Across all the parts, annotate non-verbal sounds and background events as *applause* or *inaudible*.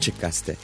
Açık Gazete.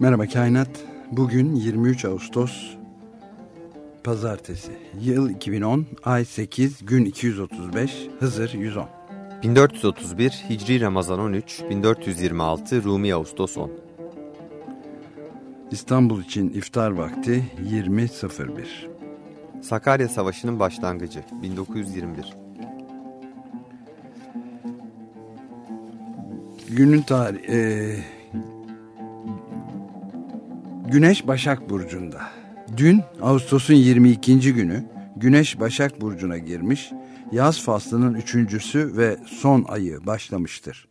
Merhaba Kainat. Bugün 23 Ağustos Pazartesi. Yıl 2010, ay 8, gün 235, Hızır 110. 1431 Hicri Ramazan 13, 1426 Rumi Ağustos 10. İstanbul için iftar vakti 20.01. Sakarya Savaşı'nın başlangıcı 1921. Günün tarihi... E, Güneş Başak Burcu'nda. Dün Ağustos'un 22. günü Güneş Başak Burcu'na girmiş, yaz faslının üçüncüsü ve son ayı başlamıştır.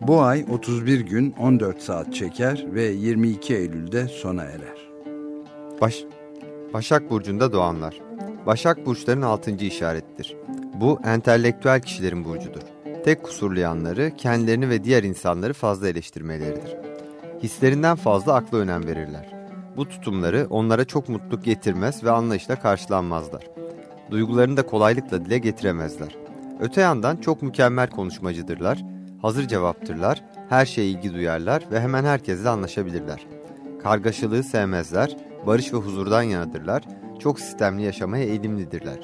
Bu ay 31 gün 14 saat çeker ve 22 Eylül'de sona erer. Baş, Başak Burcu'nda doğanlar. Başak Burçların 6. işarettir. Bu entelektüel kişilerin burcudur. Tek kusurlu yanları kendilerini ve diğer insanları fazla eleştirmeleridir. Hislerinden fazla akla önem verirler. Bu tutumları onlara çok mutluluk getirmez ve anlayışla karşılanmazlar. Duygularını da kolaylıkla dile getiremezler. Öte yandan çok mükemmel konuşmacıdırlar, hazır cevaptırlar, her şeye ilgi duyarlar ve hemen herkesle anlaşabilirler. Kargaşalığı sevmezler, barış ve huzurdan yanadırlar, çok sistemli yaşamaya eğilimlidirler.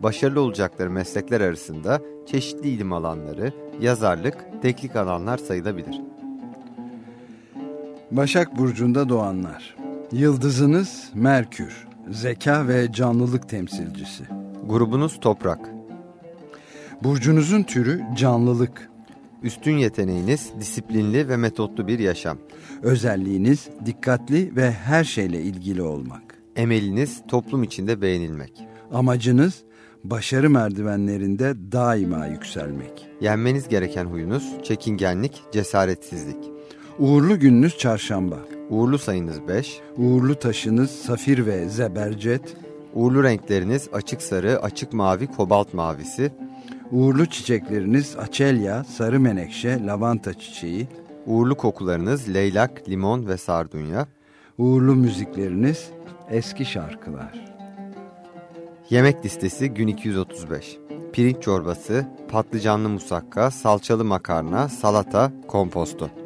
Başarılı olacakları meslekler arasında çeşitli ilim alanları, yazarlık, teknik alanlar sayılabilir. Başak Burcu'nda doğanlar Yıldızınız Merkür, zeka ve canlılık temsilcisi. Grubunuz toprak. Burcunuzun türü canlılık. Üstün yeteneğiniz disiplinli ve metotlu bir yaşam. Özelliğiniz dikkatli ve her şeyle ilgili olmak. Emeliniz toplum içinde beğenilmek. Amacınız başarı merdivenlerinde daima yükselmek. Yenmeniz gereken huyunuz çekingenlik, cesaretsizlik. Uğurlu gününüz çarşamba. Uğurlu sayınız 5. Uğurlu taşınız safir ve zebercet. Uğurlu renkleriniz açık sarı, açık mavi, kobalt mavisi. Uğurlu çiçekleriniz açelya, sarı menekşe, lavanta çiçeği. Uğurlu kokularınız leylak, limon ve sardunya. Uğurlu müzikleriniz eski şarkılar. Yemek listesi gün 235. Pirinç çorbası, patlıcanlı musakka, salçalı makarna, salata, komposto.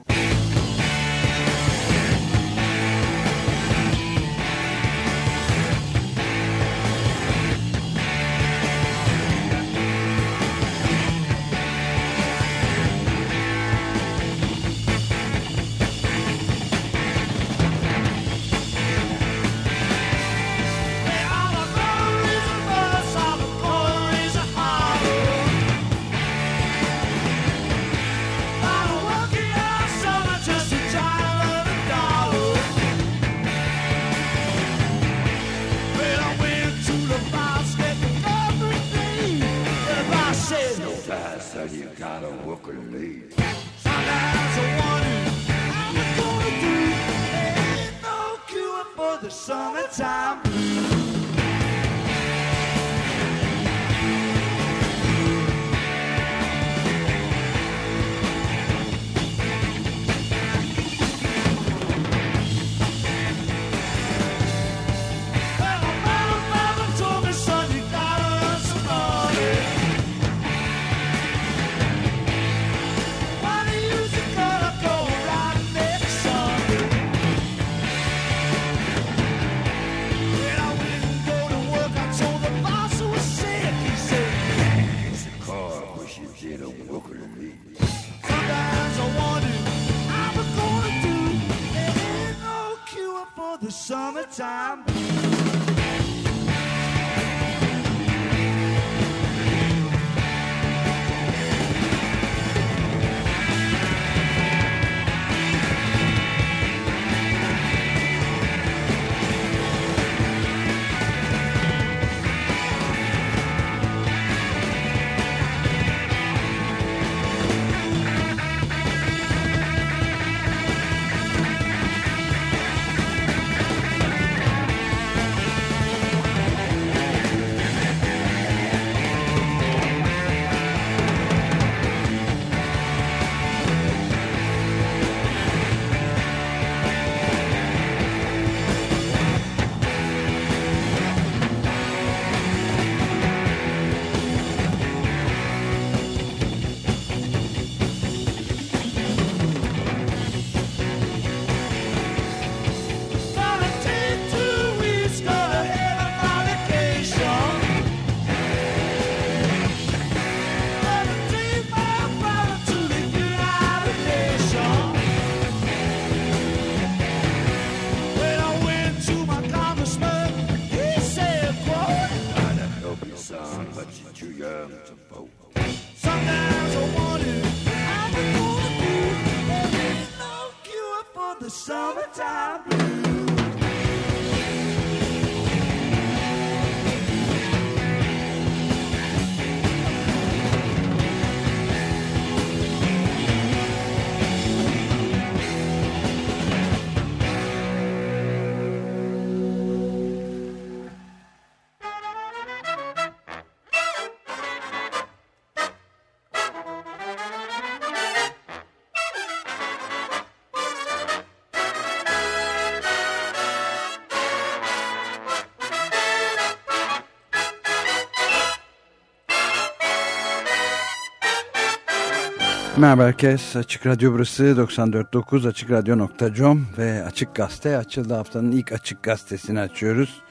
Merhaba herkes. Açık Radyo burası 94.9 AçıkRadyo.com ve Açık Gazete açıldı. Haftanın ilk Açık Gazetesini açıyoruz.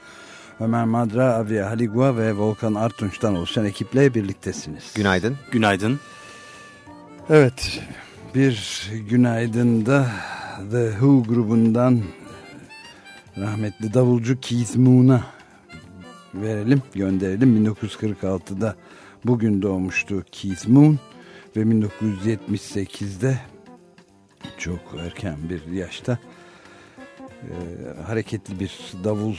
Ömer Madra, Avia Haligua ve Volkan Artunç'tan oluşan ekiple birliktesiniz. Günaydın. Günaydın. Evet, bir günaydın da The Who grubundan rahmetli davulcu Keith Moon'a verelim, gönderelim. 1946'da bugün doğmuştu Keith Moon ve 1978'de çok erken bir yaşta e, hareketli bir davul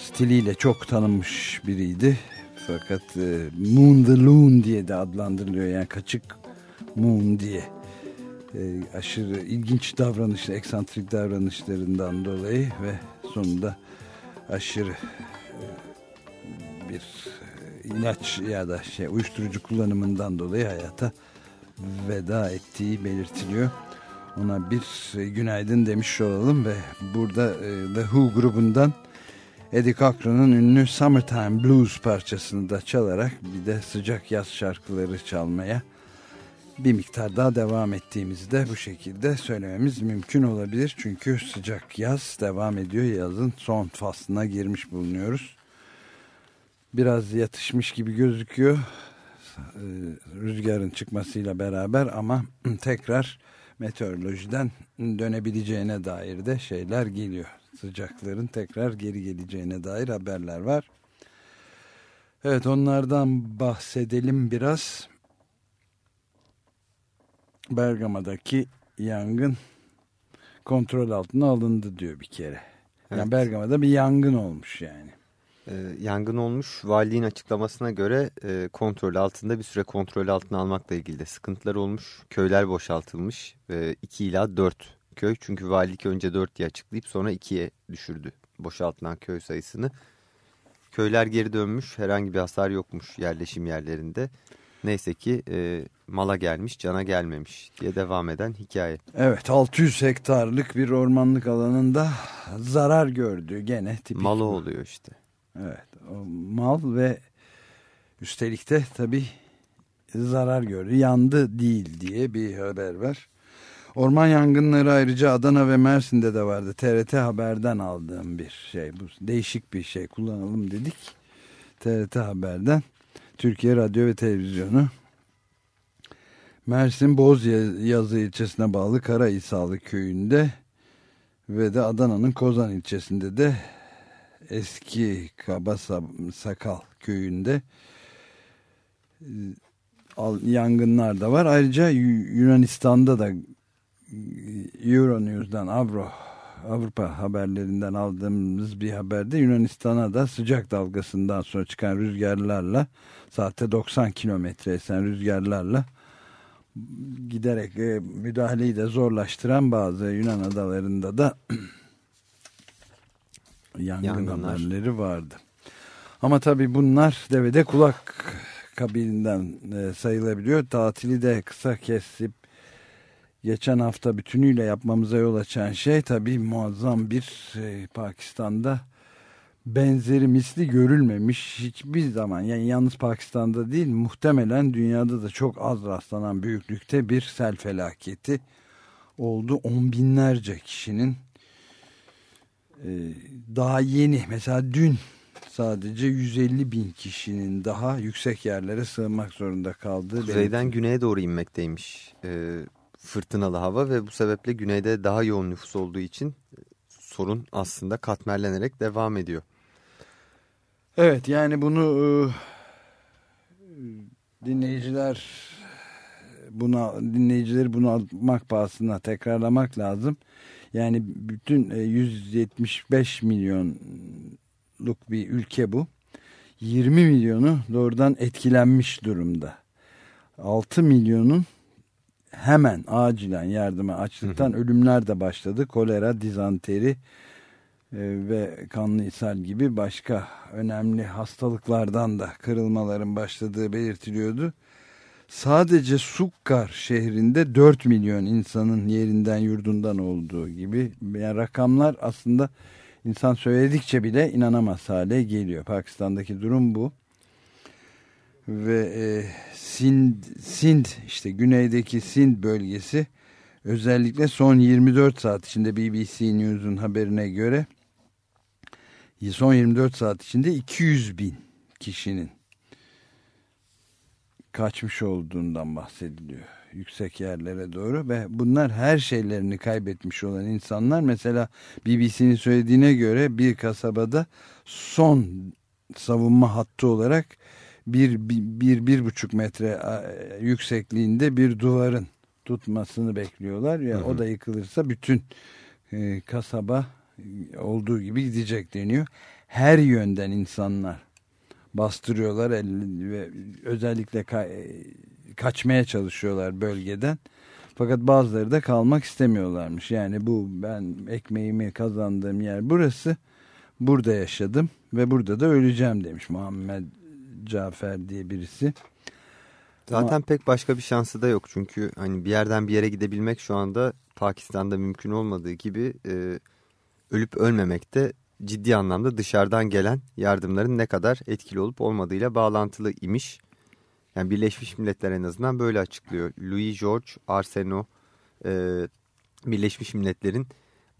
stiliyle çok tanınmış biriydi. Fakat e, Moon the Loon diye de adlandırılıyor yani kaçık Moon diye e, aşırı ilginç davranışlar, eksantrik davranışlarından dolayı ve sonunda aşırı e, bir e, ilaç ya da şey uyuşturucu kullanımından dolayı hayata veda ettiği belirtiliyor. Ona bir e, günaydın demiş olalım ve burada e, The Who grubundan Eddie Cochran'ın ünlü Summertime Blues parçasını da çalarak bir de sıcak yaz şarkıları çalmaya bir miktar daha devam ettiğimizde bu şekilde söylememiz mümkün olabilir. Çünkü sıcak yaz devam ediyor. Yazın son faslına girmiş bulunuyoruz. Biraz yatışmış gibi gözüküyor rüzgarın çıkmasıyla beraber ama *clears throat* tekrar meteorolojiden dönebileceğine dair de şeyler geliyor. Sıcakların tekrar geri geleceğine dair haberler var. Evet onlardan bahsedelim biraz. Bergama'daki yangın kontrol altına alındı diyor bir kere. Yani Evet. Bergama'da bir yangın olmuş yani. Ee, yangın olmuş. Valiliğin açıklamasına göre e, kontrol altında bir süre kontrol altına almakla ilgili de sıkıntılar olmuş. Köyler boşaltılmış. 2 ila 4 köy. Çünkü valilik önce 4 diye açıklayıp sonra 2'ye düşürdü boşaltılan köy sayısını. Köyler geri dönmüş. Herhangi bir hasar yokmuş yerleşim yerlerinde. Neyse ki e, mala gelmiş, cana gelmemiş diye devam eden hikaye. Evet 600 hektarlık bir ormanlık alanında zarar gördü gene tipik. Malı oluyor işte. Evet o mal ve üstelik de tabi zarar gördü yandı değil diye bir haber var. Orman yangınları ayrıca Adana ve Mersin'de de vardı. TRT Haber'den aldığım bir şey. Bu değişik bir şey kullanalım dedik. TRT Haber'den Türkiye Radyo ve Televizyonu Mersin Bozyazı ilçesine bağlı Karahisarlı köyünde ve de Adana'nın Kozan ilçesinde de eski Kaba Sakal köyünde e, yangınlar da var. Ayrıca Yunanistan'da da Euronews'dan Avro Avrupa haberlerinden aldığımız bir haberde Yunanistan'a da sıcak dalgasından sonra çıkan rüzgarlarla saatte 90 kilometre esen rüzgarlarla giderek e, müdahaleyi de zorlaştıran bazı Yunan adalarında da *clears throat* yangın Yangınlar. haberleri vardı. Ama tabii bunlar devede kulak kabilinden e, sayılabiliyor. Tatili de kısa kesip geçen hafta bütünüyle yapmamıza yol açan şey tabii muazzam bir e, Pakistan'da benzeri misli görülmemiş hiçbir zaman yani yalnız Pakistan'da değil muhtemelen dünyada da çok az rastlanan büyüklükte bir sel felaketi oldu. On binlerce kişinin daha yeni mesela dün sadece 150 bin kişinin daha yüksek yerlere sığınmak zorunda kaldığı Kuzeyden güneye doğru inmekteymiş e, fırtınalı hava ve bu sebeple güneyde daha yoğun nüfus olduğu için e, sorun aslında katmerlenerek devam ediyor. Evet yani bunu e, dinleyiciler buna dinleyicileri bunu almak pahasına tekrarlamak lazım. Yani bütün 175 milyonluk bir ülke bu. 20 milyonu doğrudan etkilenmiş durumda. 6 milyonun hemen acilen yardıma açlıktan ölümler de başladı. Kolera, dizanteri e, ve kanlı ishal gibi başka önemli hastalıklardan da kırılmaların başladığı belirtiliyordu. Sadece Sukkar şehrinde 4 milyon insanın yerinden yurdundan olduğu gibi yani rakamlar aslında insan söyledikçe bile inanamaz hale geliyor. Pakistan'daki durum bu. Ve e, Sind, Sind işte güneydeki Sind bölgesi özellikle son 24 saat içinde BBC News'un haberine göre son 24 saat içinde 200 bin kişinin kaçmış olduğundan bahsediliyor yüksek yerlere doğru ve bunlar her şeylerini kaybetmiş olan insanlar mesela BBC'nin söylediğine göre bir kasabada son savunma hattı olarak bir, bir, bir, bir buçuk metre yüksekliğinde bir duvarın tutmasını bekliyorlar. Ya yani o da yıkılırsa bütün e, kasaba olduğu gibi gidecek deniyor. Her yönden insanlar bastırıyorlar ve özellikle ka kaçmaya çalışıyorlar bölgeden. Fakat bazıları da kalmak istemiyorlarmış. Yani bu ben ekmeğimi kazandığım yer burası. Burada yaşadım ve burada da öleceğim demiş Muhammed Cafer diye birisi. Zaten Ama, pek başka bir şansı da yok. Çünkü hani bir yerden bir yere gidebilmek şu anda Pakistan'da mümkün olmadığı gibi e, ölüp ölmemek de ciddi anlamda dışarıdan gelen yardımların ne kadar etkili olup olmadığıyla bağlantılı imiş. Yani Birleşmiş Milletler en azından böyle açıklıyor. Louis George Arsenault e, Birleşmiş Milletler'in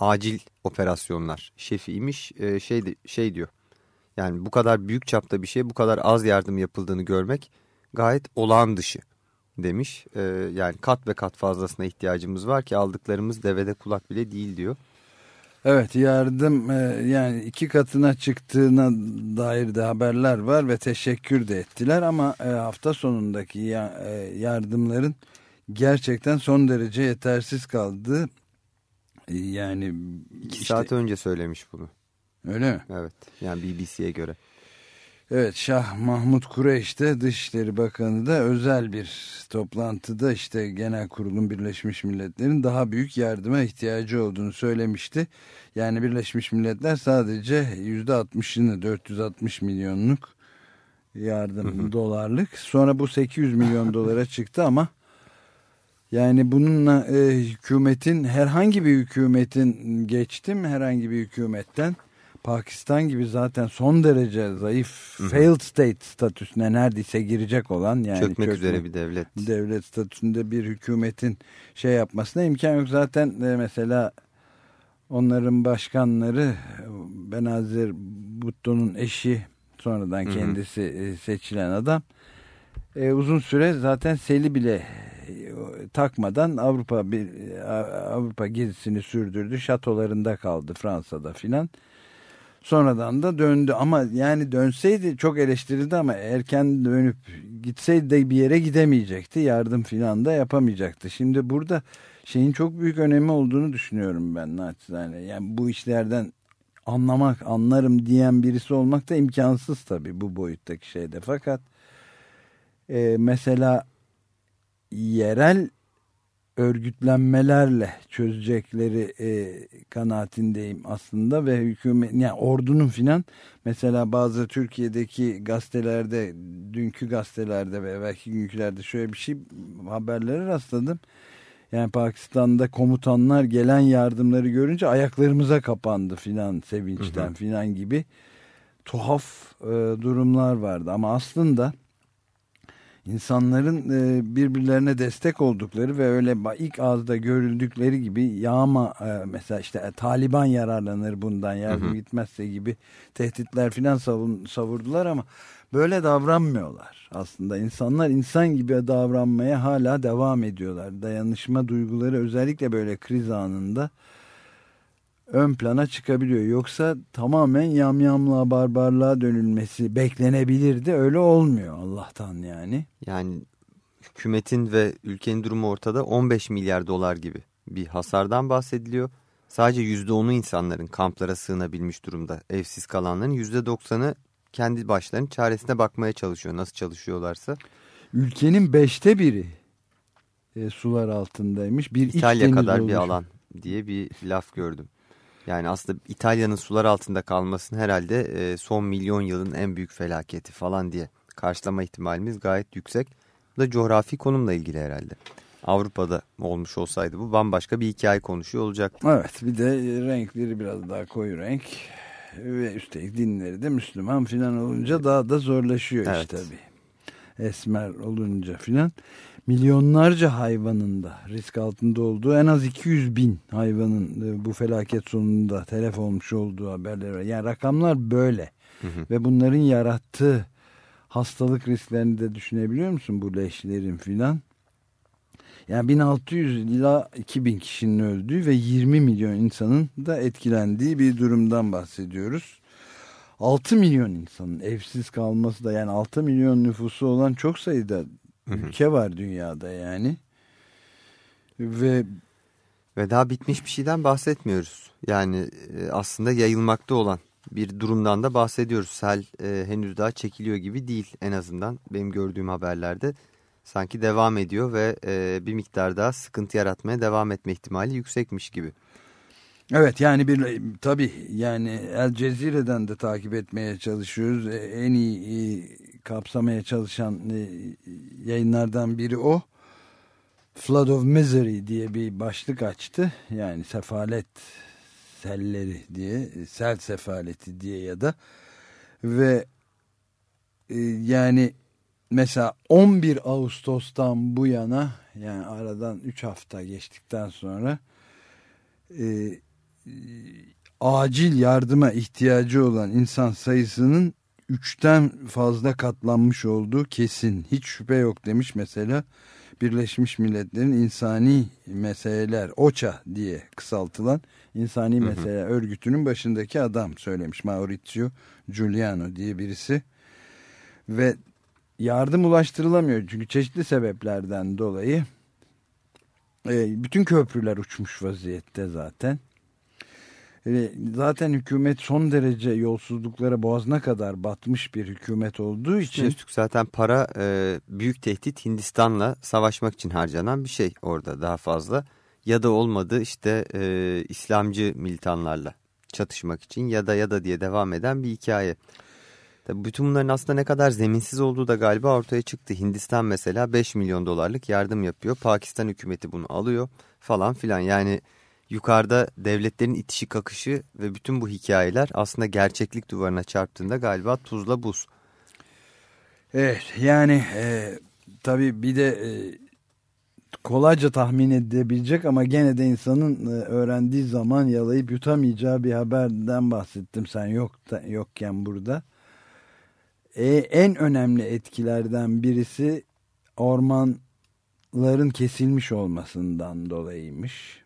acil operasyonlar şefiymiş e, şey, şey diyor. Yani bu kadar büyük çapta bir şey bu kadar az yardım yapıldığını görmek gayet olağan dışı demiş. E, yani kat ve kat fazlasına ihtiyacımız var ki aldıklarımız devede kulak bile değil diyor. Evet yardım e, yani iki katına çıktığına dair de haberler var ve teşekkür de ettiler ama e, hafta sonundaki e, yardımların gerçekten son derece yetersiz kaldı. Yani iki işte, saat önce söylemiş bunu. Öyle mi? Evet yani BBC'ye göre. Evet Şah Mahmut Kureyş de Dışişleri Bakanı da özel bir toplantıda işte Genel Kurulun Birleşmiş Milletler'in daha büyük yardıma ihtiyacı olduğunu söylemişti. Yani Birleşmiş Milletler sadece %60'ını 460 milyonluk yardım dolarlık. Sonra bu 800 milyon dolara çıktı ama yani bununla e, hükümetin herhangi bir hükümetin geçtim herhangi bir hükümetten Pakistan gibi zaten son derece zayıf Hı -hı. failed state statüsüne neredeyse girecek olan yani çökmek çökme, üzere bir devlet devlet statüsünde bir hükumetin şey yapmasına imkan yok. Zaten e, mesela onların başkanları Benazir Bhutto'nun eşi sonradan kendisi Hı -hı. E, seçilen adam e, uzun süre zaten seli bile e, takmadan Avrupa bir Avrupa gezisini sürdürdü. Şatolarında kaldı Fransa'da filan. Sonradan da döndü ama yani dönseydi çok eleştirildi ama erken dönüp gitseydi de bir yere gidemeyecekti. Yardım filan da yapamayacaktı. Şimdi burada şeyin çok büyük önemi olduğunu düşünüyorum ben naçizane. Yani bu işlerden anlamak, anlarım diyen birisi olmak da imkansız tabii bu boyuttaki şeyde. Fakat e, mesela yerel örgütlenmelerle çözecekleri e, kanaatindeyim aslında ve hükümet yani ordunun filan mesela bazı Türkiye'deki gazetelerde dünkü gazetelerde ve belki günkülerde şöyle bir şey haberlere rastladım. Yani Pakistan'da komutanlar gelen yardımları görünce ayaklarımıza kapandı filan sevinçten filan gibi tuhaf e, durumlar vardı ama aslında insanların e, birbirlerine destek oldukları ve öyle ilk ağızda görüldükleri gibi yağma e, mesela işte e, Taliban yararlanır bundan yardım gitmezse gibi tehditler filan savurdular ama böyle davranmıyorlar aslında. İnsanlar insan gibi davranmaya hala devam ediyorlar. Dayanışma duyguları özellikle böyle kriz anında ön plana çıkabiliyor. Yoksa tamamen yamyamlığa barbarlığa dönülmesi beklenebilirdi. Öyle olmuyor Allah'tan yani. Yani hükümetin ve ülkenin durumu ortada 15 milyar dolar gibi bir hasardan bahsediliyor. sadece %10'u insanların kamplara sığınabilmiş durumda. Evsiz kalanların %90'ı kendi başlarının çaresine bakmaya çalışıyor. Nasıl çalışıyorlarsa. Ülkenin beşte biri e, sular altındaymış. Bir İtalya kadar oluşu. bir alan diye bir laf gördüm. Yani aslında İtalya'nın sular altında kalmasının herhalde e, son milyon yılın en büyük felaketi falan diye karşılama ihtimalimiz gayet yüksek. Bu da coğrafi konumla ilgili herhalde. Avrupa'da olmuş olsaydı bu bambaşka bir hikaye konuşuyor olacaktı. Evet bir de renkleri biraz daha koyu renk ve üstelik dinleri de Müslüman filan olunca daha da zorlaşıyor evet. işte tabii. Esmer olunca filan milyonlarca hayvanın da risk altında olduğu en az 200 bin hayvanın e, bu felaket sonunda telef olmuş olduğu haberleri var. Yani rakamlar böyle hı hı. ve bunların yarattığı hastalık risklerini de düşünebiliyor musun bu leşlerin filan? Yani 1600 ila 2000 kişinin öldüğü ve 20 milyon insanın da etkilendiği bir durumdan bahsediyoruz. 6 milyon insanın evsiz kalması da yani 6 milyon nüfusu olan çok sayıda ülke var dünyada yani. Ve ve daha bitmiş bir şeyden bahsetmiyoruz. Yani e, aslında yayılmakta olan bir durumdan da bahsediyoruz. Sel e, henüz daha çekiliyor gibi değil en azından benim gördüğüm haberlerde. Sanki devam ediyor ve e, bir miktar daha sıkıntı yaratmaya devam etme ihtimali yüksekmiş gibi. Evet yani bir tabii yani El Cezire'den de takip etmeye çalışıyoruz. E, en iyi kapsamaya çalışan e, yayınlardan biri o. Flood of Misery diye bir başlık açtı. Yani sefalet selleri diye, sel sefaleti diye ya da ve e, yani mesela 11 Ağustos'tan bu yana yani aradan 3 hafta geçtikten sonra e, acil yardıma ihtiyacı olan insan sayısının üçten fazla katlanmış olduğu kesin. Hiç şüphe yok demiş mesela Birleşmiş Milletler'in insani meseleler OÇA diye kısaltılan insani meseleler örgütünün başındaki adam söylemiş. Maurizio Giuliano diye birisi ve yardım ulaştırılamıyor çünkü çeşitli sebeplerden dolayı e, bütün köprüler uçmuş vaziyette zaten zaten hükümet son derece yolsuzluklara boğazına kadar batmış bir hükümet olduğu için. Üstelik zaten para e, büyük tehdit Hindistan'la savaşmak için harcanan bir şey orada daha fazla. Ya da olmadı işte e, İslamcı militanlarla çatışmak için ya da ya da diye devam eden bir hikaye. Tabii bütün bunların aslında ne kadar zeminsiz olduğu da galiba ortaya çıktı. Hindistan mesela 5 milyon dolarlık yardım yapıyor. Pakistan hükümeti bunu alıyor falan filan. Yani yukarıda devletlerin itişi kakışı ve bütün bu hikayeler aslında gerçeklik duvarına çarptığında galiba tuzla buz. Evet yani e, tabii bir de e, kolayca tahmin edebilecek ama gene de insanın e, öğrendiği zaman yalayıp yutamayacağı bir haberden bahsettim sen yok da, yokken burada. E, en önemli etkilerden birisi ormanların kesilmiş olmasından dolayıymış.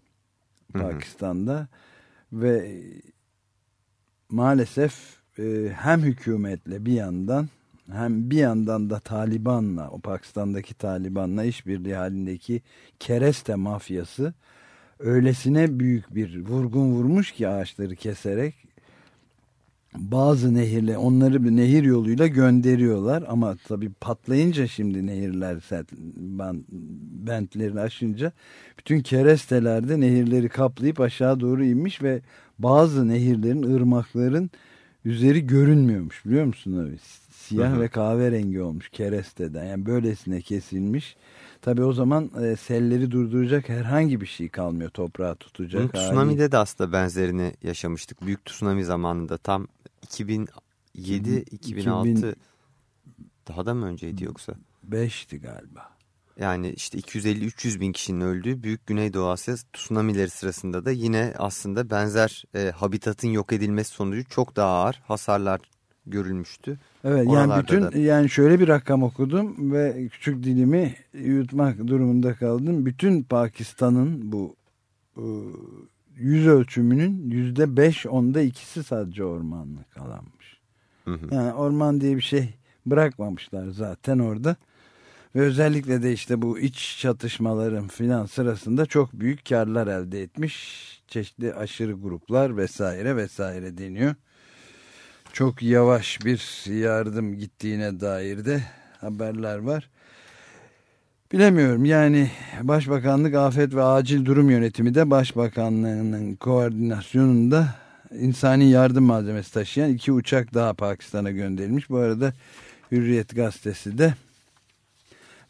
Pakistan'da. Ve maalesef e, hem hükümetle bir yandan hem bir yandan da Taliban'la o Pakistan'daki Taliban'la işbirliği halindeki kereste mafyası öylesine büyük bir vurgun vurmuş ki ağaçları keserek bazı nehirle onları bir nehir yoluyla gönderiyorlar. Ama tabii patlayınca şimdi nehirler bentlerini aşınca bütün kerestelerde nehirleri kaplayıp aşağı doğru inmiş ve bazı nehirlerin ırmakların üzeri görünmüyormuş. Biliyor musun abi? Siyah hı hı. ve kahverengi olmuş keresteden. Yani böylesine kesilmiş. Tabi o zaman e, selleri durduracak herhangi bir şey kalmıyor. Toprağı tutacak Bunun tsunami'de de aslında benzerini yaşamıştık. Büyük tsunami zamanında tam 2007 2006 2000, daha da mı önceydi yoksa? 5'ti galiba. Yani işte 250-300 bin kişinin öldüğü Büyük Güneydoğu Asya tsunamileri sırasında da yine aslında benzer e, habitatın yok edilmesi sonucu çok daha ağır hasarlar görülmüştü. Evet Oralarda yani bütün da... yani şöyle bir rakam okudum ve küçük dilimi yutmak durumunda kaldım. Bütün Pakistan'ın bu e, yüz ölçümünün yüzde beş onda ikisi sadece ormanlık alanmış. Hı hı. Yani orman diye bir şey bırakmamışlar zaten orada. Ve özellikle de işte bu iç çatışmaların filan sırasında çok büyük karlar elde etmiş. Çeşitli aşırı gruplar vesaire vesaire deniyor. Çok yavaş bir yardım gittiğine dair de haberler var. Bilemiyorum yani Başbakanlık Afet ve Acil Durum Yönetimi de Başbakanlığının koordinasyonunda insani yardım malzemesi taşıyan iki uçak daha Pakistan'a gönderilmiş. Bu arada Hürriyet Gazetesi de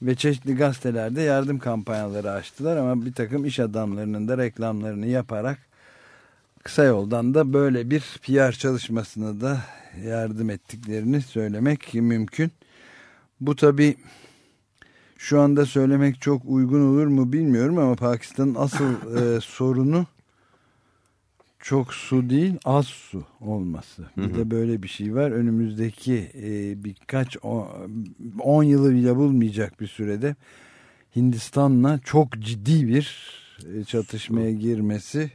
ve çeşitli gazetelerde yardım kampanyaları açtılar ama bir takım iş adamlarının da reklamlarını yaparak kısa yoldan da böyle bir PR çalışmasına da yardım ettiklerini söylemek mümkün. Bu tabi şu anda söylemek çok uygun olur mu bilmiyorum ama Pakistan'ın asıl e, *laughs* sorunu çok su değil az su olması. Bir hı de böyle bir şey var. Önümüzdeki e, birkaç 10 yılı bile bulmayacak bir sürede Hindistan'la çok ciddi bir e, çatışmaya girmesi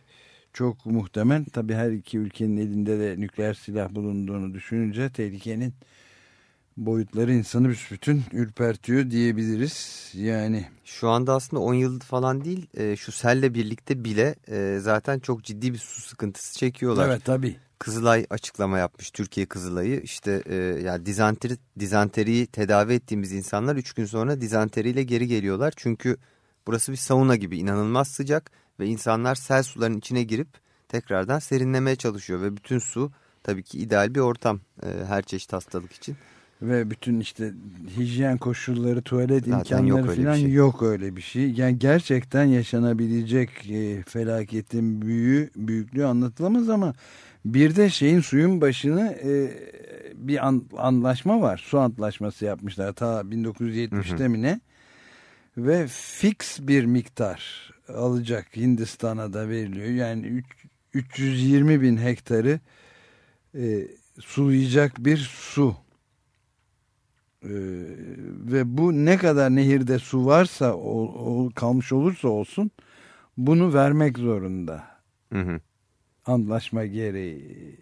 çok muhtemel. Tabii her iki ülkenin elinde de nükleer silah bulunduğunu düşününce tehlikenin boyutları insanı büsbütün ürpertiyor diyebiliriz. Yani şu anda aslında 10 yıl falan değil e, şu selle birlikte bile e, zaten çok ciddi bir su sıkıntısı çekiyorlar. Evet tabii. Kızılay açıklama yapmış Türkiye Kızılay'ı işte e, yani dizanteri, dizanteriyi tedavi ettiğimiz insanlar 3 gün sonra dizanteriyle geri geliyorlar. Çünkü burası bir sauna gibi inanılmaz sıcak ve insanlar sel suların içine girip tekrardan serinlemeye çalışıyor ve bütün su tabii ki ideal bir ortam e, her çeşit hastalık için ve bütün işte hijyen koşulları, tuvalet Zaten imkanları yok falan şey. yok öyle bir şey. Yani gerçekten yaşanabilecek e, felaketin büyüğü, büyüklüğü anlatılamaz ama bir de şeyin suyun başını e, bir an, anlaşma var. Su antlaşması yapmışlar ta 1970'te mi ne? Ve fix bir miktar alacak Hindistan'a da veriliyor. Yani 3, 320 bin hektarı e, sulayacak bir su ee, ve bu ne kadar nehirde su varsa o, o, kalmış olursa olsun bunu vermek zorunda. Hı hı. Anlaşma gereği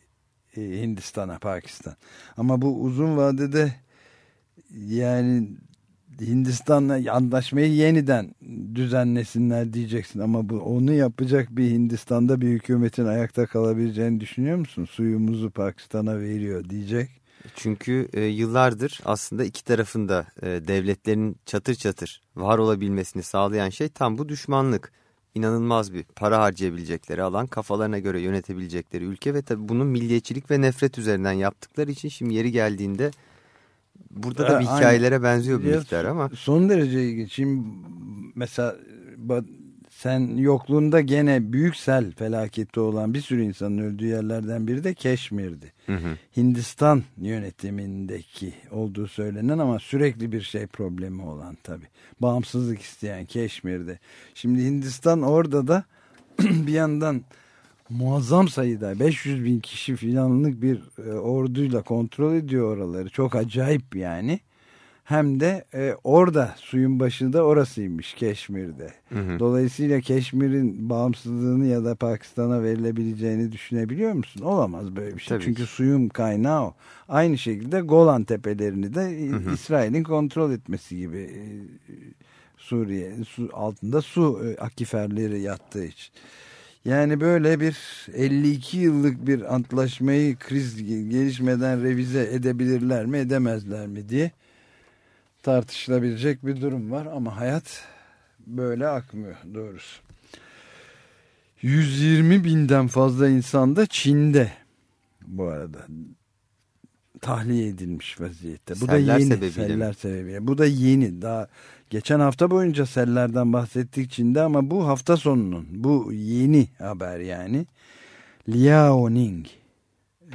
e, Hindistan'a Pakistan. Ama bu uzun vadede yani Hindistan'la anlaşmayı yeniden düzenlesinler diyeceksin ama bu onu yapacak bir Hindistan'da bir hükümetin ayakta kalabileceğini düşünüyor musun? Suyumuzu Pakistan'a veriyor diyecek. Çünkü e, yıllardır aslında iki tarafında e, devletlerin çatır çatır var olabilmesini sağlayan şey tam bu düşmanlık. İnanılmaz bir para harcayabilecekleri alan, kafalarına göre yönetebilecekleri ülke ve tabii bunu milliyetçilik ve nefret üzerinden yaptıkları için şimdi yeri geldiğinde burada da bir hikayelere benziyor bir miktar ama. Son derece ilginç. Şimdi mesela sen yokluğunda gene büyük sel felaketi olan bir sürü insanın öldüğü yerlerden biri de Keşmir'di. Hı hı. Hindistan yönetimindeki olduğu söylenen ama sürekli bir şey problemi olan tabi. Bağımsızlık isteyen Keşmir'de. Şimdi Hindistan orada da *clears throat* bir yandan muazzam sayıda 500 bin kişi filanlık bir e, orduyla kontrol ediyor oraları. Çok acayip yani hem de e, orada suyun başında orasıymış Keşmir'de. Hı hı. Dolayısıyla Keşmir'in bağımsızlığını ya da Pakistan'a verilebileceğini düşünebiliyor musun? Olamaz böyle bir şey. Tabii Çünkü ki. suyun kaynağı o. Aynı şekilde Golan Tepelerini de İsrail'in kontrol etmesi gibi e, Suriye su, altında su e, akiferleri yattığı için. Yani böyle bir 52 yıllık bir antlaşmayı kriz gelişmeden revize edebilirler mi edemezler mi diye tartışılabilecek bir durum var ama hayat böyle akmıyor doğrusu. 120 binden fazla insan da Çin'de bu arada tahliye edilmiş vaziyette. Bu seller da yeni sebebiyle seller sebebiyle. Bu da yeni. Daha geçen hafta boyunca sellerden bahsettik Çin'de ama bu hafta sonunun bu yeni haber yani Liaoning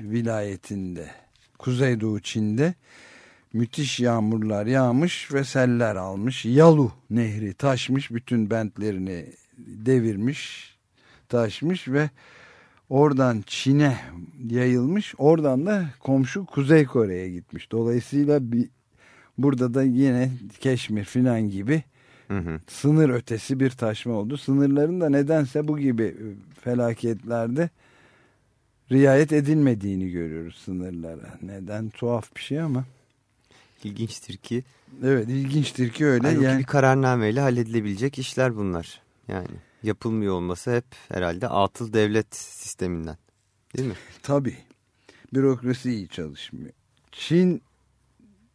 vilayetinde Kuzeydoğu Çin'de müthiş yağmurlar yağmış ve seller almış. Yalu nehri taşmış bütün bentlerini devirmiş, taşmış ve oradan Çin'e yayılmış. Oradan da komşu Kuzey Kore'ye gitmiş. Dolayısıyla bir, burada da yine Keşmir filan gibi hı hı. sınır ötesi bir taşma oldu. Sınırların da nedense bu gibi felaketlerde riayet edilmediğini görüyoruz sınırlara. Neden? Tuhaf bir şey ama. İlginçtir ki. Evet ilginçtir ki öyle. Yani, yani... bir kararnameyle halledilebilecek işler bunlar. Yani yapılmıyor olması hep herhalde atıl devlet sisteminden değil mi? Tabii. Bürokrasi iyi çalışmıyor. Çin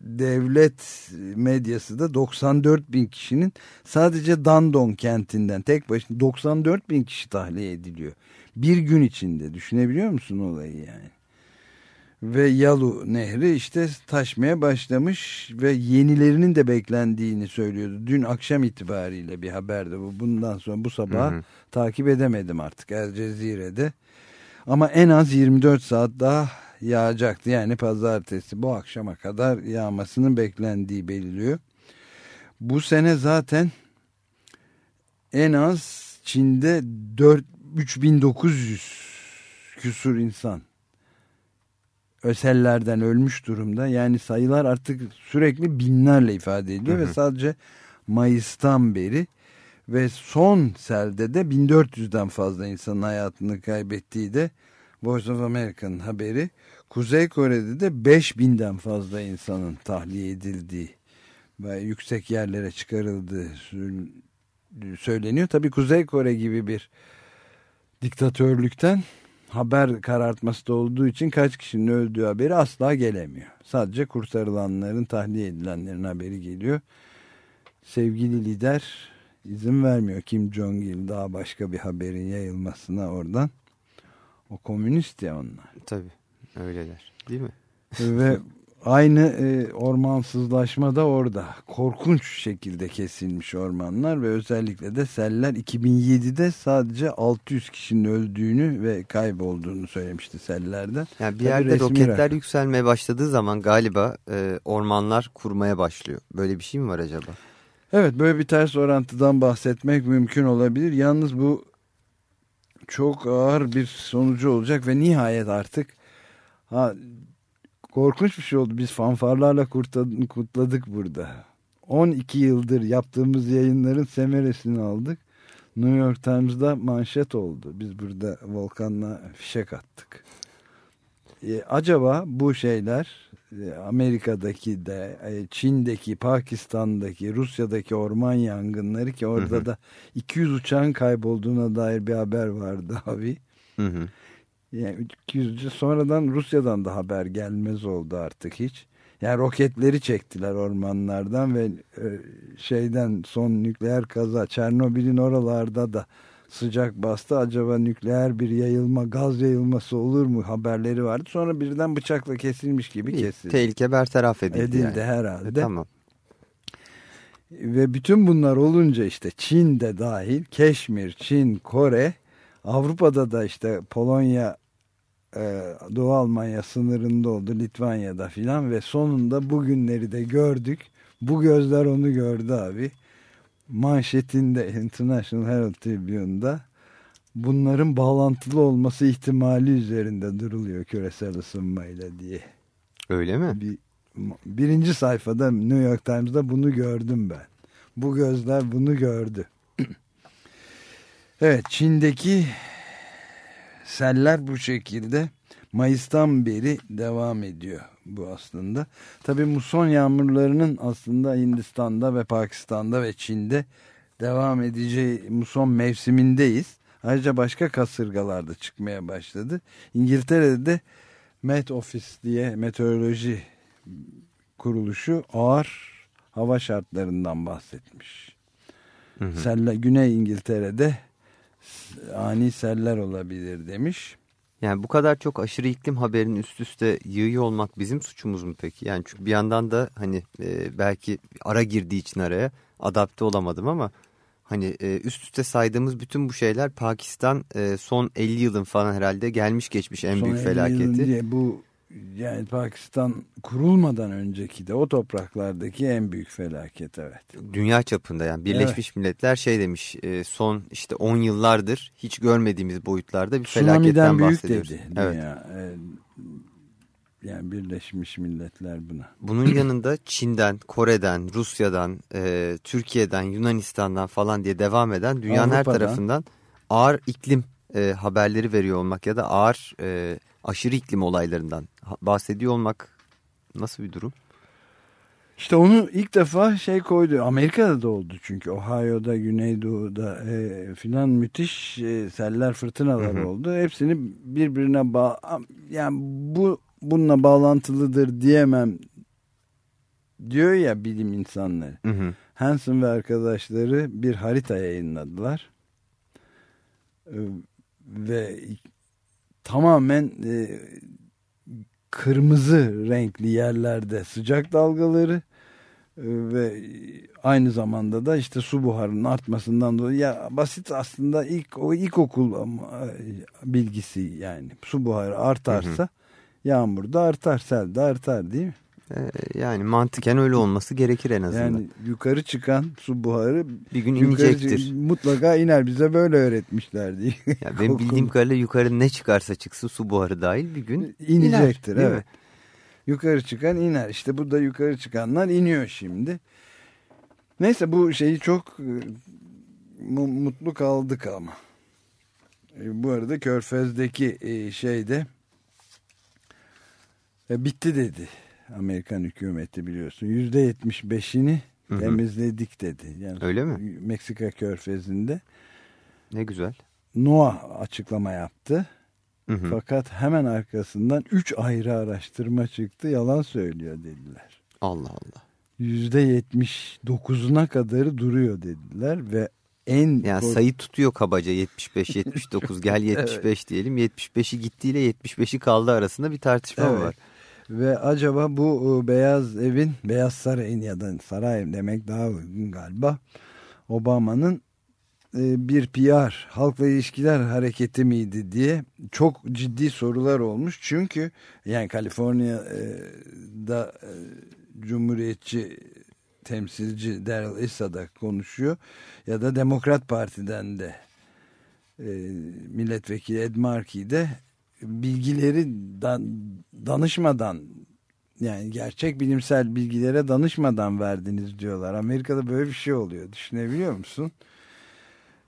devlet medyası da 94 bin kişinin sadece Dandong kentinden tek başına 94 bin kişi tahliye ediliyor. Bir gün içinde düşünebiliyor musun olayı yani? Ve Yalu Nehri işte taşmaya başlamış ve yenilerinin de beklendiğini söylüyordu. Dün akşam itibariyle bir haberde bu. Bundan sonra bu sabah hı hı. takip edemedim artık El Cezire'de. Ama en az 24 saat daha yağacaktı. Yani pazartesi bu akşama kadar yağmasının beklendiği belirliyor. Bu sene zaten en az Çin'de 4 3900 küsur insan ösellerden ölmüş durumda. Yani sayılar artık sürekli binlerle ifade ediliyor hı hı. ve sadece Mayıs'tan beri ve son selde de 1400'den fazla insanın hayatını kaybettiği de Voice of America'nın haberi. Kuzey Kore'de de 5000'den fazla insanın tahliye edildiği ve yüksek yerlere çıkarıldığı söyleniyor. Tabii Kuzey Kore gibi bir diktatörlükten haber karartması da olduğu için kaç kişinin öldüğü haberi asla gelemiyor. Sadece kurtarılanların, tahliye edilenlerin haberi geliyor. Sevgili lider izin vermiyor Kim Jong-il daha başka bir haberin yayılmasına oradan. O komünist ya onlar. Tabii öyleler değil mi? Ve *laughs* aynı e, ormansızlaşma da orada. Korkunç şekilde kesilmiş ormanlar ve özellikle de seller 2007'de sadece 600 kişinin öldüğünü ve kaybolduğunu söylemişti sellerden. Yani bir yerde roketler rakam. yükselmeye başladığı zaman galiba e, ormanlar kurmaya başlıyor. Böyle bir şey mi var acaba? Evet böyle bir ters orantıdan bahsetmek mümkün olabilir. Yalnız bu çok ağır bir sonucu olacak ve nihayet artık ha, korkunç bir şey oldu. Biz fanfarlarla kutladık burada. 12 yıldır yaptığımız yayınların semeresini aldık. New York Times'da manşet oldu. Biz burada Volkan'la fişek attık. Ee, acaba bu şeyler e, Amerika'daki de e, Çin'deki, Pakistan'daki, Rusya'daki orman yangınları ki orada hı hı. da 200 uçağın kaybolduğuna dair bir haber vardı abi. Hı hı. Yani 200 sonradan Rusya'dan da haber gelmez oldu artık hiç. Yani roketleri çektiler ormanlardan ve e, şeyden son nükleer kaza Çernobil'in oralarda da sıcak bastı. Acaba nükleer bir yayılma, gaz yayılması olur mu haberleri vardı. Sonra birden bıçakla kesilmiş gibi kesildi. Tehlike bertaraf edildi. Edildi yani. herhalde. E, tamam. Ve bütün bunlar olunca işte Çin de dahil, Keşmir, Çin, Kore, Avrupa'da da işte Polonya, e, Doğu Almanya sınırında oldu, Litvanya'da filan ve sonunda bugünleri de gördük. Bu gözler onu gördü abi manşetinde International Herald Tribune'da bunların bağlantılı olması ihtimali üzerinde duruluyor küresel ısınmayla diye. Öyle mi? Bir, birinci sayfada New York Times'da bunu gördüm ben. Bu gözler bunu gördü. *clears throat* evet Çin'deki seller bu şekilde Mayıs'tan beri devam ediyor bu aslında. Tabii muson yağmurlarının aslında Hindistan'da ve Pakistan'da ve Çin'de devam edeceği muson mevsimindeyiz. Ayrıca başka kasırgalarda çıkmaya başladı. İngiltere'de de Met Office diye meteoroloji kuruluşu ağır hava şartlarından bahsetmiş. Hı hı. Selle, Güney İngiltere'de ani seller olabilir demiş. Yani bu kadar çok aşırı iklim haberinin üst üste yığıyor olmak bizim suçumuz mu peki? Yani çünkü bir yandan da hani e, belki ara girdiği için araya adapte olamadım ama hani e, üst üste saydığımız bütün bu şeyler Pakistan e, son 50 yılın falan herhalde gelmiş geçmiş en son büyük felaketi. Bu yani Pakistan kurulmadan önceki de o topraklardaki en büyük felaket evet. Dünya çapında yani Birleşmiş evet. Milletler şey demiş e, son işte 10 yıllardır hiç görmediğimiz boyutlarda bir Tsunami'den felaketten büyük bahsediyoruz. Dedi evet. dünya. E, yani Birleşmiş Milletler buna. Bunun yanında Çin'den, Kore'den, Rusya'dan, e, Türkiye'den, Yunanistan'dan falan diye devam eden dünyanın Avrupa'dan. her tarafından ağır iklim e, haberleri veriyor olmak ya da ağır e, aşırı iklim olaylarından bahsediyor olmak nasıl bir durum? İşte onu ilk defa şey koydu. Amerika'da da oldu çünkü. Ohio'da, Güneydoğu'da e, filan müthiş e, seller, fırtınalar hı hı. oldu. Hepsini birbirine bağ yani bu bununla bağlantılıdır diyemem diyor ya bilim insanları. Hı hı. Hansen ve arkadaşları bir harita yayınladılar. E, ve tamamen e, kırmızı renkli yerlerde sıcak dalgaları ee, ve aynı zamanda da işte su buharının artmasından dolayı ya basit aslında ilk o ilkokul e, bilgisi yani su buharı artarsa hı hı. yağmur da artar sel de artar değil mi? Ee, yani mantıken öyle olması gerekir en azından. Yani yukarı çıkan su buharı bir gün inecektir. Mutlaka iner bize böyle öğretmişler diye. Yani benim *laughs* bildiğim kadarıyla yukarı ne çıkarsa çıksın su buharı dahil bir gün inecektir. Iner, evet. Mi? Yukarı çıkan iner. İşte bu da yukarı çıkanlar iniyor şimdi. Neyse bu şeyi çok e, mutlu kaldık ama. E, bu arada Körfez'deki e, şeyde bitti dedi. Amerikan hükümeti biliyorsun. Yüzde yetmiş beşini temizledik dedi. Yani Öyle mi? Meksika körfezinde. Ne güzel. NOAA açıklama yaptı. Hı hı. Fakat hemen arkasından üç ayrı araştırma çıktı yalan söylüyor dediler. Allah Allah. Yüzde yetmiş dokuzuna kadarı duruyor dediler ve en... Yani sayı tutuyor kabaca 75 79 *laughs* gel 75 evet. diyelim 75'i gittiğiyle 75'i kaldı arasında bir tartışma evet. var. Ve acaba bu e, Beyaz Evin, Beyaz Saray'ın ya da saray demek daha uygun galiba. Obama'nın e, bir PR, halkla ilişkiler hareketi miydi diye çok ciddi sorular olmuş. Çünkü yani Kaliforniya'da e, Cumhuriyetçi temsilci Daryl Issa da konuşuyor. Ya da Demokrat Parti'den de milletvekili Ed Markey de bilgileri danışmadan yani gerçek bilimsel bilgilere danışmadan verdiniz diyorlar. Amerika'da böyle bir şey oluyor. Düşünebiliyor musun?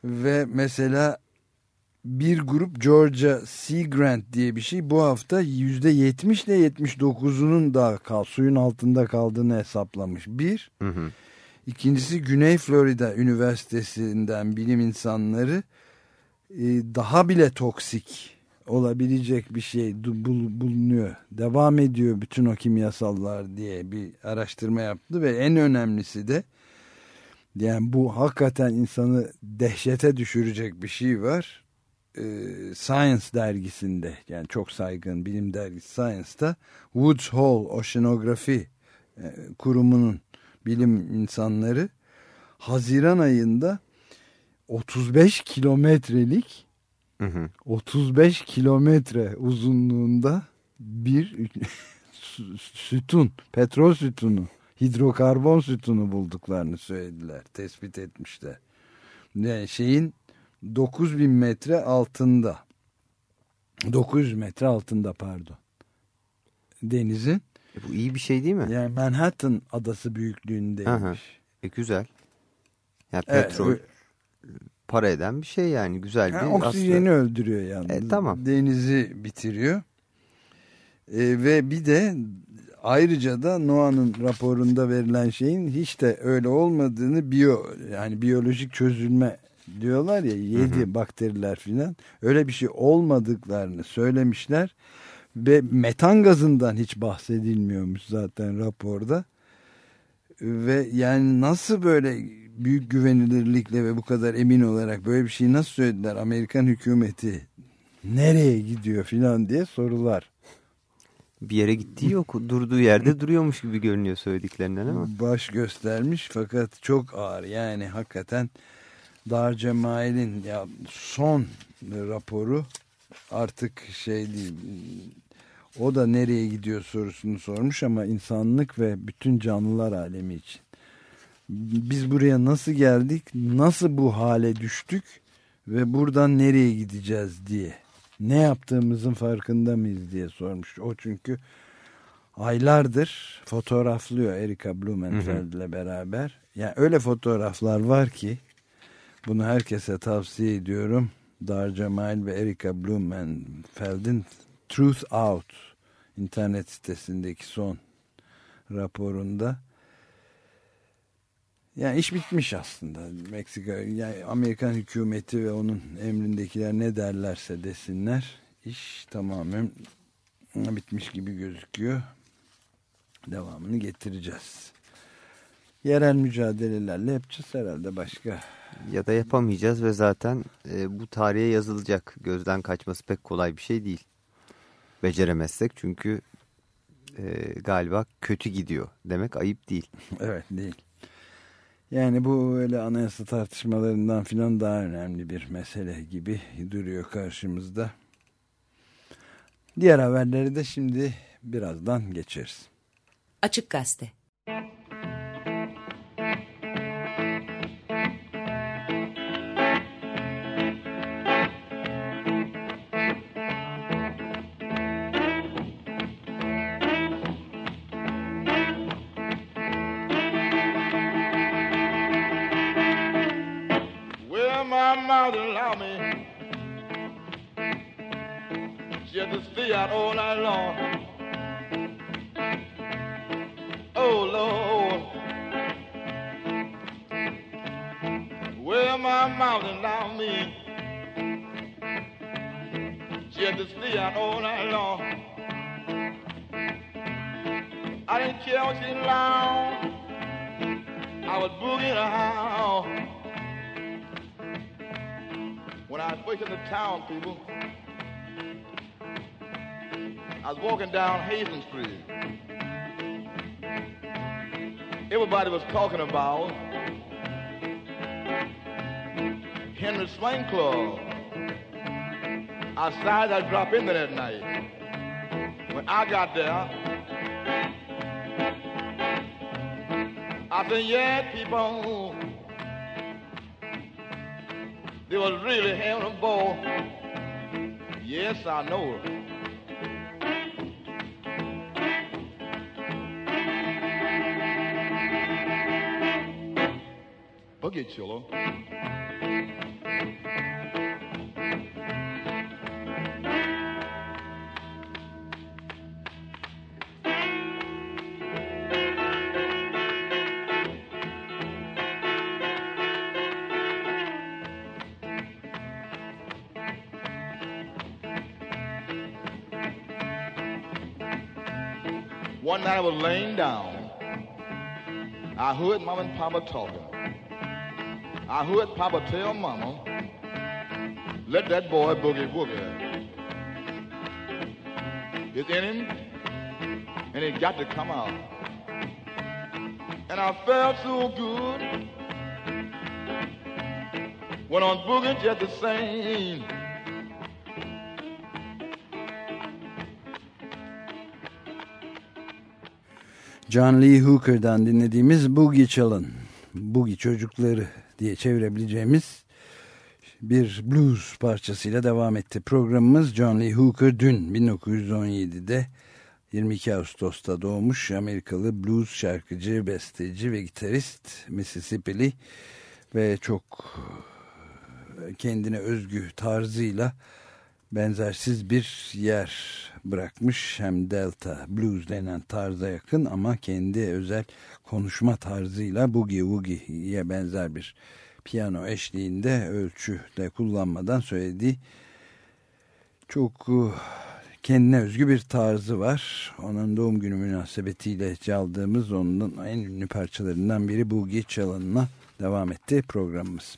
Ve mesela bir grup Georgia Sea Grant diye bir şey bu hafta %70 ile %79'unun da kal, suyun altında kaldığını hesaplamış. Bir. Hı hı. İkincisi Güney Florida Üniversitesi'nden bilim insanları e, daha bile toksik olabilecek bir şey bulunuyor. Devam ediyor bütün o kimyasallar diye bir araştırma yaptı ve en önemlisi de yani bu hakikaten insanı dehşete düşürecek bir şey var. Ee, Science dergisinde yani çok saygın bilim dergisi Science'da Woods Hole Oceanografi e, kurumunun bilim insanları Haziran ayında 35 kilometrelik 35 kilometre uzunluğunda bir *laughs* sütun, petrol sütunu hidrokarbon sütunu bulduklarını söylediler. Tespit etmişler. Yani şeyin 9000 metre altında 900 metre altında pardon. Denizin. E bu iyi bir şey değil mi? Yani Manhattan adası büyüklüğündeymiş. Aha. E güzel. Ya petrol evet, para eden bir şey yani güzel bir. Yani oksijeni aslında. öldürüyor yani. E, tamam. Denizi bitiriyor. E, ve bir de ayrıca da Noah'nın raporunda verilen şeyin hiç de öyle olmadığını biyo yani biyolojik çözülme diyorlar ya yedi hı hı. bakteriler filan öyle bir şey olmadıklarını söylemişler ve metan gazından hiç bahsedilmiyormuş zaten raporda ve yani nasıl böyle büyük güvenilirlikle ve bu kadar emin olarak böyle bir şey nasıl söylediler Amerikan hükümeti nereye gidiyor filan diye sorular bir yere gittiği yok. Durduğu yerde duruyormuş gibi görünüyor söylediklerinden ama. Baş göstermiş fakat çok ağır. Yani hakikaten Dar Cemal'in ya son raporu artık şey değil. O da nereye gidiyor sorusunu sormuş ama insanlık ve bütün canlılar alemi için. Biz buraya nasıl geldik, nasıl bu hale düştük ve buradan nereye gideceğiz diye ne yaptığımızın farkında mıyız diye sormuş. O çünkü aylardır fotoğraflıyor Erika Blumenfeld ile beraber. Yani öyle fotoğraflar var ki bunu herkese tavsiye ediyorum. Dar Cemal ve Erika Blumenfeld'in Truth Out internet sitesindeki son raporunda Yani iş bitmiş aslında. Meksika, yani Amerikan hükümeti ve onun emrindekiler ne derlerse desinler. iş tamamen bitmiş gibi gözüküyor. Devamını getireceğiz. Yerel mücadelelerle yapacağız herhalde başka. Ya da yapamayacağız ve zaten e, bu tarihe yazılacak. Gözden kaçması pek kolay bir şey değil. Beceremezsek çünkü e, galiba kötü gidiyor. Demek ayıp değil. *laughs* evet değil. Yani bu öyle anayasa tartışmalarından filan daha önemli bir mesele gibi duruyor karşımızda. Diğer haberleri de şimdi birazdan geçeriz. Açık Gazete Hazen Street. Everybody was talking about Henry Swain Club. I decided I'd drop in there that night. When I got there, I said, yeah, people, they was really having a ball. Yes, I know her. One night I was laying down. I heard mom and Papa talking. I heard Papa tell Mama, let that boy boogie woogie. It's in him, and it got to come out. And I felt so good. Went on boogie just the same. John Lee Hooker'dan dinlediğimiz Boogie Çalın, Boogie Çocukları diye çevirebileceğimiz bir blues parçasıyla devam etti. Programımız John Lee Hooker dün 1917'de 22 Ağustos'ta doğmuş Amerikalı blues şarkıcı, besteci ve gitarist Mississippi'li ve çok kendine özgü tarzıyla benzersiz bir yer bırakmış. Hem Delta Blues denen tarza yakın ama kendi özel konuşma tarzıyla Boogie Woogie'ye benzer bir piyano eşliğinde ölçüde kullanmadan söylediği çok e, kendine özgü bir tarzı var. Onun doğum günü münasebetiyle çaldığımız onun en ünlü parçalarından biri Boogie çalınına devam etti programımız.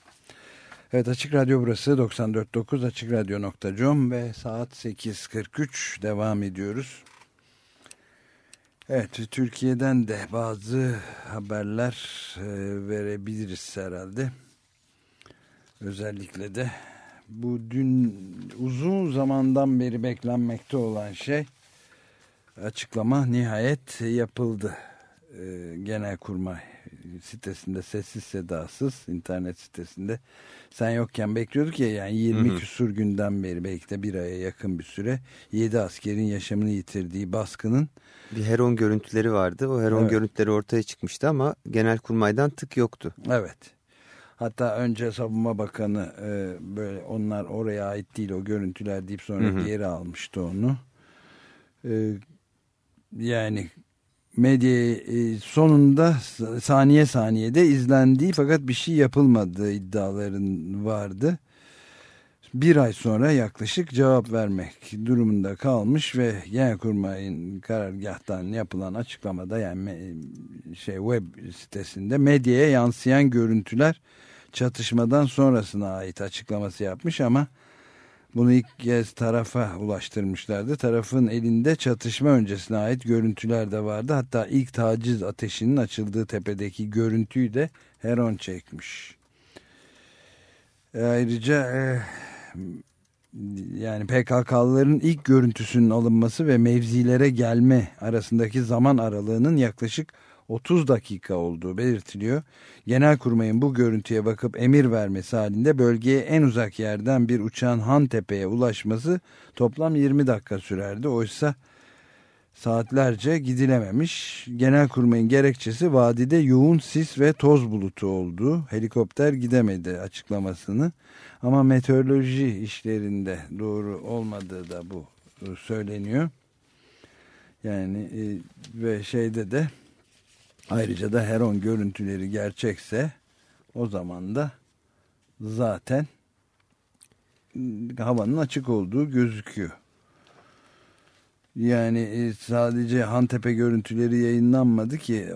Evet Açık Radyo burası 94.9 AçıkRadyo.com ve saat 8.43 devam ediyoruz. Evet Türkiye'den de bazı haberler e, verebiliriz herhalde. Özellikle de bu dün uzun zamandan beri beklenmekte olan şey açıklama nihayet yapıldı. E, Genelkurmay sitesinde sessiz sedasız internet sitesinde sen yokken bekliyorduk ya yani 20 hı hı. küsur günden beri belki de bir aya yakın bir süre 7 askerin yaşamını yitirdiği baskının bir Heron görüntüleri vardı. O Heron evet. görüntüleri ortaya çıkmıştı ama genelkurmaydan tık yoktu. Evet. Hatta önce Savunma Bakanı e, böyle onlar oraya ait değil o görüntüler deyip sonra hı almıştı onu. E, yani medya e, sonunda saniye saniyede izlendiği fakat bir şey yapılmadığı iddiaların vardı. Bir ay sonra yaklaşık cevap vermek durumunda kalmış ve Genelkurmay'ın karargahtan yapılan açıklamada yani şey web sitesinde medyaya yansıyan görüntüler çatışmadan sonrasına ait açıklaması yapmış ama bunu ilk kez tarafa ulaştırmışlardı. Tarafın elinde çatışma öncesine ait görüntüler de vardı. Hatta ilk taciz ateşinin açıldığı tepedeki görüntüyü de Heron çekmiş. Ayrıca e, yani PKK'lıların ilk görüntüsünün alınması ve mevzilere gelme arasındaki zaman aralığının yaklaşık 30 dakika olduğu belirtiliyor. Genelkurmay'ın bu görüntüye bakıp emir vermesi halinde bölgeye en uzak yerden bir uçağın Hantepe'ye ulaşması toplam 20 dakika sürerdi. Oysa saatlerce gidilememiş. Genelkurmay'ın gerekçesi vadide yoğun sis ve toz bulutu oldu. Helikopter gidemedi açıklamasını. Ama meteoroloji işlerinde doğru olmadığı da bu söyleniyor. Yani e, ve şeyde de Ayrıca da Heron görüntüleri gerçekse o zaman da zaten havanın açık olduğu gözüküyor. Yani e, sadece Hantepe görüntüleri yayınlanmadı ki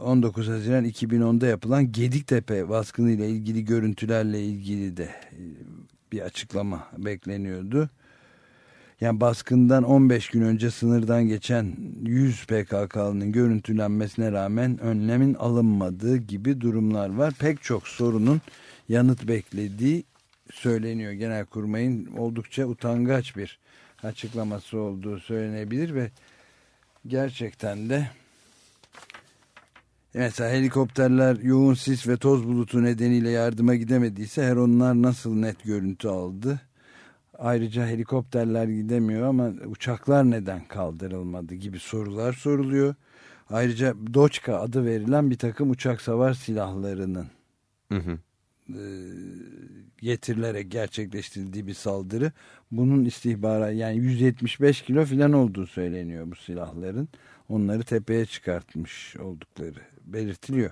19 Haziran 2010'da yapılan Gediktepe baskını ile ilgili görüntülerle ilgili de e, bir açıklama bekleniyordu. Yani baskından 15 gün önce sınırdan geçen 100 PKK'nın görüntülenmesine rağmen önlemin alınmadığı gibi durumlar var. Pek çok sorunun yanıt beklediği söyleniyor. Genelkurmay'ın oldukça utangaç bir açıklaması olduğu söylenebilir ve gerçekten de mesela helikopterler yoğun sis ve toz bulutu nedeniyle yardıma gidemediyse her onlar nasıl net görüntü aldı? Ayrıca helikopterler gidemiyor ama uçaklar neden kaldırılmadı gibi sorular soruluyor. Ayrıca Doçka adı verilen bir takım uçak savar silahlarının hı hı. E, getirilerek gerçekleştirildiği bir saldırı. Bunun istihbara yani 175 kilo falan olduğu söyleniyor bu silahların. Onları tepeye çıkartmış oldukları belirtiliyor.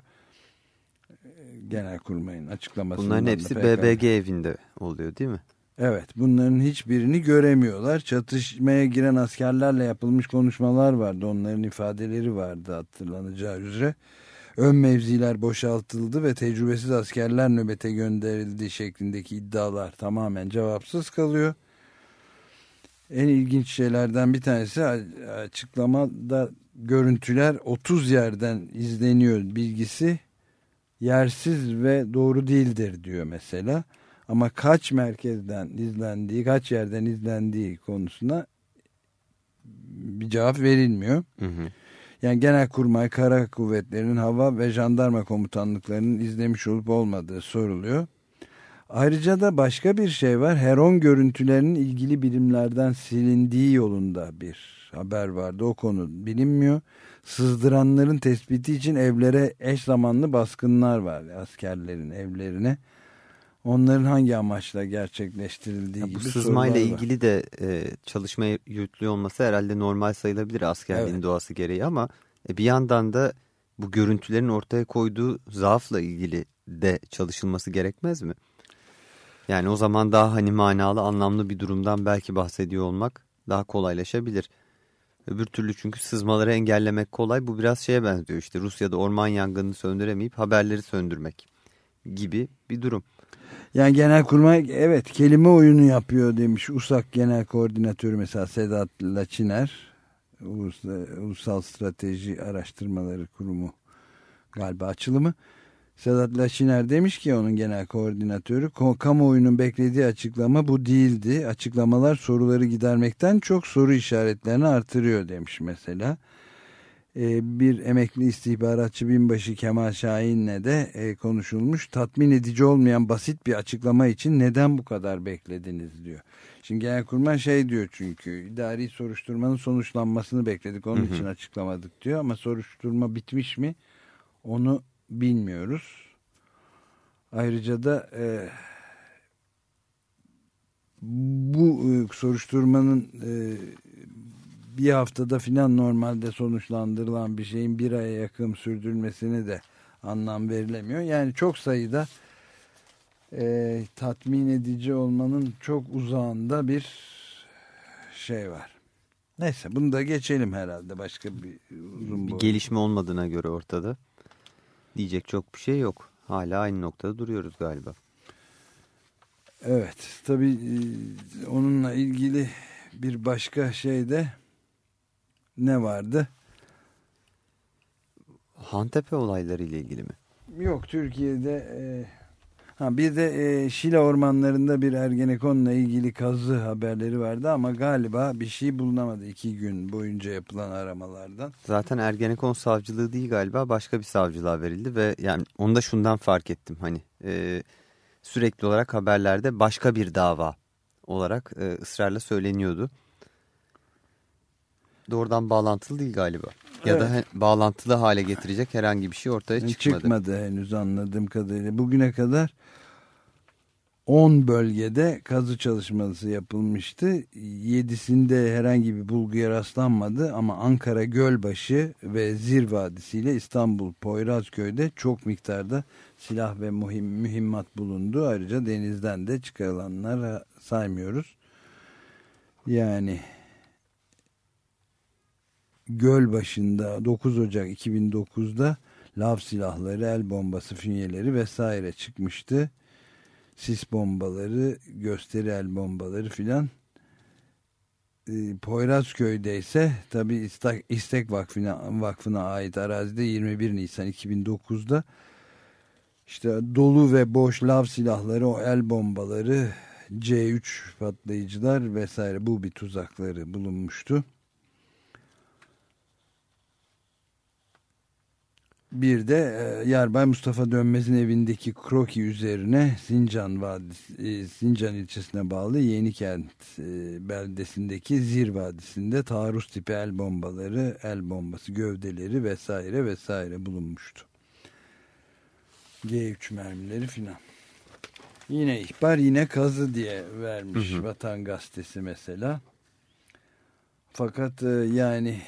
Genel kurmayın açıklamasında. Bunların hepsi BBG evinde oluyor değil mi? Evet bunların hiçbirini göremiyorlar. Çatışmaya giren askerlerle yapılmış konuşmalar vardı. Onların ifadeleri vardı hatırlanacağı üzere. Ön mevziler boşaltıldı ve tecrübesiz askerler nöbete gönderildi şeklindeki iddialar tamamen cevapsız kalıyor. En ilginç şeylerden bir tanesi açıklamada görüntüler 30 yerden izleniyor bilgisi yersiz ve doğru değildir diyor mesela. Ama kaç merkezden izlendiği, kaç yerden izlendiği konusuna bir cevap verilmiyor. Hı hı. Yani Genelkurmay Kara Kuvvetleri'nin hava ve jandarma komutanlıklarının izlemiş olup olmadığı soruluyor. Ayrıca da başka bir şey var. Heron görüntülerinin ilgili birimlerden silindiği yolunda bir haber vardı. O konu bilinmiyor. Sızdıranların tespiti için evlere eş zamanlı baskınlar var askerlerin evlerine onların hangi amaçla gerçekleştirildiği ya gibi Bu sızmayla ilgili de e, çalışma yürütülüyor olması herhalde normal sayılabilir askerliğin evet. doğası gereği ama e, bir yandan da bu görüntülerin ortaya koyduğu zaafla ilgili de çalışılması gerekmez mi? Yani o zaman daha hani manalı anlamlı bir durumdan belki bahsediyor olmak daha kolaylaşabilir. Öbür türlü çünkü sızmaları engellemek kolay. Bu biraz şeye benziyor işte Rusya'da orman yangınını söndüremeyip haberleri söndürmek gibi bir durum. Yani genel kurmay evet kelime oyunu yapıyor demiş USAK Genel Koordinatörü mesela Sedat Laçiner Ulusal Strateji Araştırmaları Kurumu galiba açılımı. Sedat Laçiner demiş ki onun genel koordinatörü kamuoyunun beklediği açıklama bu değildi. Açıklamalar soruları gidermekten çok soru işaretlerini artırıyor demiş mesela. E, bir emekli istihbaratçı binbaşı Kemal Şahin'le de e, konuşulmuş. Tatmin edici olmayan basit bir açıklama için neden bu kadar beklediniz diyor. Şimdi Genelkurmay şey diyor çünkü idari soruşturmanın sonuçlanmasını bekledik onun hı hı. için açıklamadık diyor ama soruşturma bitmiş mi onu bilmiyoruz. Ayrıca da e, bu e, soruşturmanın e, bir haftada filan normalde sonuçlandırılan bir şeyin bir aya yakın sürdürülmesine de anlam verilemiyor. Yani çok sayıda e, tatmin edici olmanın çok uzağında bir şey var. Neyse bunu da geçelim herhalde başka bir uzun Bir gelişme olmadığına göre ortada. Diyecek çok bir şey yok. Hala aynı noktada duruyoruz galiba. Evet tabii e, onunla ilgili bir başka şey de ne vardı? Hantepe olayları ile ilgili mi? Yok Türkiye'de e, ha bir de e, Şile ormanlarında bir Ergenekon'la ilgili kazı haberleri vardı ama galiba bir şey bulunamadı iki gün boyunca yapılan aramalardan. Zaten Ergenekon savcılığı değil galiba başka bir savcılığa verildi ve yani onu da şundan fark ettim hani e, sürekli olarak haberlerde başka bir dava olarak e, ısrarla söyleniyordu. Doğrudan bağlantılı değil galiba. Ya da he- bağlantılı hale getirecek herhangi bir şey ortaya çıkmadı. Çıkmadı henüz anladığım kadarıyla. Bugüne kadar 10 bölgede kazı çalışması yapılmıştı. 7'sinde herhangi bir bulguya rastlanmadı ama Ankara Gölbaşı ve Zir Vadisi ile İstanbul Poyrazköy'de çok miktarda silah ve muhim, mühimmat bulundu. Ayrıca denizden de çıkarılanları saymıyoruz. Yani göl başında 9 Ocak 2009'da lav silahları, el bombası, fünyeleri vesaire çıkmıştı. Sis bombaları, gösteri el bombaları filan. Ee, Poyrazköy'de ise tabi İstek, İstek Vakfı'na, Vakfı'na ait arazide 21 Nisan 2009'da işte dolu ve boş lav silahları, o el bombaları, C3 patlayıcılar vesaire bu bir tuzakları bulunmuştu. Bir de e, Yarbay Mustafa Dönmez'in evindeki kroki üzerine Sincan Vadisi, e, Sincan ilçesine bağlı Yenikent e, beldesindeki Zir Vadisi'nde taarruz tipi el bombaları, el bombası gövdeleri vesaire vesaire bulunmuştu. G3 mermileri filan. Yine ihbar yine kazı diye vermiş Hı hı. Vatan Gazetesi mesela. Fakat yani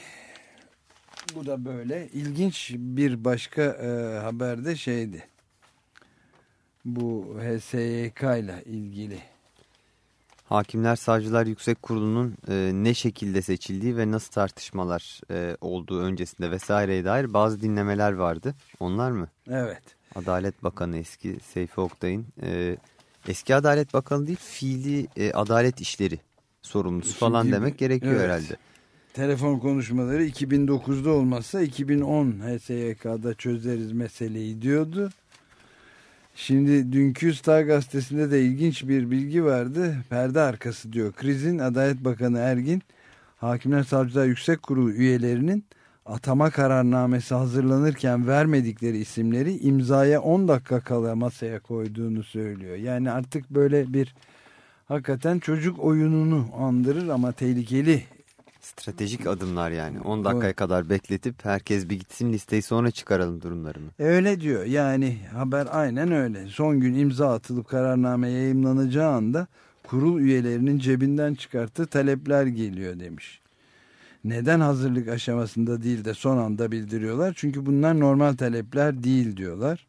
bu da böyle. İlginç bir başka e, haber de şeydi. Bu HSYK ile ilgili. Hakimler Savcılar Yüksek Kurulu'nun e, ne şekilde seçildiği ve nasıl tartışmalar e, olduğu öncesinde vesaireye dair bazı dinlemeler vardı. Onlar mı? Evet. Adalet Bakanı eski Seyfi Oktay'ın e, eski Adalet Bakanı değil fiili e, adalet işleri sorumlusu falan Şimdi- demek gerekiyor evet. herhalde. Telefon konuşmaları 2009'da olmazsa 2010 HSYK'da çözeriz meseleyi diyordu. Şimdi dünkü Star gazetesinde de ilginç bir bilgi vardı. Perde arkası diyor. Krizin Adalet Bakanı Ergin, Hakimler Savcılar Yüksek Kurulu üyelerinin atama kararnamesi hazırlanırken vermedikleri isimleri imzaya 10 dakika kala masaya koyduğunu söylüyor. Yani artık böyle bir hakikaten çocuk oyununu andırır ama tehlikeli Stratejik adımlar yani. 10 dakikaya kadar bekletip herkes bir gitsin listeyi sonra çıkaralım durumlarını. Öyle diyor. Yani haber aynen öyle. Son gün imza atılıp kararname yayımlanacağı anda kurul üyelerinin cebinden çıkarttığı talepler geliyor demiş. Neden hazırlık aşamasında değil de son anda bildiriyorlar? Çünkü bunlar normal talepler değil diyorlar.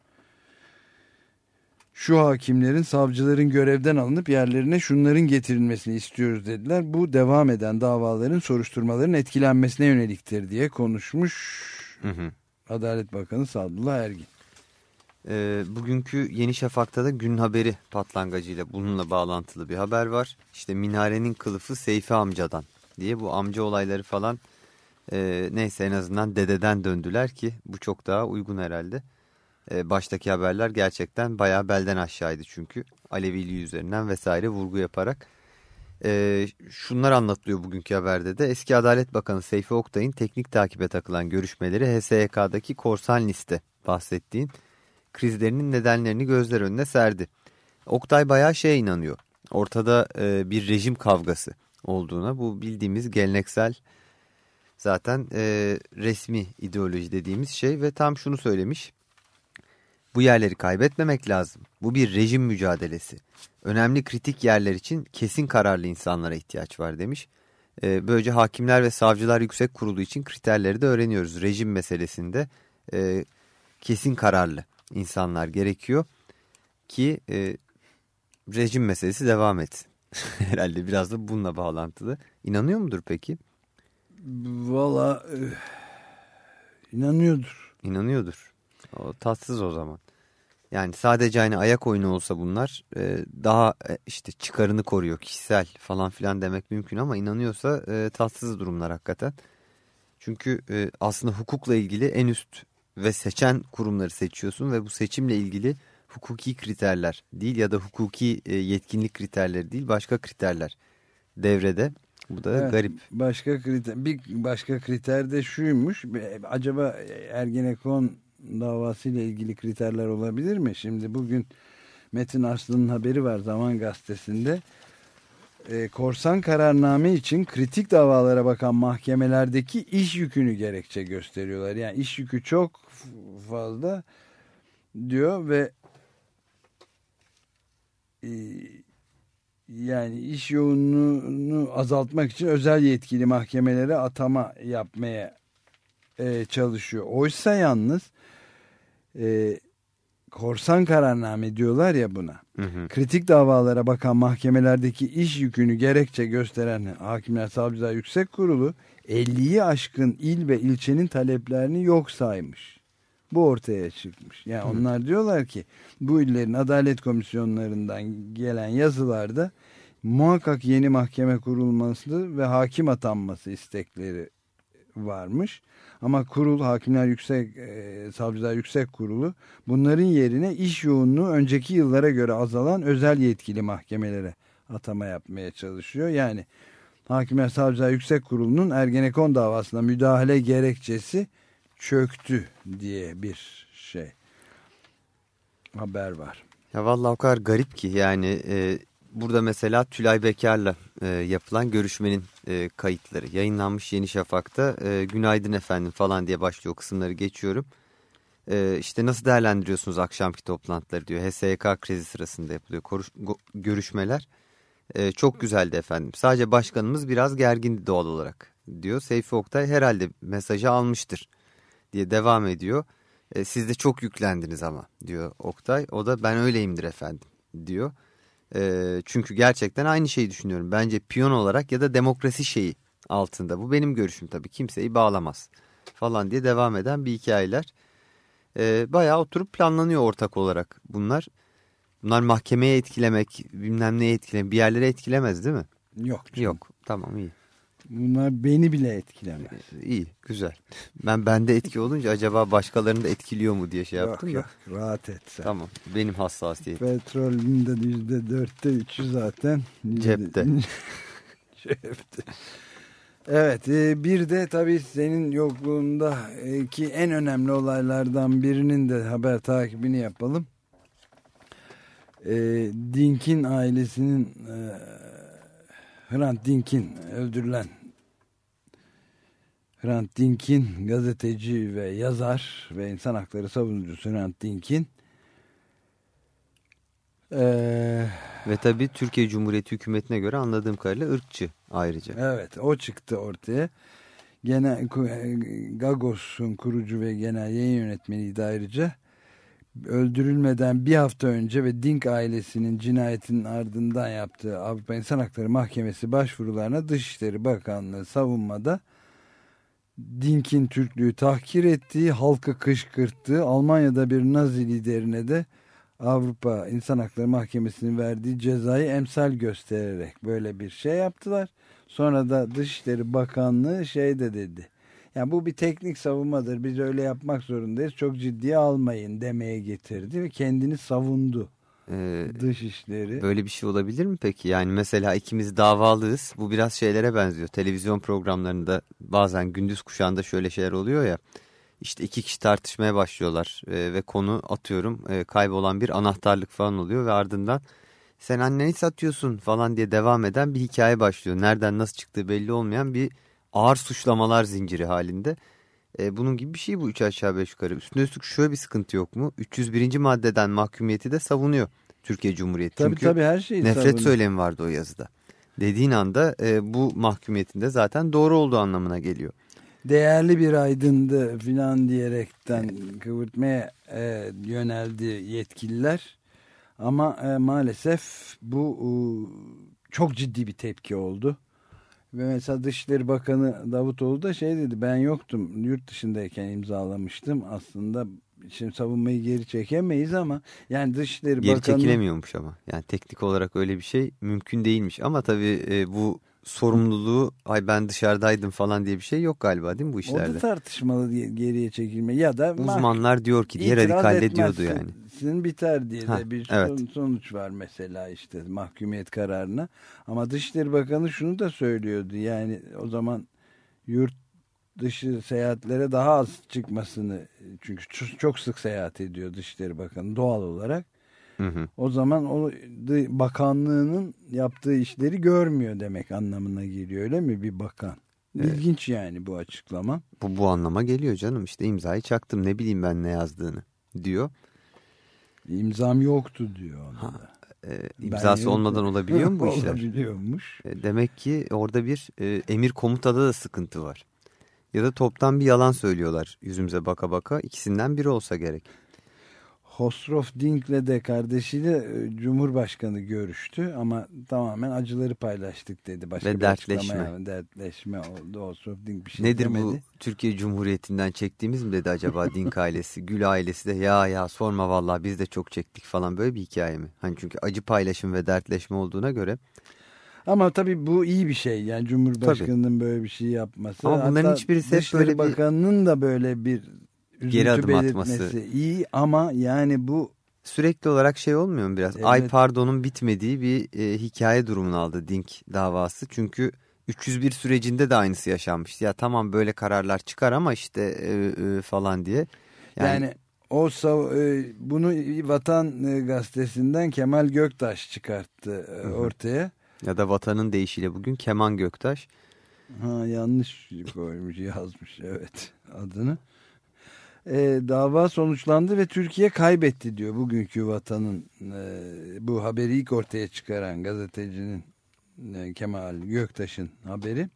Şu hakimlerin, savcıların görevden alınıp yerlerine şunların getirilmesini istiyoruz dediler. Bu devam eden davaların, soruşturmaların etkilenmesine yöneliktir diye konuşmuş Hı hı. Adalet Bakanı Sadullah Ergin. E, bugünkü Yeni Şafak'ta da gün haberi patlangacıyla bununla bağlantılı bir haber var. İşte minarenin kılıfı Seyfi amcadan diye bu amca olayları falan e, neyse en azından dededen döndüler ki bu çok daha uygun herhalde. E, baştaki haberler gerçekten bayağı belden aşağıydı çünkü Aleviliği üzerinden vesaire vurgu yaparak. E, şunlar anlatılıyor bugünkü haberde de eski Adalet Bakanı Seyfi Oktay'ın teknik takibe takılan görüşmeleri HSYK'daki korsan liste bahsettiğin krizlerinin nedenlerini gözler önüne serdi. Oktay bayağı şeye inanıyor. Ortada e, bir rejim kavgası olduğuna bu bildiğimiz geleneksel zaten resmi ideoloji dediğimiz şey ve tam şunu söylemiş. Bu yerleri kaybetmemek lazım. Bu bir rejim mücadelesi. Önemli kritik yerler için kesin kararlı insanlara ihtiyaç var demiş. E, böylece Hakimler ve Savcılar Yüksek Kurulu için kriterleri de öğreniyoruz. Rejim meselesinde e, kesin kararlı insanlar gerekiyor ki e, rejim meselesi devam etsin. *laughs* Herhalde biraz da bununla bağlantılı. İnanıyor mudur peki? Valla e, inanıyordur. İnanıyordur. O tatsız o zaman. Yani sadece hani ayak oyunu olsa bunlar e, daha e, işte çıkarını koruyor kişisel falan filan demek mümkün ama inanıyorsa e, tatsız durumlar hakikaten. Çünkü e, aslında hukukla ilgili en üst ve seçen kurumları seçiyorsun ve bu seçimle ilgili hukuki kriterler değil ya da hukuki e, yetkinlik kriterleri değil başka kriterler devrede. Bu da Evet, garip. Başka kriter, bir başka kriter de şuymuş. Acaba Ergenekon davasıyla ilgili kriterler olabilir mi? Şimdi bugün Metin Arslan'ın haberi var Zaman Gazetesi'nde. E, korsan kararname için kritik davalara bakan mahkemelerdeki iş yükünü gerekçe gösteriyorlar. Yani iş yükü çok fazla diyor ve e, yani iş yoğunluğunu azaltmak için özel yetkili mahkemelere atama yapmaya e, çalışıyor. Oysa yalnız e, korsan kararname diyorlar ya buna. Hı hı. Kritik davalara bakan mahkemelerdeki iş yükünü gerekçe gösteren Hakimler Savcılar Yüksek Kurulu 50'yi aşkın il ve ilçenin taleplerini yok saymış. Bu ortaya çıkmış. Yani onlar diyorlar ki bu illerin adalet komisyonlarından gelen yazılarda muhakkak yeni mahkeme kurulması ve hakim atanması istekleri varmış. Ama kurul Hakimler Yüksek e, Savcılar Yüksek Kurulu bunların yerine iş yoğunluğu önceki yıllara göre azalan özel yetkili mahkemelere atama yapmaya çalışıyor. Yani Hakimler Savcılar Yüksek Kurulu'nun Ergenekon davasına müdahale gerekçesi çöktü diye bir şey haber var. Ya vallahi o kadar garip ki yani e, burada mesela Tülay Bekar'la e, yapılan görüşmenin e, kayıtları yayınlanmış Yeni Şafak'ta e, günaydın efendim falan diye başlıyor kısımları geçiyorum. E, işte nasıl değerlendiriyorsunuz akşamki toplantıları diyor HSYK krizi sırasında yapılıyor Koruş, go, görüşmeler. E, çok güzeldi efendim sadece başkanımız biraz gergindi doğal olarak diyor. Seyfi Oktay herhalde mesajı almıştır diye devam ediyor. E, siz de çok yüklendiniz ama diyor Oktay. O da ben öyleyimdir efendim diyor. E, çünkü gerçekten aynı şeyi düşünüyorum. Bence piyon olarak ya da demokrasi şeyi altında. Bu benim görüşüm tabii kimseyi bağlamaz falan diye devam eden bir hikayeler. E, bayağı oturup planlanıyor ortak olarak bunlar. Bunlar mahkemeye etkilemek bilmem neye etkilemek bir yerlere etkilemez değil mi? Yok. canım. Yok tamam iyi. Bunlar beni bile etkilemez. İyi güzel. Ben bende etki olunca acaba başkalarını da etkiliyor mu diye şey yaptım yok, da. yok. Rahat et sen. Tamam benim hassasiyetim. Petrolün de yüzde dörtte üçü zaten. Cepte. *laughs* Cepte. Evet e, bir de tabii senin yokluğunda e, ki en önemli olaylardan birinin de haber takibini yapalım. E, Dink'in ailesinin Hrant Dink'in öldürülen Hrant Dink'in gazeteci ve yazar ve insan hakları savunucusu Hrant Dink'in eee Ve tabii Türkiye Cumhuriyeti hükümetine göre anladığım kadarıyla ırkçı ayrıca. Evet o çıktı ortaya. Genel Gagos'un kurucu ve genel yayın yönetmeniydi ayrıca. Öldürülmeden bir hafta önce ve Dink ailesinin cinayetinin ardından yaptığı Avrupa İnsan Hakları Mahkemesi başvurularına Dışişleri Bakanlığı savunmada Dink'in Türklüğü tahkir ettiği, halkı kışkırttığı, Almanya'da bir Nazi liderine de Avrupa İnsan Hakları Mahkemesi'nin verdiği cezayı emsal göstererek böyle bir şey yaptılar. Sonra da Dışişleri Bakanlığı şey de dedi. Yani bu bir teknik savunmadır. Biz öyle yapmak zorundayız. Çok ciddiye almayın demeye getirdi ve kendini savundu. Ee, Dışişleri. böyle bir şey olabilir mi peki? Yani mesela ikimiz davalıyız. Bu biraz şeylere benziyor. Televizyon programlarında bazen gündüz kuşağında şöyle şeyler oluyor ya. İşte iki kişi tartışmaya başlıyorlar e, ve konu atıyorum e, kaybolan bir anahtarlık falan oluyor ve ardından sen anneni satıyorsun falan diye devam eden bir hikaye başlıyor. Nereden nasıl çıktığı belli olmayan bir ağır suçlamalar zinciri halinde. E, bunun gibi bir şey bu üç aşağı beş yukarı. Üstüne üstlük şöyle bir sıkıntı yok mu? 301. maddeden mahkumiyeti de savunuyor Türkiye Cumhuriyeti. Tabii Çünkü tabii her şeyi nefret savunuyor. söylemi vardı o yazıda. dediğin anda e, bu mahkumiyetinde zaten doğru olduğu anlamına geliyor. Değerli bir aydındı filan diyerekten kıvırtmaya e, yöneldi yetkililer. Ama e, maalesef bu e, çok ciddi bir tepki oldu. Ve mesela Dışişleri Bakanı Davutoğlu da şey dedi ben yoktum yurt dışındayken imzalamıştım. Aslında şimdi savunmayı geri çekemeyiz ama yani Dışişleri Geri Bakanı... çekilemiyormuş ama yani teknik olarak öyle bir şey mümkün değilmiş. Ama tabii e, bu sorumluluğu ay ben dışarıdaydım falan diye bir şey yok galiba değil mi bu O işlerde? da tartışmalı diye geriye çekilme ya da Uzmanlar diyor ki diğer İtiraz radikal diyordu yani. Sizin biter diye Ha, de bir evet. son- sonuç var mesela işte mahkumiyet kararına. Ama Dışişleri Bakanı şunu da söylüyordu yani o zaman yurt dışı seyahatlere daha az çıkmasını çünkü çok sık seyahat ediyor Dışişleri Bakanı doğal olarak. Hı hı. O zaman o bakanlığının yaptığı işleri görmüyor demek anlamına geliyor öyle mi bir bakan? İlginç yani bu açıklama. Bu, bu anlama geliyor canım işte imzayı çaktım ne bileyim ben ne yazdığını diyor. İmzam yoktu diyor ona da. E, imzası olmadan olabiliyor mu bu *laughs* işler? Olabiliyormuş. E, Demek ki orada bir e, emir komutada da sıkıntı var. Ya da toptan bir yalan söylüyorlar yüzümüze baka baka. İkisinden biri olsa gerek. Hosrof Dink'le de kardeşiyle e, Cumhurbaşkanı görüştü ama tamamen acıları paylaştık dedi. Başka Ve bir dertleşme. yani. Dertleşme oldu. Hosrof Dink bir şey Nedir demedi. bu Türkiye Cumhuriyeti'nden çektiğimiz mi dedi acaba *laughs* Dink ailesi? Gül ailesi de ya ya sorma vallahi biz de çok çektik falan böyle bir hikaye mi? Hani çünkü acı paylaşım ve dertleşme olduğuna göre. Ama tabii bu iyi bir şey. Yani Cumhurbaşkanının böyle bir şey yapması. Ama bunların Hatta hiçbirisi hep böyle bir- Bakanı'nın da böyle bir Geri adım atması. iyi ama yani bu Sürekli olarak şey olmuyor mu biraz? Evet. Ay pardonun bitmediği bir e, hikaye durumunu aldı Dink davası. Çünkü 301 sürecinde de aynısı yaşanmıştı. Ya tamam böyle kararlar çıkar ama işte e, e, falan diye. yani, o sav- e, bunu Vatan e, Gazetesi'nden Kemal Göktaş çıkarttı e, ortaya. Ya da vatanın deyişiyle bugün Keman Göktaş. Ha yanlış koymuş yazmış evet adını. Ee, dava sonuçlandı ve Türkiye kaybetti diyor bugünkü vatanın e, bu haberi ilk ortaya çıkaran gazetecinin e, Kemal Göktaş'ın haberi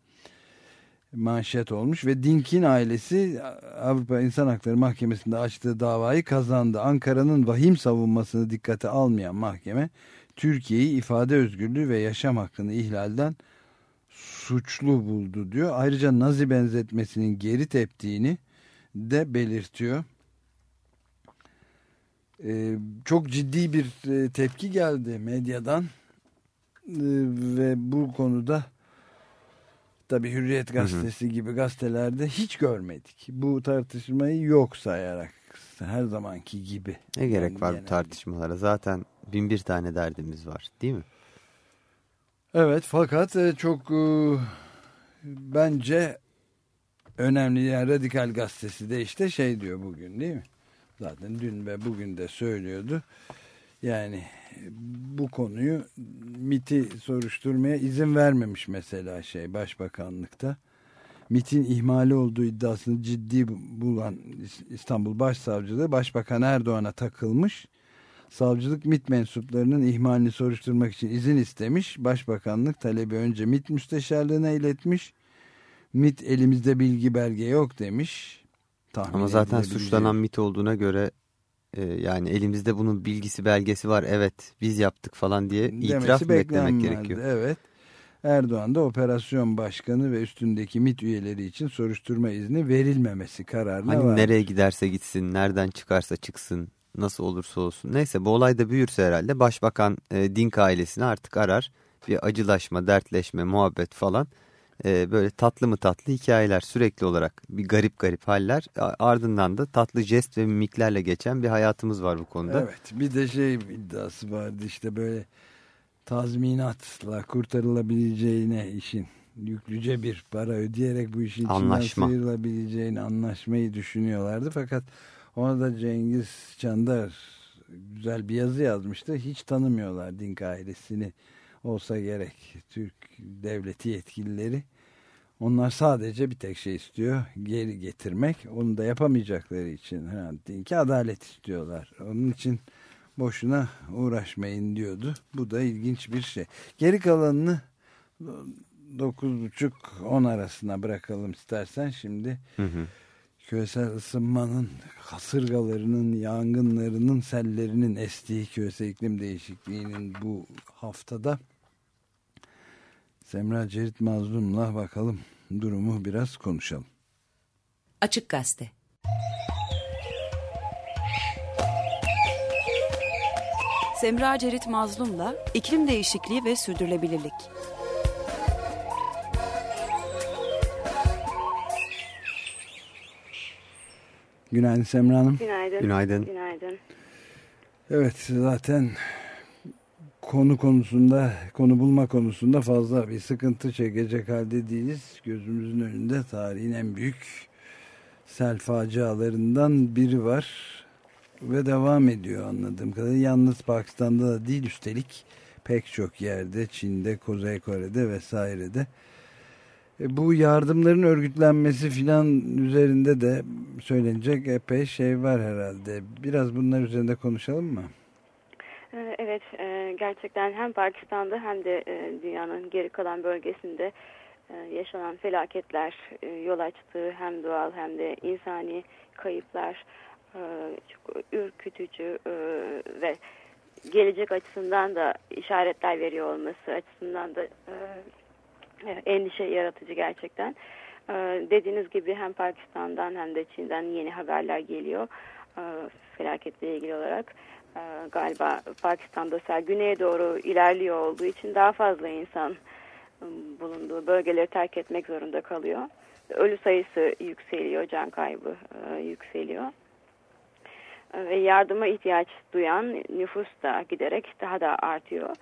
manşet olmuş ve Dink'in ailesi Avrupa İnsan Hakları Mahkemesi'nde açtığı davayı kazandı. Ankara'nın vahim savunmasını dikkate almayan mahkeme Türkiye'yi ifade özgürlüğü ve yaşam hakkını ihlalden suçlu buldu diyor. Ayrıca Nazi benzetmesinin geri teptiğini de belirtiyor. Ee, çok ciddi bir e, tepki geldi medyadan Ee, ve bu konuda tabi Hürriyet gazetesi gibi gazetelerde hiç görmedik. Bu tartışmayı yok sayarak her zamanki gibi. Ne gerek Yani var bu tartışmalara? Zaten bin bir tane derdimiz var değil mi? Evet fakat e, çok e, bence önemli yani Radikal Gazetesi de işte şey diyor bugün değil mi? Zaten dün ve bugün de söylüyordu. Yani bu konuyu MIT'i soruşturmaya izin vermemiş mesela şey başbakanlıkta. MIT'in ihmali olduğu iddiasını ciddi bulan İstanbul Başsavcılığı Başbakan Erdoğan'a takılmış. Savcılık MIT mensuplarının ihmalini soruşturmak için izin istemiş. Başbakanlık talebi önce MIT müsteşarlığına iletmiş. MIT elimizde bilgi belge yok demiş. Tahmin Ama zaten suçlanan MIT olduğuna göre e, yani elimizde bunun bilgisi belgesi var evet biz yaptık falan diye itiraf mı beklemek gerekiyor? Evet. Erdoğan da operasyon başkanı ve üstündeki MIT üyeleri için soruşturma izni verilmemesi kararına Hani var. nereye giderse gitsin, nereden çıkarsa çıksın, nasıl olursa olsun. Neyse bu olay da büyürse herhalde başbakan e, Dink ailesini artık arar. Bir acılaşma, dertleşme, muhabbet falan. E, böyle tatlı mı tatlı hikayeler sürekli olarak bir garip garip haller. Ardından da tatlı jest ve mimiklerle geçen bir hayatımız var bu konuda. Evet bir de şey iddiası vardı işte böyle tazminatla kurtarılabileceğine işin yüklüce bir para ödeyerek bu işin içinden Anlaşma. sıyrılabileceğini anlaşmayı düşünüyorlardı. Fakat ona da Cengiz Çandar güzel bir yazı yazmıştı. Hiç tanımıyorlar Dink ailesini olsa gerek Türk devleti yetkilileri. Onlar sadece bir tek şey istiyor geri getirmek. Onu da yapamayacakları için herhalde Dink'e adalet istiyorlar. Onun için boşuna uğraşmayın diyordu. Bu da ilginç bir şey. Geri kalanını 9.30-10 arasına bırakalım istersen şimdi. Hı hı. Küresel ısınmanın, kasırgalarının, yangınlarının, sellerinin estiği küresel iklim değişikliğinin bu haftada Semra Cerit Mazlum'la bakalım durumu biraz konuşalım. Açık Gazete Semra Cerit Mazlum'la iklim değişikliği ve sürdürülebilirlik. Günaydın Semra Hanım. Günaydın. Günaydın. Günaydın. Evet zaten konu konusunda, konu bulma konusunda fazla bir sıkıntı çekecek halde değiliz. Gözümüzün önünde tarihin en büyük sel facialarından biri var ve devam ediyor anladığım kadarıyla. Yalnız Pakistan'da da değil üstelik pek çok yerde Çin'de, Kuzey Kore'de vesairede. E, bu yardımların örgütlenmesi filan üzerinde de söylenecek epey şey var herhalde. Biraz bunlar üzerinde konuşalım mı? Ee, evet, e, gerçekten hem Pakistan'da hem de e, dünyanın geri kalan bölgesinde e, yaşanan felaketler yol açtığı hem doğal hem de insani kayıplar çok ürkütücü ve gelecek açısından da işaretler veriyor olması açısından da endişe yaratıcı gerçekten. Dediğiniz gibi hem Pakistan'dan hem de Çin'den yeni haberler geliyor felaketle ilgili olarak. Galiba Pakistan'da sel güneye doğru ilerliyor olduğu için daha fazla insan bulunduğu bölgeleri terk etmek zorunda kalıyor. Ölü sayısı yükseliyor, can kaybı yükseliyor ve yardıma ihtiyaç duyan nüfus da giderek daha da artıyor.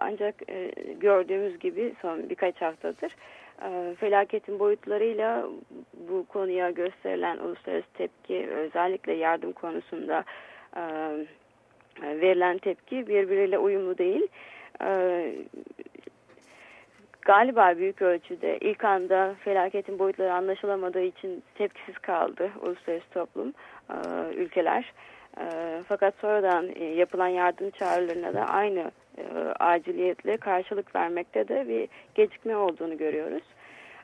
Ancak gördüğümüz gibi son birkaç haftadır felaketin boyutlarıyla bu konuya gösterilen uluslararası tepki özellikle yardım konusunda verilen tepki birbiriyle uyumlu değil. Galiba büyük ölçüde ilk anda felaketin boyutları anlaşılamadığı için tepkisiz kaldı uluslararası toplum, ülkeler. Fakat sonradan yapılan yardım çağrılarına da aynı aciliyetle karşılık vermekte de bir gecikme olduğunu görüyoruz.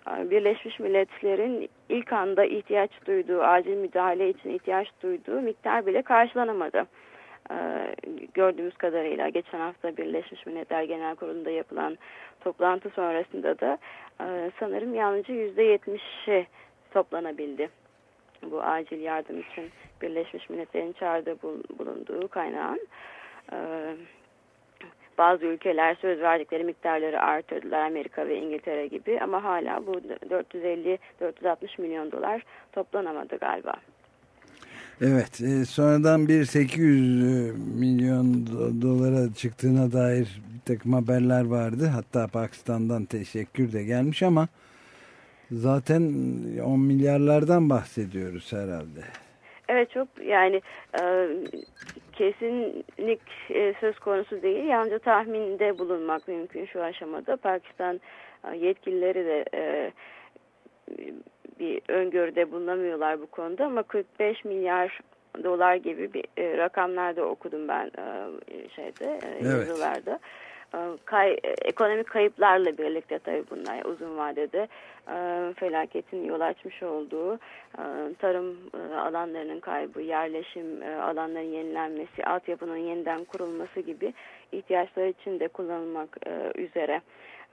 Birleşmiş Milletler'in ilk anda ihtiyaç duyduğu, acil müdahale için ihtiyaç duyduğu miktar bile karşılanamadı. Gördüğümüz kadarıyla geçen hafta Birleşmiş Milletler Genel Kurulu'nda yapılan toplantı sonrasında da sanırım yalnızca %70'i toplanabildi. Bu acil yardım için Birleşmiş Milletler'in çağrıda bulunduğu kaynağın. Bazı ülkeler söz verdikleri miktarları artırdılar Amerika ve İngiltere gibi ama hala bu 450-460 milyon dolar toplanamadı galiba. Evet e, sonradan bir 800 milyon dolara çıktığına dair bir takım haberler vardı. Hatta Pakistan'dan teşekkür de gelmiş ama zaten 10 milyarlardan bahsediyoruz herhalde. Evet çok yani e, kesinlik e, söz konusu değil. Yalnızca tahminde bulunmak mümkün şu aşamada. Pakistan e, yetkilileri de e, bir öngörüde bulunamıyorlar bu konuda ama 45 milyar dolar gibi bir e, rakamlarda okudum ben e, şeyde e, evet. yazılarda. E, kay, ekonomik kayıplarla birlikte tabii bunlar uzun vadede e, felaketin yol açmış olduğu e, tarım e, alanlarının kaybı, yerleşim e, alanlarının yenilenmesi, altyapının yeniden kurulması gibi ihtiyaçlar için de kullanılmak e, üzere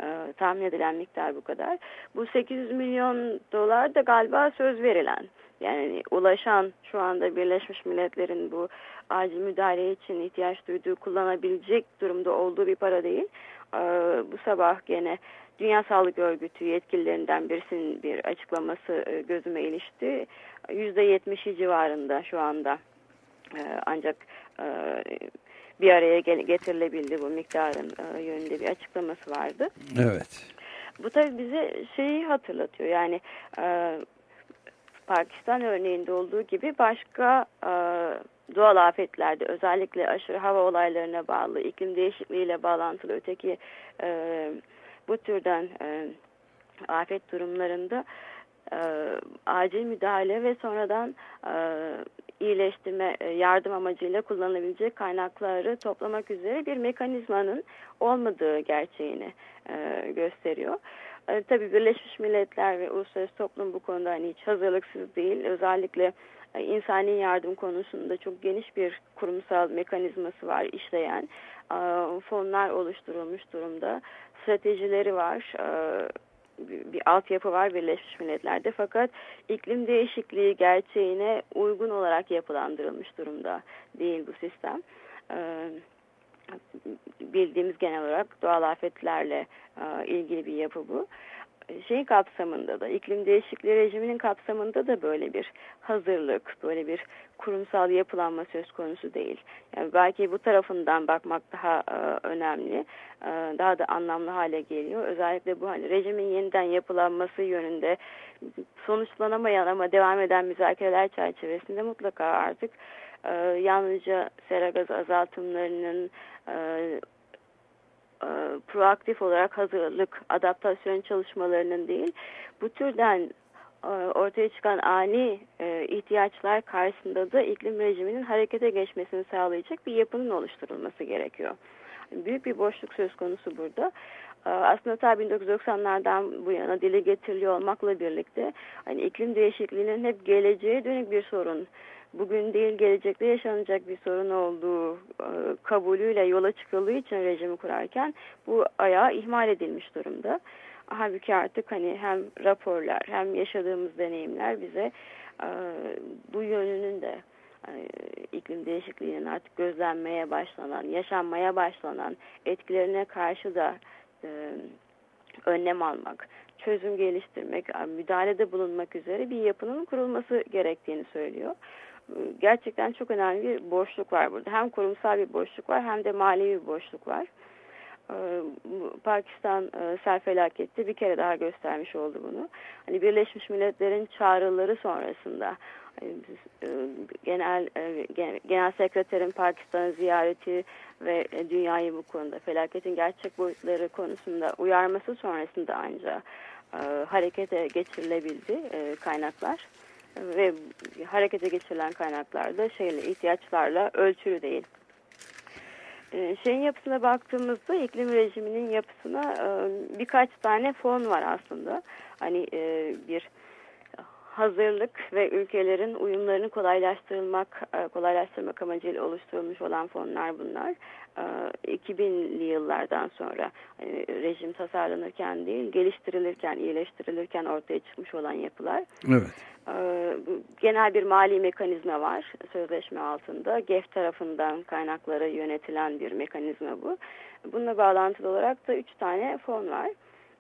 e, tahmin edilen miktar bu kadar. Bu 800 milyon dolar da galiba söz verilen. Yani ulaşan şu anda Birleşmiş Milletler'in bu acil müdahale için ihtiyaç duyduğu kullanabilecek durumda olduğu bir para değil. E, bu sabah gene Dünya Sağlık Örgütü yetkililerinden birisinin bir açıklaması e, gözüme ilişti. %70'i civarında şu anda. E, ancak e, bir araya getirilebildi bu miktarın e, yönünde bir açıklaması vardı. Evet. Bu tabii bize şeyi hatırlatıyor yani e, Pakistan örneğinde olduğu gibi başka e, doğal afetlerde özellikle aşırı hava olaylarına bağlı iklim değişikliğiyle bağlantılı öteki e, bu türden e, afet durumlarında e, acil müdahale ve sonradan e, iyileştirme e, yardım amacıyla kullanılabilecek kaynakları toplamak üzere bir mekanizmanın olmadığı gerçeğini e, gösteriyor. E, tabii Birleşmiş Milletler ve uluslararası toplum bu konuda hani hiç hazırlıksız değil. Özellikle insani yardım konusunda çok geniş bir kurumsal mekanizması var işleyen. Fonlar oluşturulmuş durumda. Stratejileri var. Bir, bir altyapı var Birleşmiş Milletler'de fakat iklim değişikliği gerçeğine uygun olarak yapılandırılmış durumda değil bu sistem. Ee, bildiğimiz genel olarak doğal afetlerle e, ilgili bir yapı bu. Şeyin kapsamında da iklim değişikliği rejiminin kapsamında da böyle bir hazırlık, böyle bir kurumsal yapılanma söz konusu değil. Yani belki bu tarafından bakmak daha e, önemli, e, daha da anlamlı hale geliyor. Özellikle bu hani rejimin yeniden yapılanması yönünde sonuçlanamayan ama devam eden müzakereler çerçevesinde mutlaka artık e, yalnızca sera gaz azaltımlarının e, e, proaktif olarak hazırlık, adaptasyon çalışmalarının değil, bu türden e, ortaya çıkan ani e, ihtiyaçlar karşısında da iklim rejiminin harekete geçmesini sağlayacak bir yapının oluşturulması gerekiyor. Büyük bir boşluk söz konusu burada. Aslında ta 1990'lardan bu yana dile getiriliyor olmakla birlikte hani iklim değişikliğinin hep geleceğe dönük bir sorun bugün değil gelecekte yaşanacak bir sorun olduğu e, kabulüyle yola çıkıldığı için rejimi kurarken bu ayağı ihmal edilmiş durumda. Halbuki artık hani hem raporlar hem yaşadığımız deneyimler bize e, bu yönünün de e, iklim değişikliğinin artık gözlenmeye başlanan, yaşanmaya başlanan etkilerine karşı da önlem almak, çözüm geliştirmek, müdahalede bulunmak üzere bir yapının kurulması gerektiğini söylüyor gerçekten çok önemli bir boşluk var burada. Hem kurumsal bir boşluk var hem de mali bir boşluk var. Ee, Pakistan e, sel felaketi bir kere daha göstermiş oldu bunu. Hani Birleşmiş Milletler'in çağrıları sonrasında hani e, genel e, genel sekreterin Pakistan'ı ziyareti ve dünyayı bu konuda felaketin gerçek boyutları konusunda uyarması sonrasında ancak harekete geçirilebildi kaynaklar ve harekete geçirilen kaynaklar da şeyle ihtiyaçlarla ölçülü değil. Ee, şeyin yapısına baktığımızda iklim rejiminin yapısına e, birkaç tane fon var aslında. Hani e, bir hazırlık ve ülkelerin uyumlarını kolaylaştırmak e, kolaylaştırmak amacıyla oluşturulmuş olan fonlar bunlar. 2000'li yıllardan sonra hani rejim tasarlanırken değil geliştirilirken iyileştirilirken ortaya çıkmış olan yapılar. Evet. Ee, genel bir mali mekanizma var sözleşme altında. GEF tarafından kaynakları yönetilen bir mekanizma bu. Bununla bağlantılı olarak da üç tane fon var.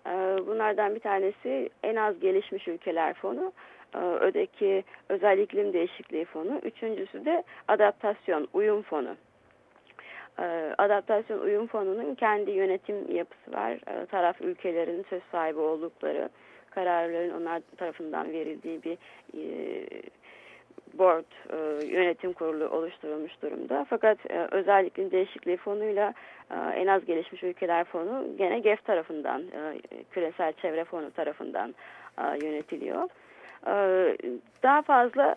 Ee, bunlardan bir tanesi en az gelişmiş ülkeler fonu. Ödeki özel iklim değişikliği fonu. Üçüncüsü de adaptasyon, uyum fonu. Adaptasyon uyum fonunun kendi yönetim yapısı var. Taraf ülkelerin söz sahibi oldukları kararların onlar tarafından verildiği bir e, board e, yönetim kurulu oluşturulmuş durumda. Fakat e, özellikle değişikliği fonuyla en az gelişmiş ülkeler fonu gene GEF tarafından küresel çevre fonu tarafından yönetiliyor. Daha fazla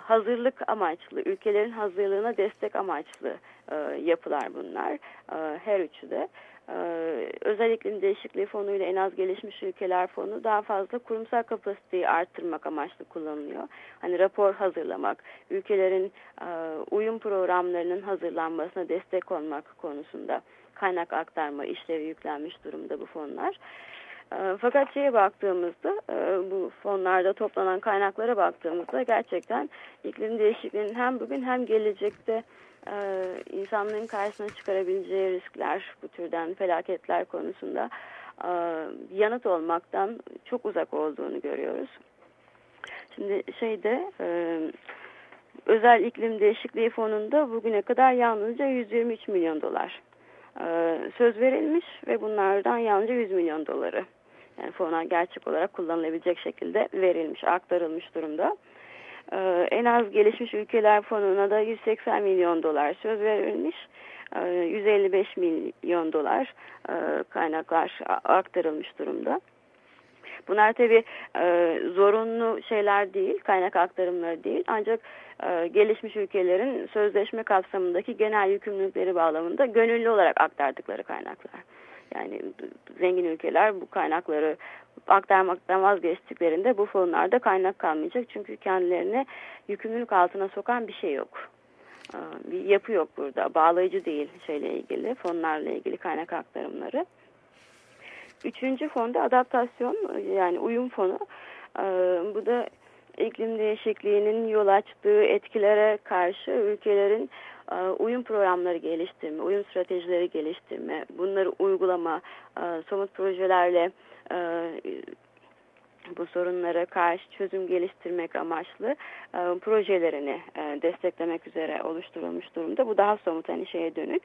hazırlık amaçlı, ülkelerin hazırlığına destek amaçlı e, yapılar bunlar. E, her üçü de. Ee, özel iklim değişikliği fonu ile en az gelişmiş ülkeler fonu daha fazla kurumsal kapasiteyi arttırmak amaçlı kullanılıyor. Hani rapor hazırlamak, ülkelerin e, uyum programlarının hazırlanmasına destek olmak konusunda kaynak aktarma işlevi yüklenmiş durumda bu fonlar. E, fakat şeye baktığımızda e, bu fonlarda toplanan kaynaklara baktığımızda gerçekten iklim değişikliğinin hem bugün hem gelecekte e, insanların karşısına çıkarabileceği riskler bu türden felaketler konusunda e, yanıt olmaktan çok uzak olduğunu görüyoruz. Şimdi şeyde e, özel iklim değişikliği fonunda bugüne kadar yalnızca 123 milyon dolar e, söz verilmiş ve bunlardan yalnızca 100 milyon doları yani fona gerçek olarak kullanılabilecek şekilde verilmiş, aktarılmış durumda. Ee, en az gelişmiş ülkeler fonuna da 180 milyon dolar söz verilmiş. 155 ee, milyon dolar e, kaynaklar aktarılmış durumda. Bunlar tabii e, zorunlu şeyler değil, kaynak aktarımları değil. Ancak e, gelişmiş ülkelerin sözleşme kapsamındaki genel yükümlülükleri bağlamında gönüllü olarak aktardıkları kaynaklar. Yani zengin ülkeler bu kaynakları aktarmaktan vazgeçtiklerinde bu fonlarda kaynak kalmayacak. Çünkü kendilerine yükümlülük altına sokan bir şey yok. Ee, bir yapı yok burada. Bağlayıcı değil şeyle ilgili, fonlarla ilgili kaynak aktarımları. Üçüncü fonda adaptasyon yani uyum fonu. Ee, bu da iklim değişikliğinin yol açtığı etkilere karşı ülkelerin uyum programları geliştirme, uyum stratejileri geliştirme, bunları uygulama, e, somut projelerle e, bu sorunlara karşı çözüm geliştirmek amaçlı projelerini desteklemek üzere oluşturulmuş durumda. Bu daha somut hani şeye dönük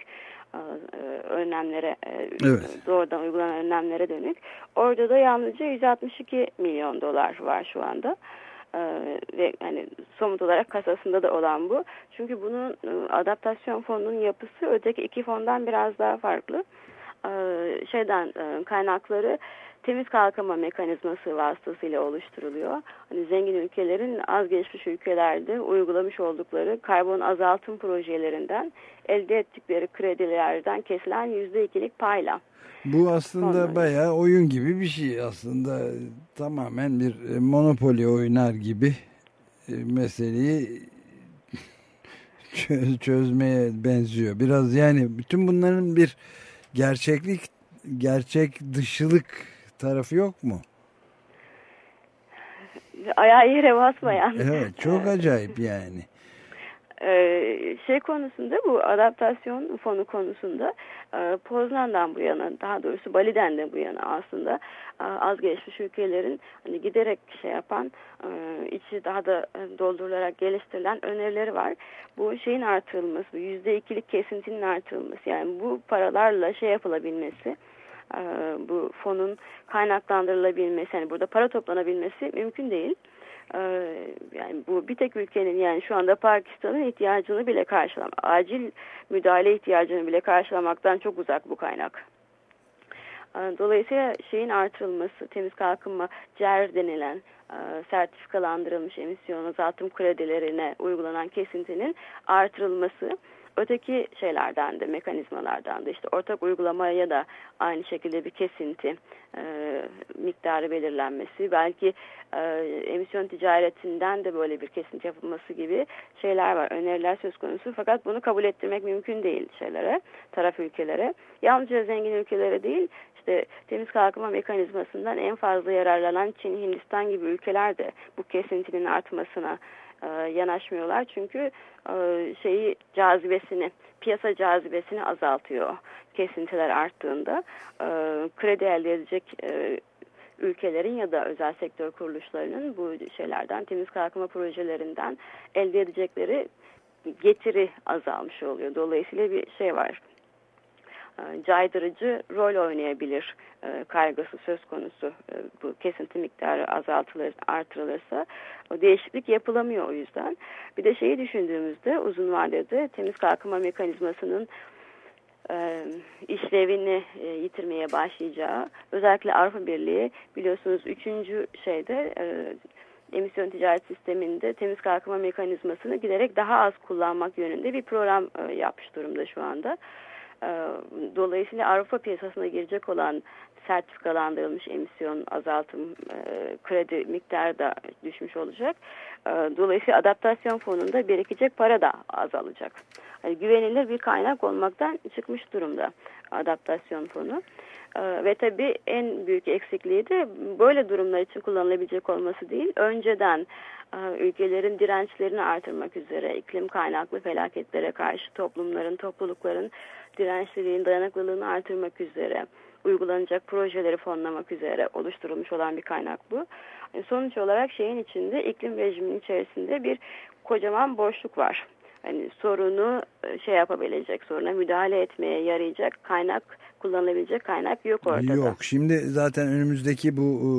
önlemlere evet. doğrudan uygulanan önlemlere dönük. Orada da yalnızca 162 milyon dolar var şu anda. Ee, ve hani somut olarak kasasında da olan bu. Çünkü bunun e, adaptasyon fonunun yapısı öteki iki fondan biraz daha farklı. Ee, şeyden e, kaynakları temiz kalkınma mekanizması vasıtasıyla oluşturuluyor. Hani zengin ülkelerin az gelişmiş ülkelerde uygulamış oldukları karbon azaltım projelerinden elde ettikleri kredilerden kesilen yüzde ikilik payla bu aslında Ondan bayağı oyun gibi bir şey aslında tamamen bir e, monopoli oynar gibi e, meseleyi *laughs* çöz, çözmeye benziyor. Biraz yani bütün bunların bir gerçeklik gerçek dışılık tarafı yok mu? Ayağı yere basmayan. Evet *laughs* çok acayip yani. Ee, şey konusunda bu adaptasyon fonu konusunda e, Poznan'dan bu yana daha doğrusu Bali'den de bu yana aslında e, az gelişmiş ülkelerin hani giderek şey yapan e, içi daha da doldurularak geliştirilen önerileri var. Bu şeyin artırılması, yüzde ikilik kesintinin artırılması yani bu paralarla şey yapılabilmesi bu fonun kaynaklandırılabilmesi yani burada para toplanabilmesi mümkün değil. Ee, yani bu bir tek ülkenin yani şu anda Pakistan'ın ihtiyacını bile karşılama, acil müdahale ihtiyacını bile karşılamaktan çok uzak bu kaynak. Ee, dolayısıyla şeyin artırılması, temiz kalkınma CER denilen e, sertifikalandırılmış emisyon azaltım kredilerine uygulanan kesintinin artırılması öteki şeylerden de mekanizmalardan da işte ortak uygulamaya da aynı şekilde bir kesinti e, miktarı belirlenmesi belki e, emisyon ticaretinden de böyle bir kesinti yapılması gibi şeyler var öneriler söz konusu. Fakat bunu kabul ettirmek mümkün değil şeylere taraf ülkelere. Yalnızca zengin ülkelere değil işte temiz kalkınma mekanizmasından en fazla yararlanan Çin Hindistan gibi ülkeler de bu kesintinin artmasına e, yanaşmıyorlar. Çünkü e, şeyi cazibesini piyasa cazibesini azaltıyor kesintiler arttığında. E, kredi elde edecek e, ülkelerin ya da özel sektör kuruluşlarının bu şeylerden temiz kalkınma projelerinden elde edecekleri getiri azalmış oluyor. Dolayısıyla bir şey var caydırıcı rol oynayabilir e, kaygısı söz konusu. E, bu kesinti miktarı azaltılır, artırılırsa o değişiklik yapılamıyor o yüzden. Bir de şeyi düşündüğümüzde uzun vadede temiz kalkınma mekanizmasının işlevini yitirmeye başlayacağı özellikle Avrupa Birliği biliyorsunuz üçüncü şeyde emisyon ticaret sisteminde temiz kalkınma mekanizmasını giderek daha az kullanmak yönünde bir program yapmış durumda şu anda. Ee, dolayısıyla Avrupa piyasasına girecek olan sertifikalandırılmış emisyon azaltım e, kredi miktarı da düşmüş olacak. Ee, dolayısıyla adaptasyon fonunda birikecek para da azalacak. Yani güvenilir bir kaynak olmaktan çıkmış durumda adaptasyon fonu. Ee, ve tabii en büyük eksikliği de böyle durumlar için kullanılabilecek olması değil. Önceden e, ülkelerin dirençlerini artırmak üzere iklim kaynaklı felaketlere karşı toplumların, toplulukların dirençliliğin dayanıklılığını artırmak üzere uygulanacak projeleri fonlamak üzere oluşturulmuş olan bir kaynak bu. Yani sonuç olarak şeyin içinde iklim rejiminin içerisinde bir kocaman boşluk var. Hani sorunu e, şey yapabilecek, soruna müdahale etmeye yarayacak kaynak, kullanılabilecek kaynak yok ortada. Yok. Şimdi zaten önümüzdeki bu e,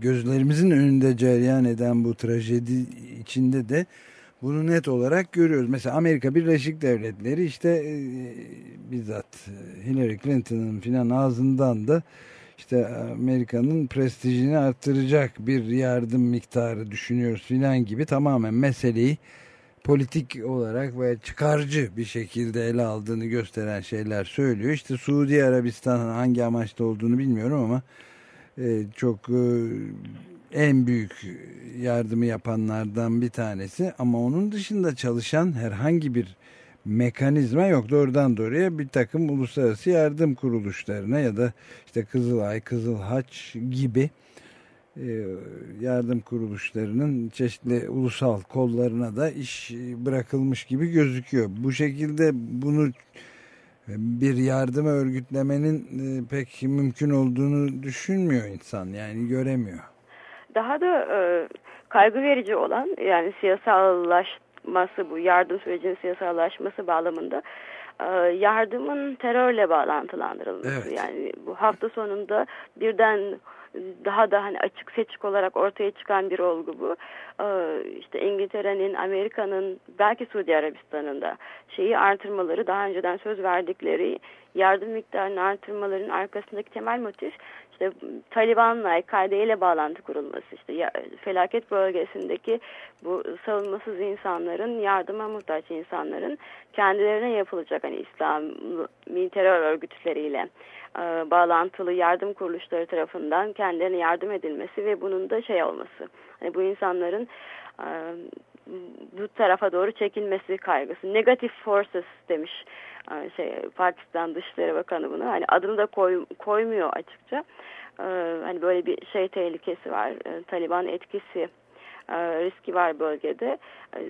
gözlerimizin önünde cereyan eden bu trajedi içinde de bunu net olarak görüyoruz. Mesela Amerika Birleşik Devletleri işte e, bizzat Hillary Clinton'ın filan ağzından da işte Amerika'nın prestijini arttıracak bir yardım miktarı düşünüyoruz filan gibi tamamen meseleyi politik olarak ve çıkarcı bir şekilde ele aldığını gösteren şeyler söylüyor. İşte Suudi Arabistan hangi amaçta olduğunu bilmiyorum ama e, çok e, en büyük yardımı yapanlardan bir tanesi ama onun dışında çalışan herhangi bir mekanizma yok. Doğrudan doğruya bir takım uluslararası yardım kuruluşlarına ya da işte Kızılay, Kızılhaç gibi e, yardım kuruluşlarının çeşitli ulusal kollarına da iş bırakılmış gibi gözüküyor. Bu şekilde bunu bir yardım örgütlemenin e, pek mümkün olduğunu düşünmüyor insan yani göremiyor. Daha da e, kaygı verici olan yani siyasallaşması bu yardım sürecinin siyasallaşması bağlamında e, yardımın terörle bağlantılandırılması. Evet. Yani bu hafta sonunda birden daha da hani açık seçik olarak ortaya çıkan bir olgu bu. Ee, işte İngiltere'nin, Amerika'nın, belki Suudi Arabistan'ın da şeyi artırmaları, daha önceden söz verdikleri yardım miktarını artırmaların arkasındaki temel motif işte Taliban'la, El-Kaide ile bağlantı kurulması, işte ya, felaket bölgesindeki bu savunmasız insanların, yardıma muhtaç insanların kendilerine yapılacak hani İslami terör örgütleriyle e, bağlantılı yardım kuruluşları tarafından kendilerine yardım edilmesi ve bunun da şey olması. Hani bu insanların e, bu tarafa doğru çekilmesi kaygısı. Negative forces demiş e, şey Pakistan Dışişleri Bakanı bunu. Hani adını da koy, koymuyor açıkça. Hani böyle bir şey tehlikesi var. Taliban etkisi riski var bölgede.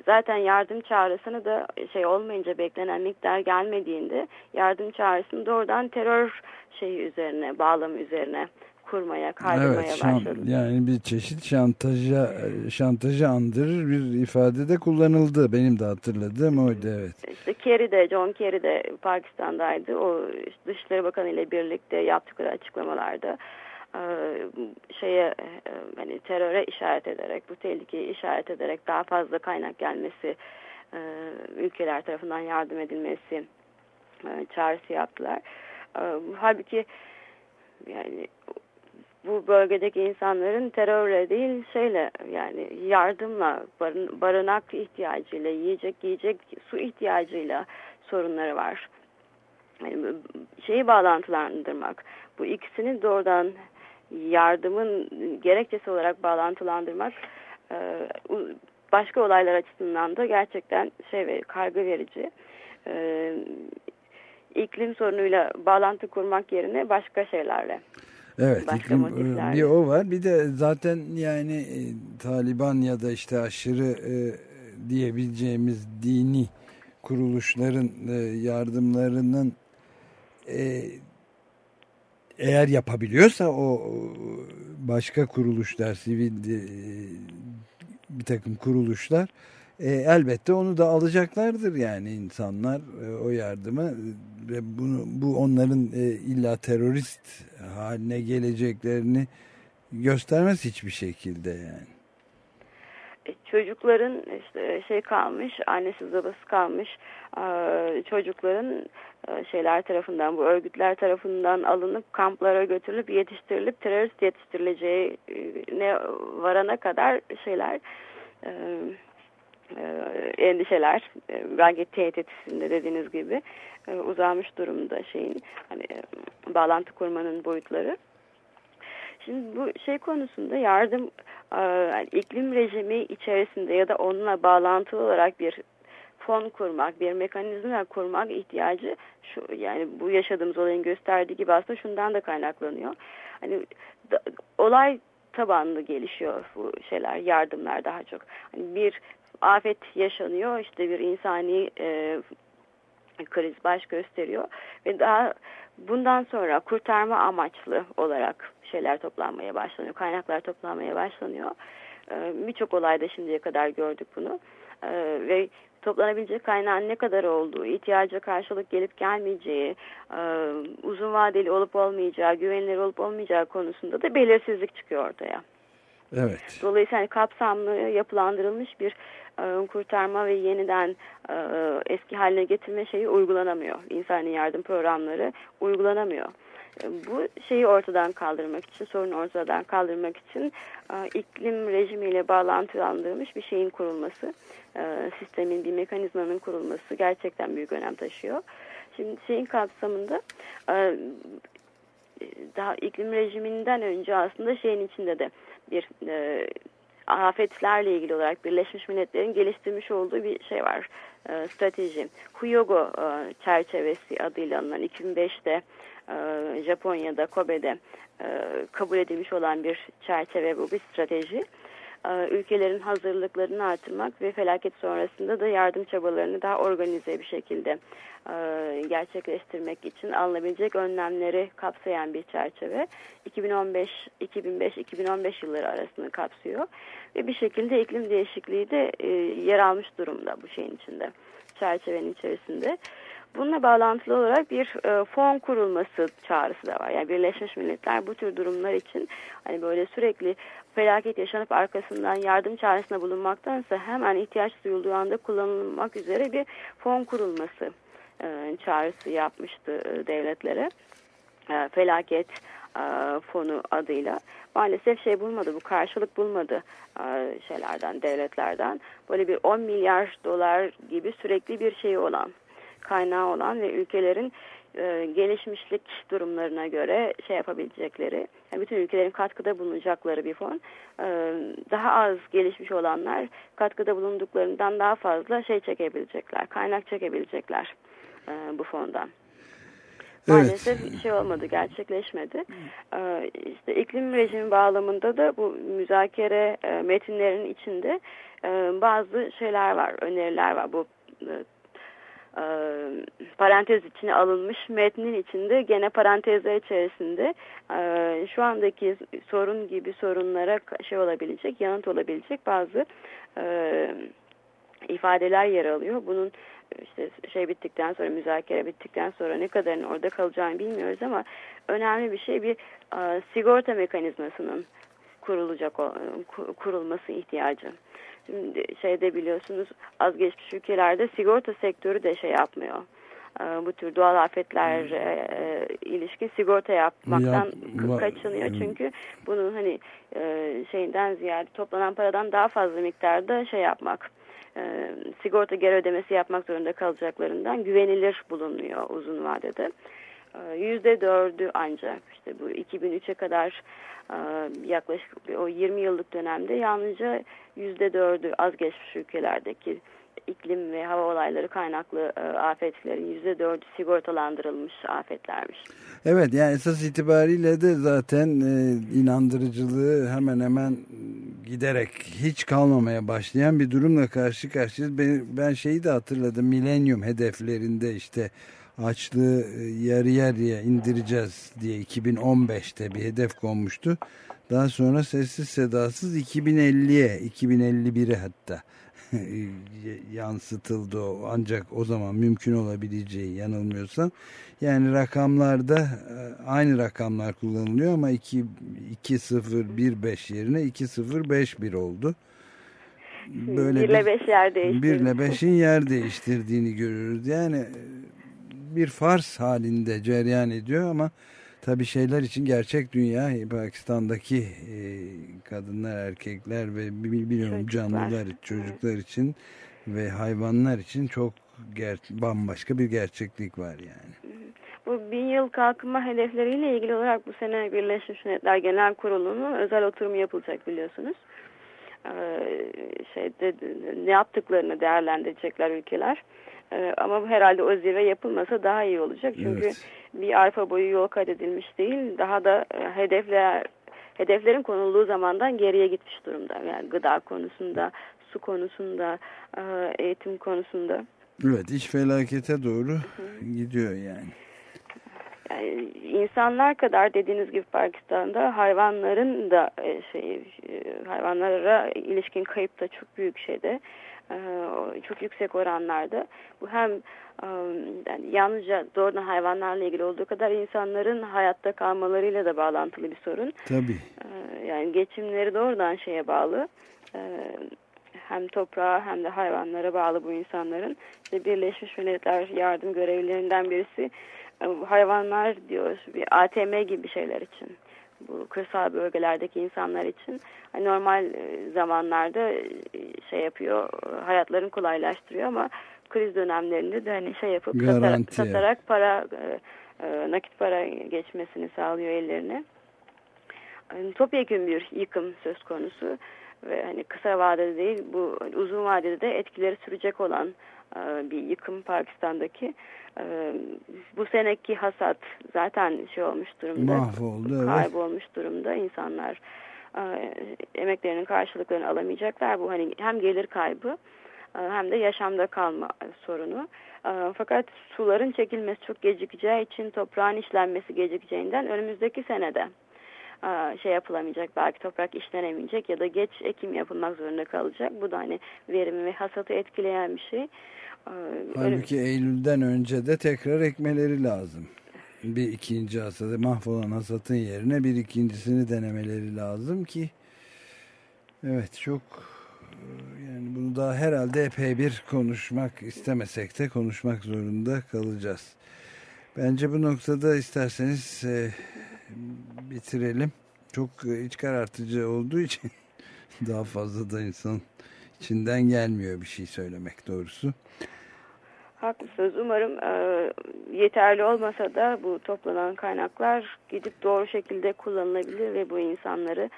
Zaten yardım çağrısını da şey olmayınca beklenen miktar gelmediğinde yardım çağrısını doğrudan terör şeyi üzerine, bağlam üzerine kurmaya, kaydırmaya evet, şan, başladı. Yani bir çeşit şantaja, şantajı andırır bir ifade de kullanıldı. Benim de hatırladığım oydu evet. İşte Kerry de, John Kerry de Pakistan'daydı. O Dışişleri Bakanı ile birlikte yaptıkları açıklamalarda şeye hani teröre işaret ederek bu tehlikeyi işaret ederek daha fazla kaynak gelmesi ülkeler tarafından yardım edilmesi çağrısı yaptılar. Halbuki yani bu bölgedeki insanların terörle değil şeyle yani yardımla barın, barınak ihtiyacıyla yiyecek yiyecek su ihtiyacıyla sorunları var. Yani şeyi bağlantılandırmak bu ikisini doğrudan yardımın gerekçesi olarak bağlantılandırmak başka olaylar açısından da gerçekten şey ve kaygı verici iklim sorunuyla bağlantı kurmak yerine başka şeylerle. Evet başka iklim, motiflerle. bir o var bir de zaten yani e, Taliban ya da işte aşırı e, diyebileceğimiz dini kuruluşların e, yardımlarının e, eğer yapabiliyorsa o başka kuruluşlar sivil e, bir takım kuruluşlar e, elbette onu da alacaklardır yani insanlar e, o yardımı ve bunu bu onların e, illa terörist haline geleceklerini göstermez hiçbir şekilde yani. E, çocukların işte şey kalmış, annesiz babası kalmış, çocukların şeyler tarafından, bu örgütler tarafından alınıp kamplara götürülüp yetiştirilip terörist yetiştirileceği ne varana kadar şeyler endişeler belki tehditisinde dediğiniz gibi uzanmış durumda şeyin hani bağlantı kurmanın boyutları. Şimdi bu şey konusunda yardım yani iklim rejimi içerisinde ya da onunla bağlantılı olarak bir fon kurmak, bir mekanizma kurmak ihtiyacı şu yani bu yaşadığımız olayın gösterdiği gibi aslında şundan da kaynaklanıyor. Hani da, olay tabanlı gelişiyor bu şeyler, yardımlar daha çok. Hani bir afet yaşanıyor, işte bir insani e, kriz baş gösteriyor ve daha bundan sonra kurtarma amaçlı olarak şeyler toplanmaya başlanıyor, kaynaklar toplanmaya başlanıyor. E, Birçok olayda şimdiye kadar gördük bunu e, ve toplanabilecek kaynağın ne kadar olduğu, ihtiyaca karşılık gelip gelmeyeceği, e, uzun vadeli olup olmayacağı, güvenilir olup olmayacağı konusunda da belirsizlik çıkıyor ortaya. Evet. Dolayısıyla hani kapsamlı yapılandırılmış bir e, kurtarma ve yeniden e, eski haline getirme şeyi uygulanamıyor. İnsani yardım programları uygulanamıyor. bu şeyi ortadan kaldırmak için, sorunu ortadan kaldırmak için iklim rejimiyle bağlantılandırılmış bir şeyin kurulması, sistemin, bir mekanizmanın kurulması gerçekten büyük önem taşıyor. Şimdi şeyin kapsamında daha iklim rejiminden önce aslında şeyin içinde de bir e, afetlerle ilgili olarak Birleşmiş Milletler'in geliştirmiş olduğu bir şey var. E, strateji. Huyogo e, çerçevesi adıyla anılan 2005'te e, Japonya'da, Kobe'de e, kabul edilmiş olan bir çerçeve bu, bir strateji. E, ülkelerin hazırlıklarını artırmak ve felaket sonrasında da yardım çabalarını daha organize bir şekilde e, gerçekleştirmek için alınabilecek önlemleri kapsayan bir çerçeve. 2015 2005-2015 yılları arasını kapsıyor ve bir şekilde iklim değişikliği de e, yer almış durumda bu şeyin içinde çerçevenin içerisinde. Bununla bağlantılı olarak bir e, fon kurulması çağrısı da var. Yani Birleşmiş Milletler bu tür durumlar için hani böyle sürekli felaket yaşanıp arkasından yardım çağrısında bulunmaktansa hemen ihtiyaç duyulduğu anda kullanılmak üzere bir fon kurulması e, çağrısı yapmıştı e, devletlere. E, felaket e, fonu adıyla. Maalesef şey bulmadı, bu karşılık bulmadı e, şeylerden, devletlerden. Böyle bir 10 milyar dolar gibi sürekli bir şey olan kaynağı olan ve ülkelerin e, gelişmişlik durumlarına göre şey yapabilecekleri, yani bütün ülkelerin katkıda bulunacakları bir fon. E, daha az gelişmiş olanlar katkıda bulunduklarından daha fazla şey çekebilecekler, kaynak çekebilecekler e, bu fondan. Maalesef evet. şey olmadı, gerçekleşmedi. Ee, işte iklim rejimi bağlamında da bu müzakere e, metinlerin içinde e, bazı şeyler var, öneriler var. Bu e, parantez içine alınmış metnin içinde gene parantezler içerisinde e, şu andaki sorun gibi sorunlara şey olabilecek, yanıt olabilecek bazı e, ifadeler yer alıyor. Bunun işte şey bittikten sonra müzakere bittikten sonra ne kadarın orada kalacağını bilmiyoruz ama önemli bir şey bir sigorta mekanizmasının kurulacak kurulması ihtiyacı. Şimdi şeyde biliyorsunuz az geçmiş ülkelerde sigorta sektörü de şey yapmıyor. Bu tür doğal afetler hmm. e, ilişkin sigorta yapmaktan ya, kaçınıyor. Hmm. Çünkü bunun hani e, şeyinden ziyade toplanan paradan daha fazla miktarda şey yapmak e, sigorta geri ödemesi yapmak zorunda kalacaklarından güvenilir bulunuyor uzun vadede. E, yüzde dördü ancak işte bu 2003'e kadar e, yaklaşık o 20 yıllık dönemde yalnızca yüzde dördü az geçmiş ülkelerdeki iklim ve hava olayları kaynaklı e, afetlerin yüzde dördü sigortalandırılmış afetlermiş. Evet yani esas itibariyle de zaten e, inandırıcılığı hemen hemen giderek hiç kalmamaya başlayan bir durumla karşı karşıyayız. Ben, ben şeyi de hatırladım milenyum hedeflerinde işte açlığı e, yarı yarıya indireceğiz diye 2015'te bir hedef konmuştu. Daha sonra sessiz sedasız 2050'ye 2051'e hatta *laughs* yansıtıldı o. Ancak o zaman mümkün olabileceği yanılmıyorsam. Yani rakamlarda e, aynı rakamlar kullanılıyor ama 2 2015 yerine 2051 oldu. Böyle 1 ile 5 yer değiştirdi. 1 ile 5'in yer değiştirdiğini görüyoruz. Yani bir fars halinde cereyan ediyor ama tabi şeyler için gerçek dünya Pakistan'daki e, kadınlar, erkekler ve biliyorum canlılar, çocuklar için ve hayvanlar için çok ger bambaşka bir gerçeklik var yani. Bu bin yıl kalkınma hedefleriyle ilgili olarak bu sene Birleşmiş Milletler Genel Kurulu'nun özel oturumu yapılacak biliyorsunuz. Ee, şeyde ne yaptıklarını değerlendirecekler ülkeler. Ee, ama herhalde o zirve yapılmasa daha iyi olacak. Çünkü evet. bir arpa boyu yol kaydedilmiş değil. Daha da e, hedefler hedeflerin konulduğu zamandan geriye gitmiş durumda. Yani gıda konusunda, su konusunda, e, eğitim konusunda. Evet, iş felakete doğru Hı. gidiyor yani. Yani insanlar kadar dediğiniz gibi Pakistan'da hayvanların da e, şey hayvanlara ilişkin kayıp da çok büyük şeyde. Ee, çok yüksek oranlarda. Bu hem e, yani yalnızca doğrudan hayvanlarla ilgili olduğu kadar insanların hayatta kalmalarıyla da bağlantılı bir sorun. Tabii. Ee, yani geçimleri doğrudan şeye bağlı. Hem toprağa hem de hayvanlara bağlı bu insanların. İşte Birleşmiş Milletler yardım görevlilerinden birisi hayvanlar diyoruz bir ATM gibi şeyler için bu kırsal bölgelerdeki insanlar için hani normal e, zamanlarda e, şey yapıyor hayatlarını kolaylaştırıyor ama kriz dönemlerinde de hani şey yapıp satarak, satarak para e, nakit para geçmesini sağlıyor ellerine. Yani topyekun bir yıkım söz konusu ve hani kısa vadede değil bu uzun vadede de etkileri sürecek olan bir yıkım Pakistan'daki bu seneki hasat zaten şey olmuş durumda. Mahvoldu. Kaybolmuş evet. durumda. insanlar emeklerinin karşılıklarını alamayacaklar. Bu hani hem gelir kaybı hem de yaşamda kalma sorunu. Fakat suların çekilmesi çok gecikeceği için toprağın işlenmesi gecikeceğinden önümüzdeki senede şey yapılamayacak belki toprak işlenemeyecek ya da geç ekim yapılmak zorunda kalacak. Bu da hani verimi ve hasatı etkileyen bir şey. Halbuki Öyle... Eylül'den önce de tekrar ekmeleri lazım. Bir ikinci hasadı mahvolan hasatın yerine bir ikincisini denemeleri lazım ki evet çok yani bunu daha herhalde epey bir konuşmak istemesek de konuşmak zorunda kalacağız. Bence bu noktada isterseniz e, bitirelim. Çok e, iç karartıcı olduğu için *laughs* daha fazla da insan içinden gelmiyor bir şey söylemek doğrusu. Haklısınız. Umarım e, yeterli olmasa da bu toplanan kaynaklar gidip doğru şekilde kullanılabilir ve bu insanları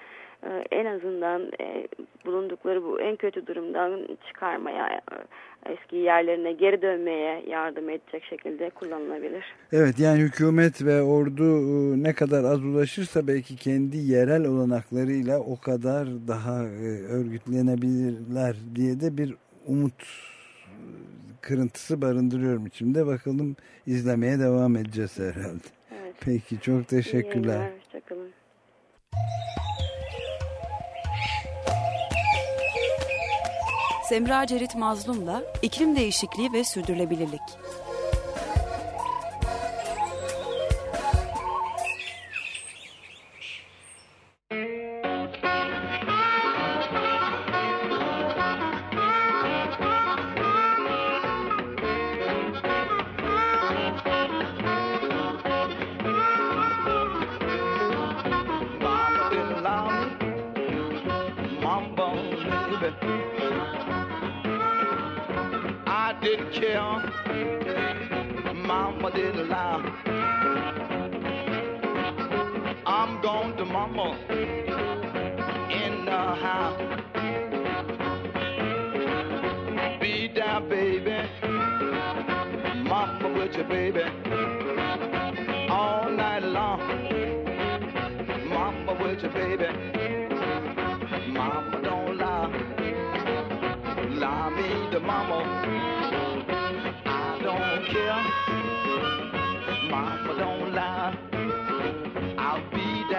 en azından e, bulundukları bu en kötü durumdan çıkarmaya, e, eski yerlerine geri dönmeye yardım edecek şekilde kullanılabilir. Evet yani hükümet ve ordu e, ne kadar az ulaşırsa belki kendi yerel olanaklarıyla o kadar daha örgütlenebilirler diye de bir umut kırıntısı barındırıyorum içimde. Bakalım izlemeye devam edeceğiz herhalde. Evet. Peki çok teşekkürler. Hoşçakalın. Semra Cerit Mazlum'la iklim değişikliği ve sürdürülebilirlik.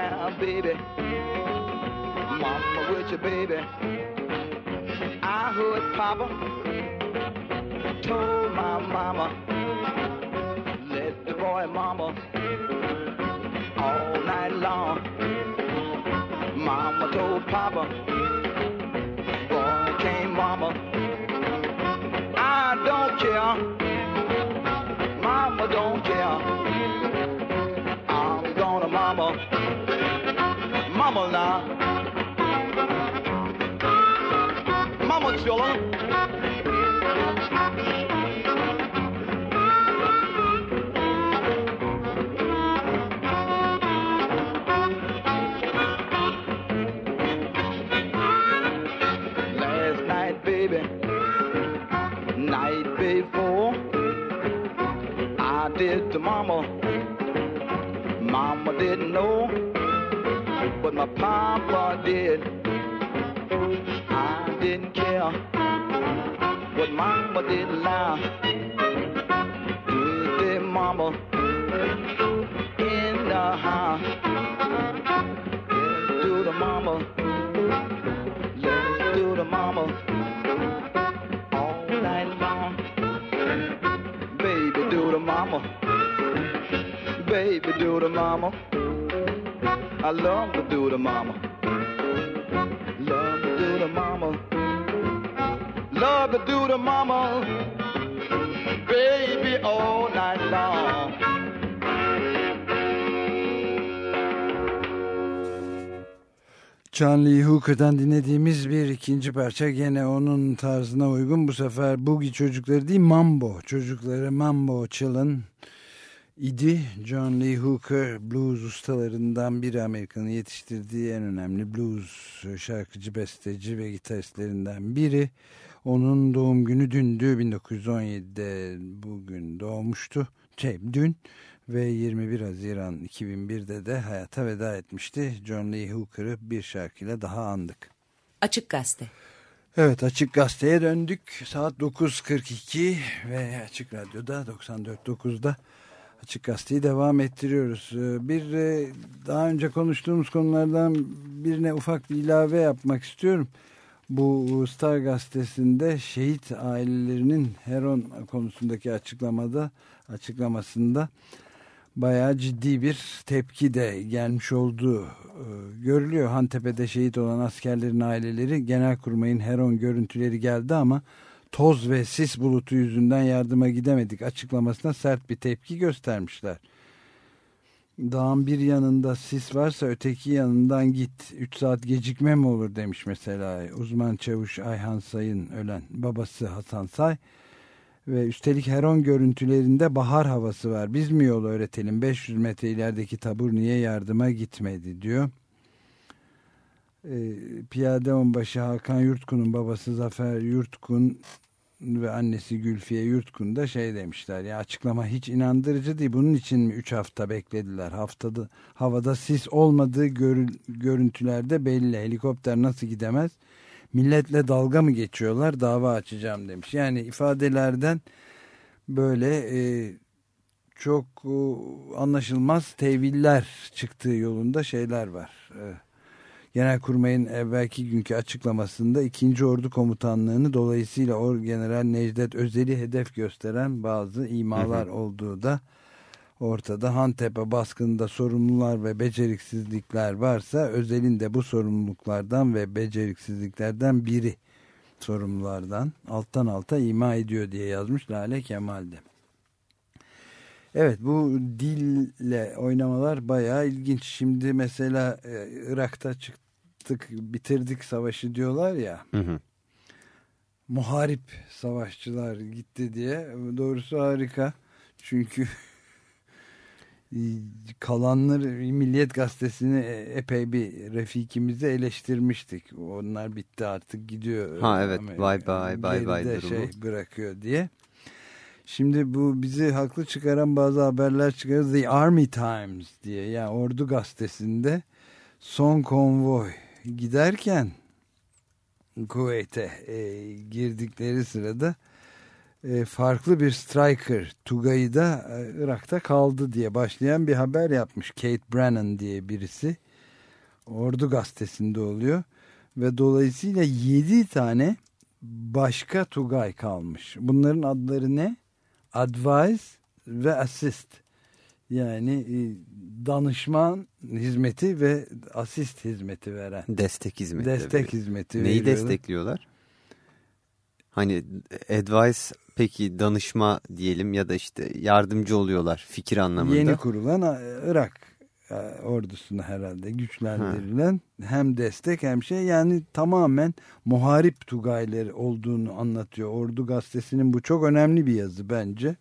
now, baby. Mama with you, baby. I heard Papa told my mama, let the boy mama all night long. Mama told Papa. Last night, baby, night before, I did to mama. Mama didn't know, but my papa did tell what mama did now. Did mama in the house? Let's do the mama. Let's do the mama. All night long. Baby, do the mama. Baby, do the mama. I love to do the mama. love do to mama, baby, all night long. John Lee Hooker'dan dinlediğimiz bir ikinci parça gene onun tarzına uygun. Bu sefer Boogie çocukları değil Mambo çocukları Mambo Chill'ın idi. John Lee Hooker blues ustalarından biri Amerika'nın yetiştirdiği en önemli blues şarkıcı, besteci ve gitaristlerinden biri. Onun doğum günü dündü 1917'de bugün doğmuştu. Şey dün ve 21 Haziran 2001'de de hayata veda etmişti. John Lee Hooker'ı bir şarkıyla daha andık. Açık Gazete. Evet Açık Gazete'ye döndük. Saat 9.42 ve Açık Radyo'da 94.9'da Açık Gazete'yi devam ettiriyoruz. Ee, bir e, daha önce konuştuğumuz konulardan birine ufak bir ilave yapmak istiyorum. Bu Star Gazetesi'nde şehit ailelerinin Heron konusundaki açıklamada açıklamasında bayağı ciddi bir tepki de gelmiş olduğu e, görülüyor. Hantepe'de şehit olan askerlerin aileleri Genelkurmay'ın Heron görüntüleri geldi ama toz ve sis bulutu yüzünden yardıma gidemedik açıklamasına sert bir tepki göstermişler. Dağın bir yanında sis varsa öteki yanından git. 3 saat gecikme mi olur demiş mesela uzman çavuş Ayhan Say'ın ölen babası Hasan Say. Ve üstelik Heron görüntülerinde bahar havası var. Biz mi yol öğretelim? 500 metre ilerideki tabur niye yardıma gitmedi diyor. E, Piyade Onbaşı Hakan Yurtkun'un babası Zafer Yurtkun ve annesi Gülfiye Yurtkun da şey demişler ya açıklama hiç inandırıcı değil. Bunun için mi 3 hafta beklediler? Haftada havada sis olmadığı gör, görüntülerde belli. Helikopter nasıl gidemez? Milletle dalga mı geçiyorlar? Dava açacağım demiş. Yani ifadelerden böyle e, çok e, anlaşılmaz teviller çıktığı yolunda şeyler var. Evet. Genelkurmay'ın evvelki günkü açıklamasında 2. Ordu Komutanlığı'nı dolayısıyla Orgeneral Necdet Özel'i hedef gösteren bazı imalar hı hı. olduğu da ortada. Hantepe baskınında sorumlular ve beceriksizlikler varsa Özel'in de bu sorumluluklardan ve beceriksizliklerden biri sorumlulardan alttan alta ima ediyor diye yazmış Lale Kemal'de. Evet bu dille oynamalar bayağı ilginç. Şimdi mesela e, Irak'ta çıktık bitirdik savaşı diyorlar ya. Hı hı. Muharip savaşçılar gitti diye. Doğrusu harika. Çünkü *laughs* kalanları Milliyet Gazetesi'ni epey bir refikimizi eleştirmiştik. Onlar bitti artık gidiyor. Ha evet bye bye bye bye durumu. şey bırakıyor diye. Şimdi bu bizi haklı çıkaran bazı haberler çıkarıyor. The Army Times diye yani ordu gazetesinde son konvoy giderken Kuveyt'e e, girdikleri sırada e, farklı bir striker Tugay'ı da e, Irak'ta kaldı diye başlayan bir haber yapmış. Kate Brennan diye birisi. Ordu gazetesinde oluyor. Ve dolayısıyla 7 tane başka Tugay kalmış. Bunların adları ne? Advise ve assist yani e, danışman hizmeti ve asist hizmeti veren. Destek hizmeti. Destek hizmeti Neyi veriyorlar. destekliyorlar? Hani advice peki danışma diyelim ya da işte yardımcı oluyorlar fikir anlamında. Yeni kurulan Irak ordusuna herhalde güçlendirilen ha. hem destek hem şey yani tamamen muharip tugayları olduğunu anlatıyor. Ordu gazetesinin bu çok önemli bir yazı bence.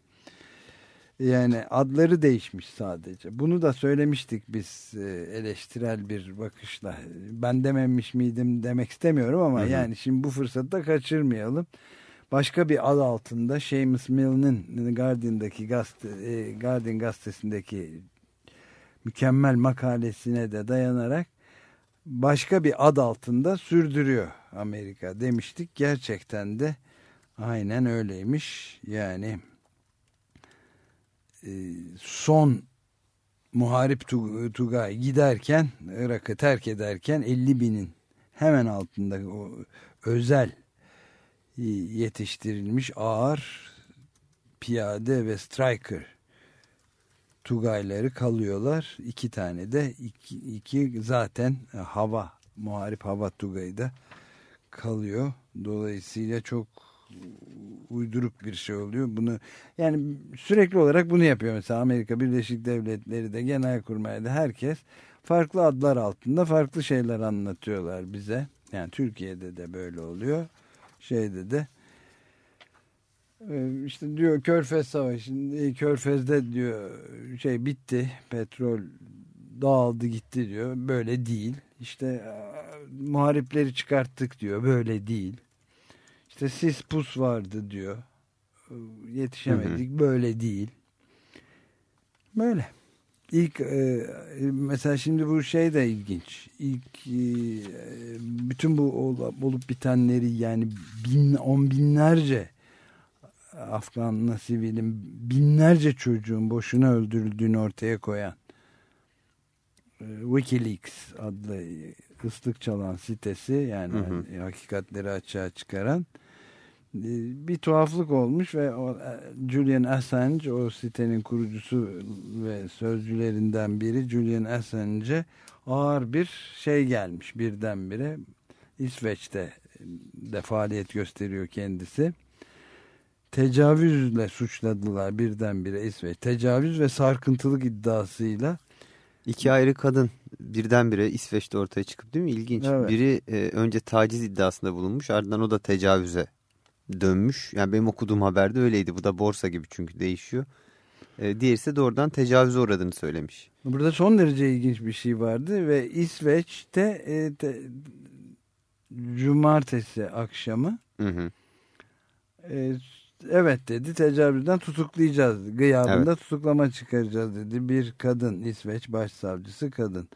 Yani adları değişmiş sadece. Bunu da söylemiştik biz e, eleştirel bir bakışla. Ben dememiş miydim demek istemiyorum ama hı hı. yani şimdi bu fırsatı da kaçırmayalım. Başka bir ad altında Seamus Mill'nin Guardian'daki gazete, e, Guardian gazetesindeki mükemmel makalesine de dayanarak başka bir ad altında sürdürüyor Amerika demiştik. Gerçekten de aynen öyleymiş. Yani e, son muharip Tugay giderken Irak'ı terk ederken 50 binin hemen altında o özel yetiştirilmiş ağır piyade ve striker Tugayları kalıyorlar. İki tane de iki, iki zaten hava muharip hava Tugayı da kalıyor. Dolayısıyla çok uyduruk bir şey oluyor. Bunu yani sürekli olarak bunu yapıyor mesela Amerika Birleşik Devletleri de genel kurmayda herkes farklı adlar altında farklı şeyler anlatıyorlar bize. Yani Türkiye'de de böyle oluyor. Şeyde de işte diyor Körfez Savaşı'nda Körfez'de diyor şey bitti petrol dağıldı gitti diyor. Böyle değil. İşte muharipleri çıkarttık diyor. Böyle değil. İşte sis pus vardı diyor. Yetişemedik. Hı hı. böyle değil. Böyle. İlk e, mesela şimdi bu şey de ilginç. İlk e, bütün bu olup bitenleri yani bin, on binlerce Afgan sivilin binlerce çocuğun boşuna öldürüldüğünü ortaya koyan e, Wikileaks adlı ıslık çalan sitesi yani hı hı. Yani, hakikatleri açığa çıkaran bir tuhaflık olmuş ve o, e, Julian Assange o sitenin kurucusu ve sözcülerinden biri Julian Assange'e ağır bir şey gelmiş birdenbire İsveç'te de faaliyet gösteriyor kendisi tecavüzle suçladılar birdenbire İsveç tecavüz ve sarkıntılık iddiasıyla İki ayrı kadın birdenbire İsveç'te ortaya çıkıp değil mi? İlginç. Evet. Biri e, önce taciz iddiasında bulunmuş ardından o da tecavüze dönmüş. Yani benim okuduğum haberde öyleydi. Bu da borsa gibi çünkü değişiyor. E, diğeri ise doğrudan tecavüze uğradığını söylemiş. Burada son derece ilginç bir şey vardı ve İsveç'te e, te, cumartesi akşamı hı hı. E, evet dedi tecavüzden tutuklayacağız. Gıyabında evet. tutuklama çıkaracağız dedi. Bir kadın İsveç başsavcısı kadın.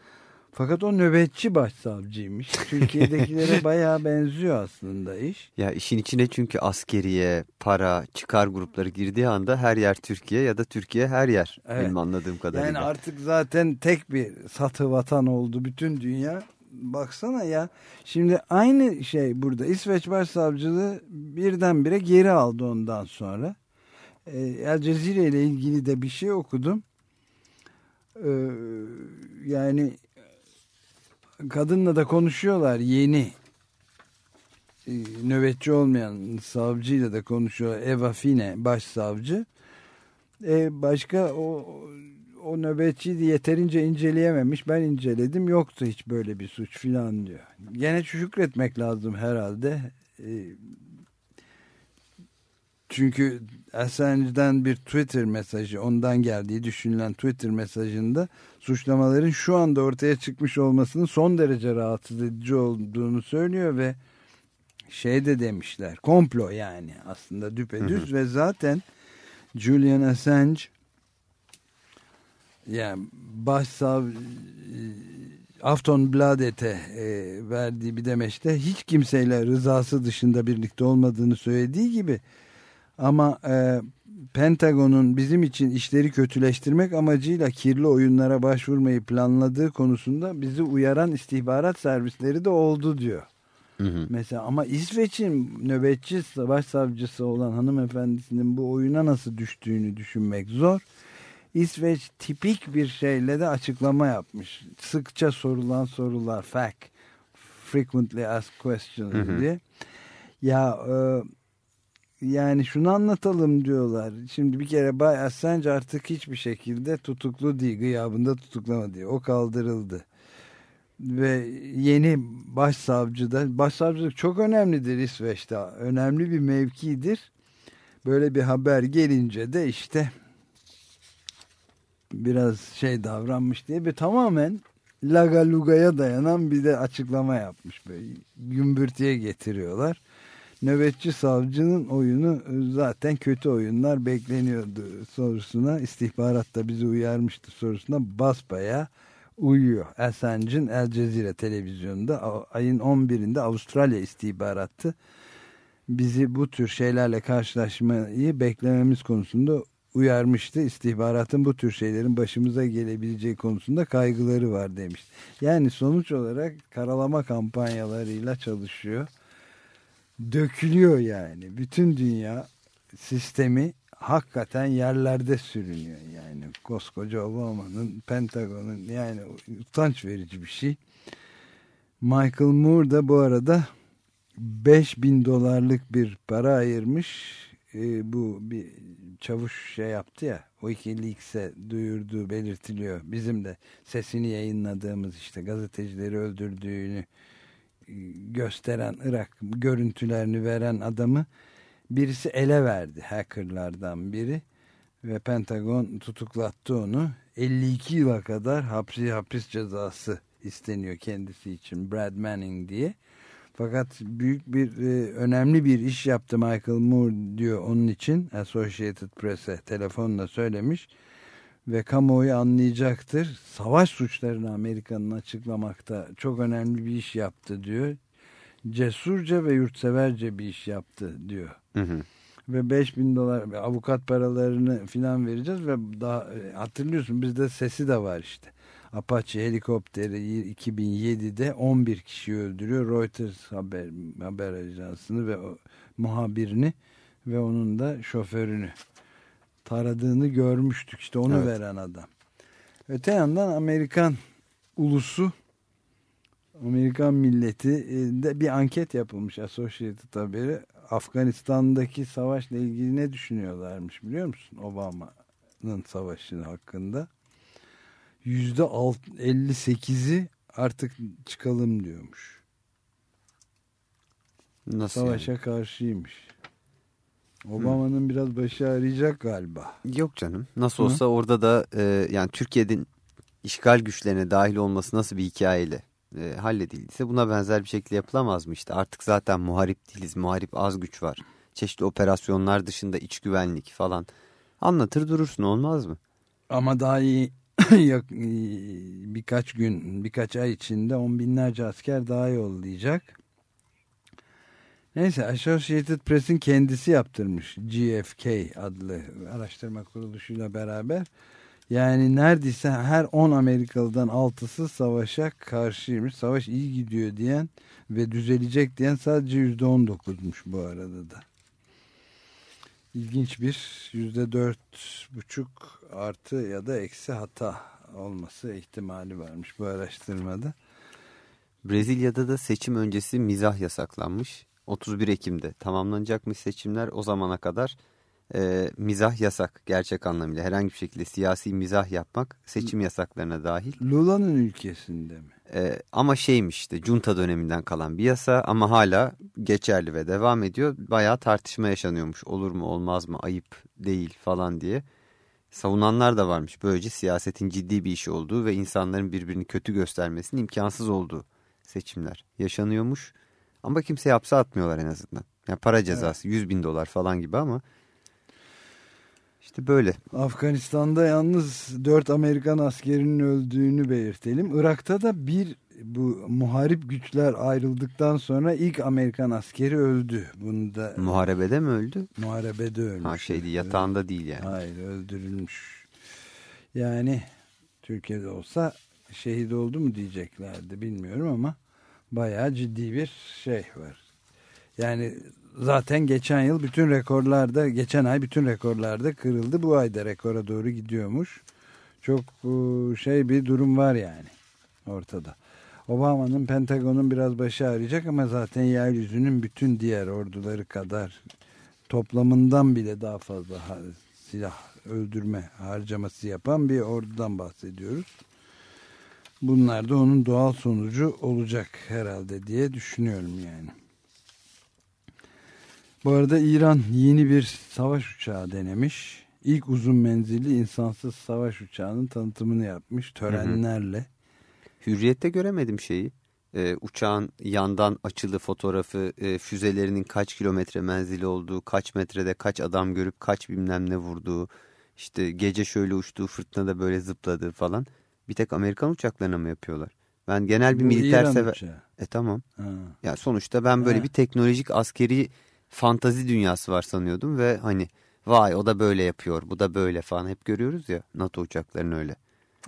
Fakat o nöbetçi başsavcıymış. *laughs* Türkiye'dekilere bayağı benziyor aslında iş. Ya işin içine çünkü askeriye, para, çıkar grupları girdiği anda her yer Türkiye ya da Türkiye her yer evet. benim anladığım kadarıyla. Yani artık zaten tek bir satı vatan oldu bütün dünya. Baksana ya şimdi aynı şey burada İsveç Başsavcılığı birdenbire geri aldı ondan sonra. Ee, El Cezire ile ilgili de bir şey okudum. Ee, yani kadınla da konuşuyorlar yeni e, nöbetçi olmayan savcıyla da konuşuyor Eva Fine başsavcı e, başka o o nöbetçiyi yeterince inceleyememiş. Ben inceledim. Yoktu hiç böyle bir suç filan diyor. Gene şükretmek lazım herhalde. E, çünkü Assange'den bir Twitter mesajı ondan geldiği düşünülen Twitter mesajında suçlamaların şu anda ortaya çıkmış olmasının son derece rahatsız edici olduğunu söylüyor ve şey de demişler komplo yani aslında düpedüz hı hı. ve zaten Julian Assange yani başsav Aftonbladet'e e, verdiği bir demeçte hiç kimseyle rızası dışında birlikte olmadığını söylediği gibi ama e, Pentagon'un bizim için işleri kötüleştirmek amacıyla kirli oyunlara başvurmayı planladığı konusunda bizi uyaran istihbarat servisleri de oldu diyor. Hı hı. Mesela ama İsveç'in nöbetçi savaş savcısı olan hanımefendisinin bu oyuna nasıl düştüğünü düşünmek zor. İsveç tipik bir şeyle de açıklama yapmış. Sıkça sorulan sorular, fact, frequently asked questions hı hı. diye. Ya e, yani şunu anlatalım diyorlar. Şimdi bir kere Bay Assange artık hiçbir şekilde tutuklu değil. Gıyabında tutuklama diye. O kaldırıldı. Ve yeni başsavcı da başsavcılık çok önemlidir İsveç'te. Önemli bir mevkidir. Böyle bir haber gelince de işte biraz şey davranmış diye bir tamamen laga lugaya dayanan bir de açıklama yapmış. Böyle gümbürtüye getiriyorlar nöbetçi savcının oyunu e, zaten kötü oyunlar bekleniyordu sorusuna istihbaratta bizi uyarmıştı sorusuna basbaya uyuyor. Assange'ın El Cezire televizyonunda ayın 11'inde Avustralya istihbaratı bizi bu tür şeylerle karşılaşmayı beklememiz konusunda uyarmıştı. İstihbaratın bu tür şeylerin başımıza gelebileceği konusunda kaygıları var demiş. Yani sonuç olarak karalama kampanyalarıyla çalışıyor dökülüyor yani. Bütün dünya sistemi hakikaten yerlerde sürünüyor yani. Koskoca Obama'nın, Pentagon'un yani utanç verici bir şey. Michael Moore da bu arada 5000 dolarlık bir para ayırmış e, bu bir çavuş şey yaptı ya Wikileaks'e duyurduğu belirtiliyor. Bizim de sesini yayınladığımız işte gazetecileri öldürdüğünü e, gösteren Irak görüntülerini veren adamı birisi ele verdi hackerlardan biri. Ve Pentagon tutuklattı onu. 52 yıla kadar hapsi hapis cezası isteniyor kendisi için Brad Manning diye fakat büyük bir e, önemli bir iş yaptı Michael Moore diyor onun için Associated Press'e telefonla söylemiş ve kamuoyu anlayacaktır. Savaş suçlarını Amerika'nın açıklamakta çok önemli bir iş yaptı diyor. Cesurca ve yurtseverce bir iş yaptı diyor. Hı hı. Ve 5000 dolar avukat paralarını filan vereceğiz ve daha e, hatırlıyorsun bizde sesi de var işte. Apache helikopteri 2007'de 11 kişi öldürüyor. Reuters haber, haber ajansını ve o, muhabirini ve onun da şoförünü taradığını görmüştük. İşte onu Evet. veren adam. Öte yandan Amerikan ulusu Amerikan milleti e, de bir anket yapılmış Associated haberi. Afganistan'daki savaşla ilgili ne düşünüyorlarmış biliyor musun? Obama'nın savaşı hakkında. Yüzde alt- 58'i artık çıkalım diyormuş. Nasıl Savaşa karşıymış. Obama'nın biraz başı ağrıyacak galiba. yani? Yok canım. Nasıl Hı. olsa orada da e, yani Türkiye'nin işgal güçlerine dahil olması nasıl bir hikayeyle e, halledildiyse buna benzer bir şekilde yapılamaz mı işte? Artık zaten muharip değiliz. Muharip az güç var. Çeşitli operasyonlar dışında iç güvenlik falan. Anlatır durursun olmaz mı? Ama daha iyi *laughs* birkaç gün, birkaç ay içinde on binlerce asker daha yollayacak. Neyse Associated Press'in kendisi yaptırmış GFK adlı araştırma kuruluşuyla beraber. Yani neredeyse her 10 Amerikalı'dan 6'sı savaşa karşıymış. Savaş iyi gidiyor diyen ve düzelecek diyen sadece %19'muş bu arada da. İlginç bir yüzde dört buçuk artı ya da eksi hata olması ihtimali varmış bu araştırmada. Brezilya'da da seçim öncesi mizah yasaklanmış. 31 Ekim'de tamamlanacakmış seçimler. O zamana kadar e, mizah yasak gerçek anlamıyla. Herhangi bir şekilde siyasi mizah yapmak seçim yasaklarına dahil. Lula'nın ülkesinde mi? E, ama şeymiş işte junta döneminden kalan bir yasa ama hala geçerli ve devam ediyor. Bayağı tartışma yaşanıyormuş. Olur mu olmaz mı ayıp değil falan diye. Savunanlar da varmış. Böylece siyasetin ciddi bir işi olduğu ve insanların birbirini kötü göstermesinin imkansız olduğu seçimler yaşanıyormuş. Ama kimse hapse atmıyorlar en azından. Yani para cezası 100 bin dolar falan gibi ama işte böyle. Afganistan'da yalnız 4 Amerikan askerinin öldüğünü belirtelim. Irak'ta da bir bu muharip güçler ayrıldıktan sonra ilk Amerikan askeri öldü. Bunu da Muharebede mi öldü? muharebede ölmüş. Ha şeydi yatağında değil yani. Hayır öldürülmüş. Yani Türkiye'de olsa şehit oldu mu diyeceklerdi bilmiyorum ama bayağı ciddi bir şey var. Yani zaten geçen yıl bütün rekorlarda geçen ay bütün rekorlarda kırıldı. Bu ayda rekora doğru gidiyormuş. Çok e, şey bir durum var yani ortada. Obama'nın Pentagon'un biraz başı ağrıyacak ama zaten yeryüzünün bütün diğer orduları kadar toplamından bile daha fazla silah öldürme harcaması yapan bir ordudan bahsediyoruz. Bunlar da onun doğal sonucu olacak herhalde diye düşünüyorum yani. Bu arada İran yeni bir savaş uçağı denemiş. İlk uzun menzilli insansız savaş uçağının tanıtımını yapmış törenlerle. Hürriyette göremedim şeyi. Ee, uçağın yandan açılı fotoğrafı, e, füzelerinin kaç kilometre menzili olduğu, kaç metrede kaç adam görüp kaç bilmem ne vurduğu, işte gece şöyle uçtuğu, fırtınada böyle zıpladığı falan. Bir tek Amerikan uçaklarına mı yapıyorlar? Ben genel bir Bu militer sever... E tamam. Ha. Ya sonuçta ben böyle Ha. bir teknolojik askeri fantazi dünyası var sanıyordum ve hani vay o da böyle yapıyor, bu da böyle falan hep görüyoruz ya NATO uçaklarını öyle.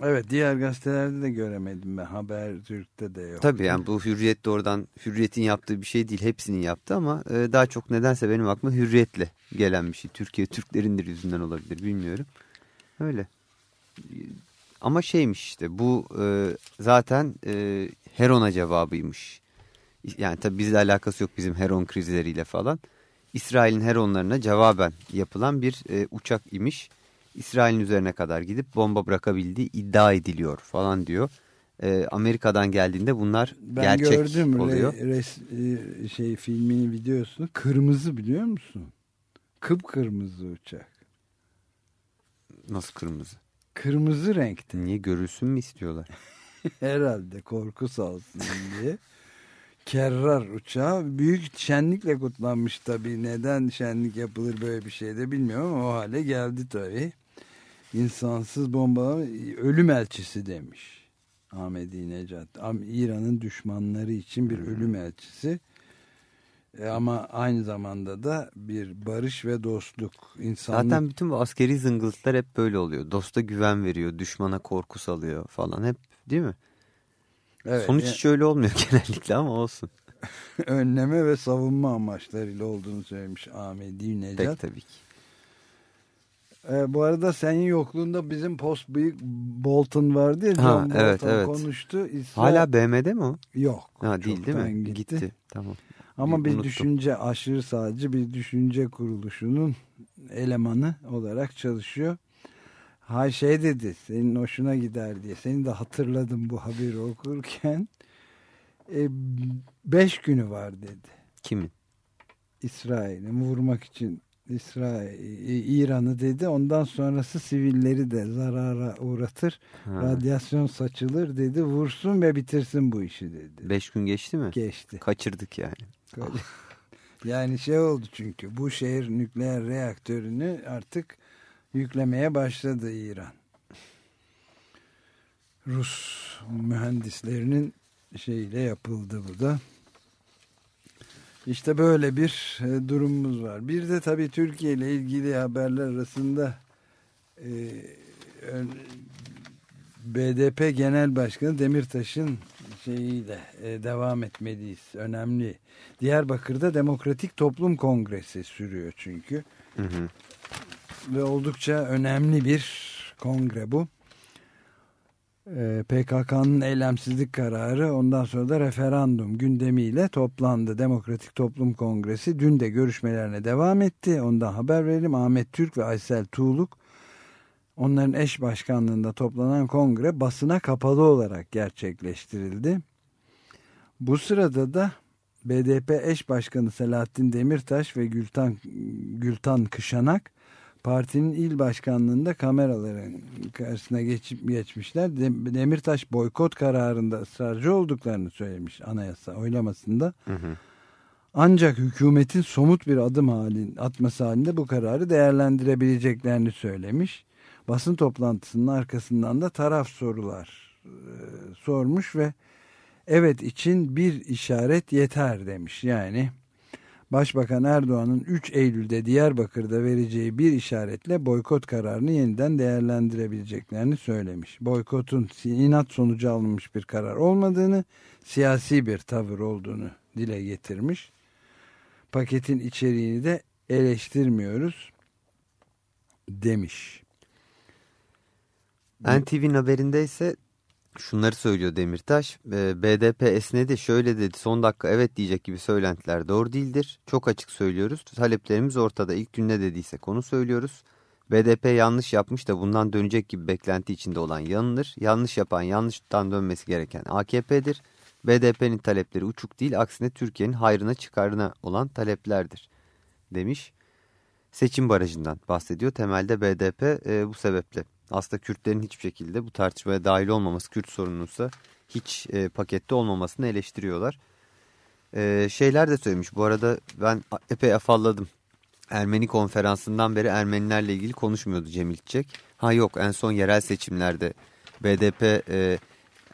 Evet diğer gazetelerde de göremedim ben. Habertürk'te de yok. Tabii yani bu hürriyet de oradan hürriyetin yaptığı bir şey değil hepsinin yaptı ama e, daha çok nedense benim aklıma hürriyetle gelen bir şey. Türkiye Türklerindir yüzünden olabilir bilmiyorum. Öyle. Ama şeymiş işte bu e, zaten e, Heron'a cevabıymış. Yani tabii bizle alakası yok bizim Heron krizleriyle falan. İsrail'in Heronlarına cevaben yapılan bir e, uçak imiş. İsrail'in üzerine kadar gidip bomba bırakabildiği iddia ediliyor falan diyor. E, Amerika'dan geldiğinde bunlar Ben gerçek gördüm oluyor. Re, res, e, şey filmini videosunu. Kırmızı biliyor musun? Kıpkırmızı uçak. Nasıl kırmızı? Kırmızı renkte. Niye görülsün mü istiyorlar? *laughs* Herhalde korku salsın diye. Kerrar uçağı büyük şenlikle kutlanmış tabii. Neden şenlik yapılır böyle bir şeyde bilmiyorum ama o hale geldi tabii. İnsansız bombalama ölüm elçisi demiş. Ahmedi Necat. İran'ın düşmanları için bir ölüm elçisi. E ama aynı zamanda da bir barış ve dostluk. insanlık. Zaten bütün bu askeri zıngıltılar hep böyle oluyor. Dosta güven veriyor, düşmana korku salıyor falan hep değil mi? Evet, Sonuç yani hiç öyle olmuyor *laughs* genellikle ama olsun. *laughs* önleme ve savunma amaçlarıyla olduğunu söylemiş Ahmedi Necat. Pek tabii ki. E, bu arada senin yokluğunda bizim post büyük Bolton vardı ya. Ha, John Bolton evet, evet. konuştu. İsrail... Hala BM'de mi o? Yok. Ha, değil değil mi? çoktan Gitti. Tamam. Ama bir Unuttum. düşünce aşırı sağcı bir düşünce kuruluşunun elemanı olarak çalışıyor. Ha şey dedi senin hoşuna gider diye. Seni de hatırladım bu haberi okurken. E, beş günü var dedi. Kimin? İsrail'i vurmak için İsrail İran'ı dedi. Ondan sonrası sivilleri de zarara uğratır. Ha. Radyasyon saçılır dedi. Vursun ve bitirsin bu işi dedi. Beş gün geçti mi? Geçti. Kaçırdık yani. *laughs* Yani şey oldu çünkü bu şehir nükleer reaktörünü artık yüklemeye başladı İran. Rus mühendislerinin şeyiyle yapıldı bu da. İşte böyle bir e, durumumuz var. Bir de tabii Türkiye ile ilgili haberler arasında e, BDP Genel Başkanı Demirtaş'ın şeyiyle e, devam etmeliyiz. Önemli. Diyarbakır'da Demokratik Toplum Kongresi sürüyor çünkü. Hı hı. Ve oldukça önemli bir kongre bu. Ee, PKK'nın eylemsizlik kararı ondan sonra da referandum gündemiyle toplandı. Demokratik Toplum Kongresi dün de görüşmelerine devam etti. Ondan haber verelim. Ahmet Türk ve Aysel Tuğluk onların eş başkanlığında toplanan kongre basına kapalı olarak gerçekleştirildi. Bu sırada da BDP eş başkanı Selahattin Demirtaş ve Gültan, Gültan Kışanak partinin il başkanlığında kameraların karşısına geçip geçmişler. Dem- Demirtaş boykot kararında ısrarcı olduklarını söylemiş anayasa oylamasında. Hı hı. Ancak hükümetin somut bir adım halin, atması halinde bu kararı değerlendirebileceklerini söylemiş. Basın toplantısının arkasından da taraf sorular e, sormuş ve evet için bir işaret yeter demiş. Yani Başbakan Erdoğan'ın 3 Eylül'de Diyarbakır'da vereceği bir işaretle boykot kararını yeniden değerlendirebileceklerini söylemiş. Boykotun inat sonucu alınmış bir karar olmadığını, siyasi bir tavır olduğunu dile getirmiş. Paketin içeriğini de eleştirmiyoruz demiş. NTV'nin haberinde ise şunları söylüyor Demirtaş. E, BDP esnedi şöyle dedi son dakika evet diyecek gibi söylentiler doğru değildir. Çok açık söylüyoruz. Taleplerimiz ortada. İlk gün ne dediyse konu söylüyoruz. BDP yanlış yapmış da bundan dönecek gibi beklenti içinde olan yanılır. Yanlış yapan yanlıştan dönmesi gereken AKP'dir. BDP'nin talepleri uçuk değil aksine Türkiye'nin hayrına çıkarına olan taleplerdir demiş. Seçim barajından bahsediyor. Temelde BDP e, bu sebeple aslında Kürtlerin hiçbir şekilde bu tartışmaya dahil olmaması, Kürt sorununsa hiç e, pakette olmamasını eleştiriyorlar. E, şeyler de söylemiş. Bu arada ben epey afalladım. Ermeni konferansından beri Ermenilerle ilgili konuşmuyordu Cemil Çiçek. Ha yok en son yerel seçimlerde BDP e,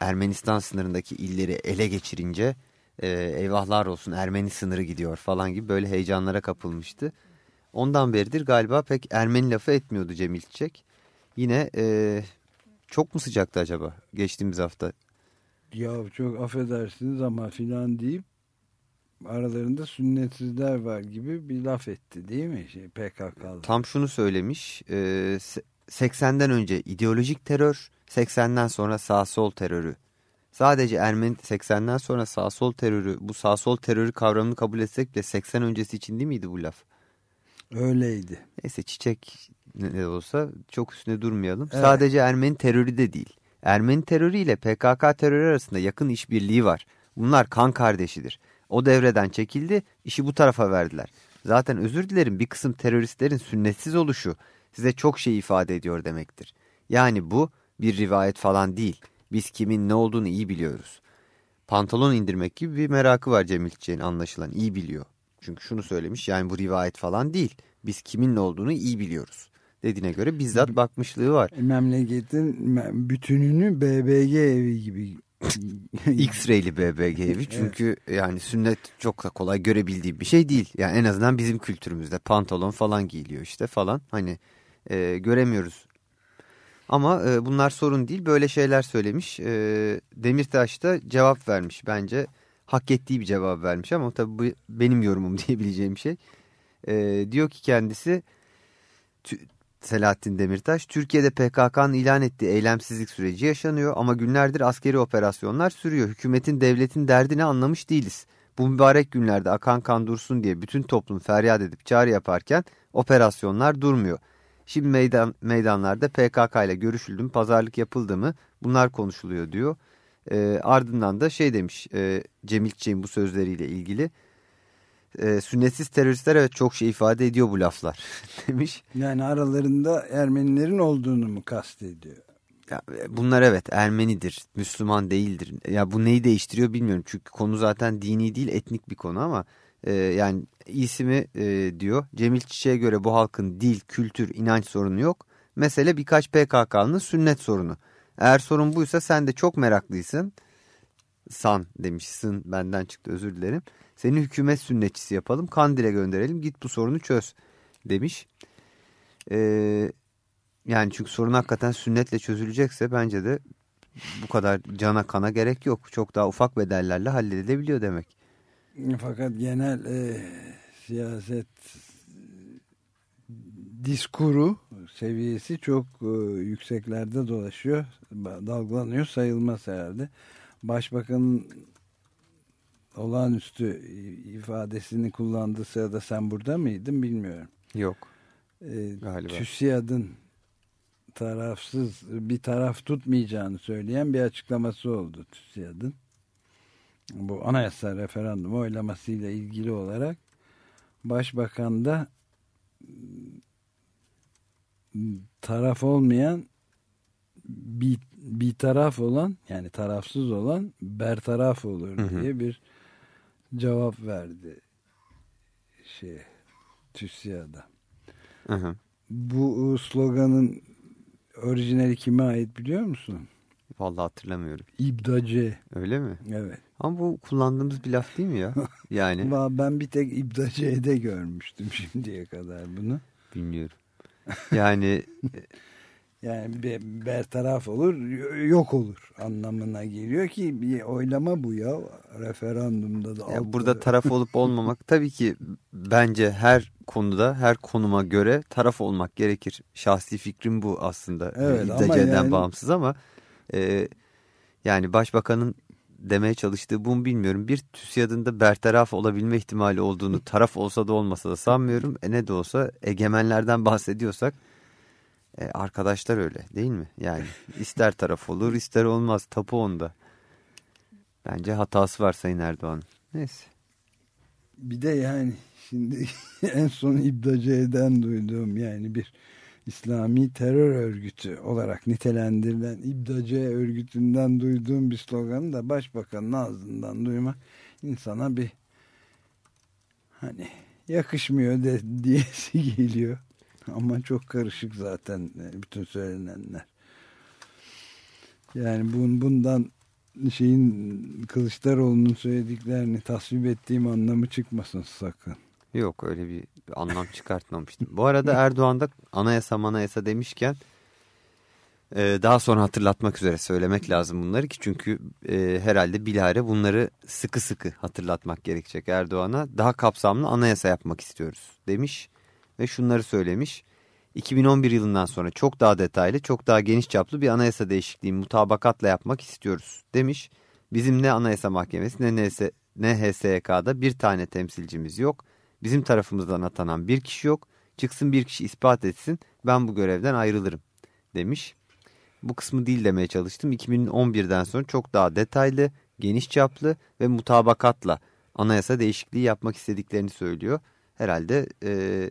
Ermenistan sınırındaki illeri ele geçirince e, eyvahlar olsun Ermeni sınırı gidiyor falan gibi böyle heyecanlara kapılmıştı. Ondan beridir galiba pek Ermeni lafı etmiyordu Cemil Çiçek. Yine e, çok mu sıcaktı acaba geçtiğimiz hafta? Ya çok affedersiniz ama filan deyip aralarında sünnetsizler var gibi bir laf etti değil mi şey PKK'lı? Tam şunu söylemiş. E, 80'den önce ideolojik terör, 80'den sonra sağ sol terörü. Sadece Ermeni 80'den sonra sağ sol terörü, bu sağ sol terörü kavramını kabul etsek bile 80 öncesi için değil miydi bu laf? Öyleydi. Neyse çiçek ne de olsa çok üstüne durmayalım. Evet. Sadece Ermeni terörü de değil. Ermeni terörü ile PKK terörü arasında yakın işbirliği var. Bunlar kan kardeşidir. O devreden çekildi, işi bu tarafa verdiler. Zaten özür dilerim bir kısım teröristlerin sünnetsiz oluşu size çok şey ifade ediyor demektir. Yani bu bir rivayet falan değil. Biz kimin ne olduğunu iyi biliyoruz. Pantolon indirmek gibi bir merakı var Cemil Çiçek'in anlaşılan iyi biliyor. Çünkü şunu söylemiş yani bu rivayet falan değil. Biz kimin ne olduğunu iyi biliyoruz. Dediğine göre bizzat bakmışlığı var. Memleketin me- bütününü BBG evi gibi. *laughs* X-ray'li BBG evi çünkü yani sünnet çok da kolay görebildiğim bir şey değil. Yani en azından bizim kültürümüzde pantolon falan giyiliyor işte falan hani e, göremiyoruz. Ama e, bunlar sorun değil böyle şeyler söylemiş. E, Demirtaş da cevap vermiş bence hak ettiği bir cevap vermiş ama tabii bu benim yorumum *laughs* diyebileceğim şey. E, diyor ki kendisi Selahattin Demirtaş, Türkiye'de PKK'nın ilan ettiği eylemsizlik süreci yaşanıyor ama günlerdir askeri operasyonlar sürüyor. Hükümetin devletin derdini anlamış değiliz. Bu mübarek günlerde akan kan dursun diye bütün toplum feryat edip çağrı yaparken operasyonlar durmuyor. Şimdi meydan, meydanlarda PKK ile görüşüldü mü, pazarlık yapıldı mı bunlar konuşuluyor diyor. E, ardından da şey demiş e, Cemil Çiçek'in bu sözleriyle ilgili. E, sünnetsiz teröristler evet çok şey ifade ediyor bu laflar *laughs* demiş. Yani aralarında Ermenilerin olduğunu mu kastediyor? Ya, e, bunlar evet Ermenidir, Müslüman değildir. Ya bu neyi değiştiriyor bilmiyorum. Çünkü konu zaten dini değil etnik bir konu ama e, yani ismi e, diyor. Cemil Çiçek'e göre bu halkın dil, kültür, inanç sorunu yok. Mesele birkaç PKK'nın sünnet sorunu. Eğer sorun buysa sen de çok meraklısın. San demişsin benden çıktı özür dilerim. Seni hükümet sünnetçisi yapalım Kandil'e gönderelim git bu sorunu çöz demiş. Eee yani çünkü sorun hakikaten sünnetle çözülecekse bence de bu kadar cana kana gerek yok. Çok daha ufak bedellerle halledilebiliyor demek. Fakat genel e, siyaset diskuru seviyesi çok e, yükseklerde dolaşıyor. Dalgalanıyor sayılmaz herhalde. Başbakanın olağanüstü ifadesini kullandığı sırada sen burada mıydın bilmiyorum. Yok. E, Galiba. TÜSİAD'ın tarafsız bir taraf tutmayacağını söyleyen bir açıklaması oldu TÜSİAD'ın. Bu anayasa referandumu oylamasıyla ilgili olarak başbakan da taraf olmayan bir, bir taraf olan yani tarafsız olan bertaraf olur Hı hı. diye bir cevap verdi şey TÜSİAD'a. Bu sloganın orijinali kime ait biliyor musun? Vallahi hatırlamıyorum. İbdacı. Öyle mi? Evet. Ama bu kullandığımız bir laf değil mi ya? *laughs* Yani Ben bir tek İbdacı'da görmüştüm şimdiye kadar bunu. bilmiyorum. Yani Yani bir bertaraf olur, yok olur anlamına geliyor ki bir oylama bu ya. Referandumda da. ya altı- burada taraf olup olmamak *laughs* tabii ki bence her konuda her konuma göre taraf olmak gerekir. Şahsi fikrim bu aslında. Evet, ama İddiacıdan yani- bağımsız ama e, yani başbakanın demeye çalıştığı bunu bilmiyorum. Bir TÜSİAD'ın da bertaraf olabilme ihtimali olduğunu taraf olsa da olmasa da sanmıyorum. E ne de olsa egemenlerden bahsediyorsak e, arkadaşlar öyle değil mi? Yani ister taraf olur ister olmaz tapu onda. Bence hatası var Sayın Erdoğan. Neyse. Bir de yani şimdi *laughs* en son İbdacı'dan duyduğum yani bir İslami terör örgütü olarak nitelendirilen İbdacı örgütünden duyduğum bir sloganı da başbakanın ağzından duymak insana bir hani yakışmıyor de, *laughs* diyesi geliyor. *laughs* Ama çok karışık zaten e, bütün söylenenler. Yani bun, bundan şeyin Kılıçdaroğlu'nun söylediklerini tasvip ettiğim anlamı çıkmasın sakın. Yok öyle bir anlam çıkartmamıştım. Bu arada Erdoğan da anayasa manayasa demişken e, daha sonra hatırlatmak üzere söylemek lazım bunları ki çünkü e, herhalde bilahare bunları sıkı sıkı hatırlatmak gerekecek Erdoğan'a. Daha kapsamlı anayasa yapmak istiyoruz demiş ve şunları söylemiş. 2011 yılından sonra çok daha detaylı, çok daha geniş çaplı bir anayasa değişikliği mutabakatla yapmak istiyoruz demiş. Bizim ne Anayasa Mahkemesi ne, NS, ne HSYK'da bir tane temsilcimiz yok. Bizim tarafımızdan atanan bir kişi yok. Çıksın bir kişi ispat etsin ben bu görevden ayrılırım demiş. Bu kısmı değil demeye çalıştım. 2011'den sonra çok daha detaylı, geniş çaplı ve mutabakatla anayasa değişikliği yapmak istediklerini söylüyor. Herhalde e,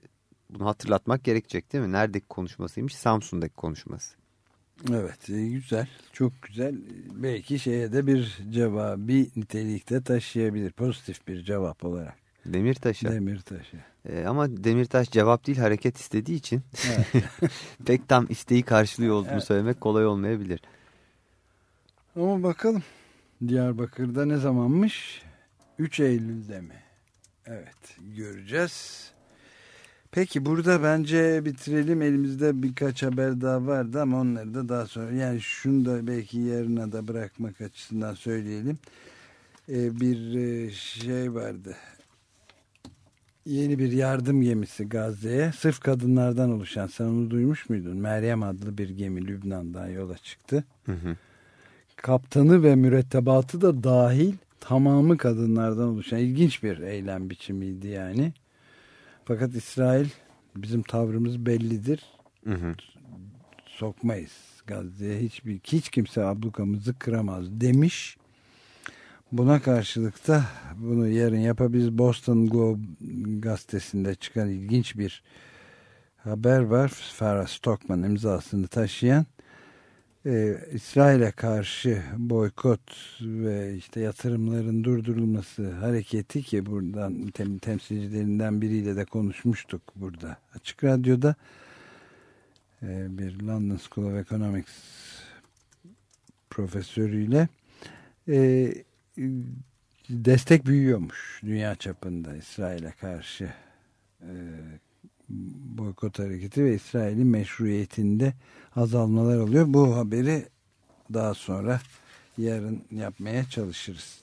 bunu hatırlatmak gerekecek değil mi? Neredeki konuşmasıymış? Samsun'daki konuşması. Evet e, güzel çok güzel belki şeye de bir cevabı nitelikte taşıyabilir pozitif bir cevap olarak. Demirtaş'a. Demirtaş'a. Ee, ama Demirtaş cevap değil hareket istediği için evet. *laughs* pek tam isteği karşılıyor olduğunu evet. söylemek kolay olmayabilir. Ama bakalım Diyarbakır'da ne zamanmış? 3 Eylül'de mi? Evet göreceğiz. Peki burada bence bitirelim. Elimizde birkaç haber daha vardı ama onları da daha sonra. Yani şunu da belki yarına da bırakmak açısından söyleyelim. Ee, bir e, şey vardı. Yeni bir yardım gemisi Gazze'ye. Sırf kadınlardan oluşan. Sen onu duymuş muydun? Meryem adlı bir gemi Lübnan'dan yola çıktı. Hı hı. Kaptanı ve mürettebatı da dahil tamamı kadınlardan oluşan ilginç bir eylem biçimiydi yani. Fakat İsrail bizim tavrımız bellidir. Hı hı. Sokmayız Gazze'ye hiçbir hiç kimse ablukamızı kıramaz demiş. Buna karşılık da bunu yarın yapabiliriz. Boston Globe gazetesinde çıkan ilginç bir haber var. Farah Stockman imzasını taşıyan e, İsrail'e karşı boykot ve işte yatırımların durdurulması hareketi ki buradan tem, temsilcilerinden biriyle de konuşmuştuk burada açık radyoda. E, bir London School of Economics profesörüyle e, destek büyüyormuş dünya çapında İsrail'e karşı e, boykot hareketi ve İsrail'in meşruiyetinde azalmalar oluyor. Bu haberi daha sonra yarın yapmaya çalışırız.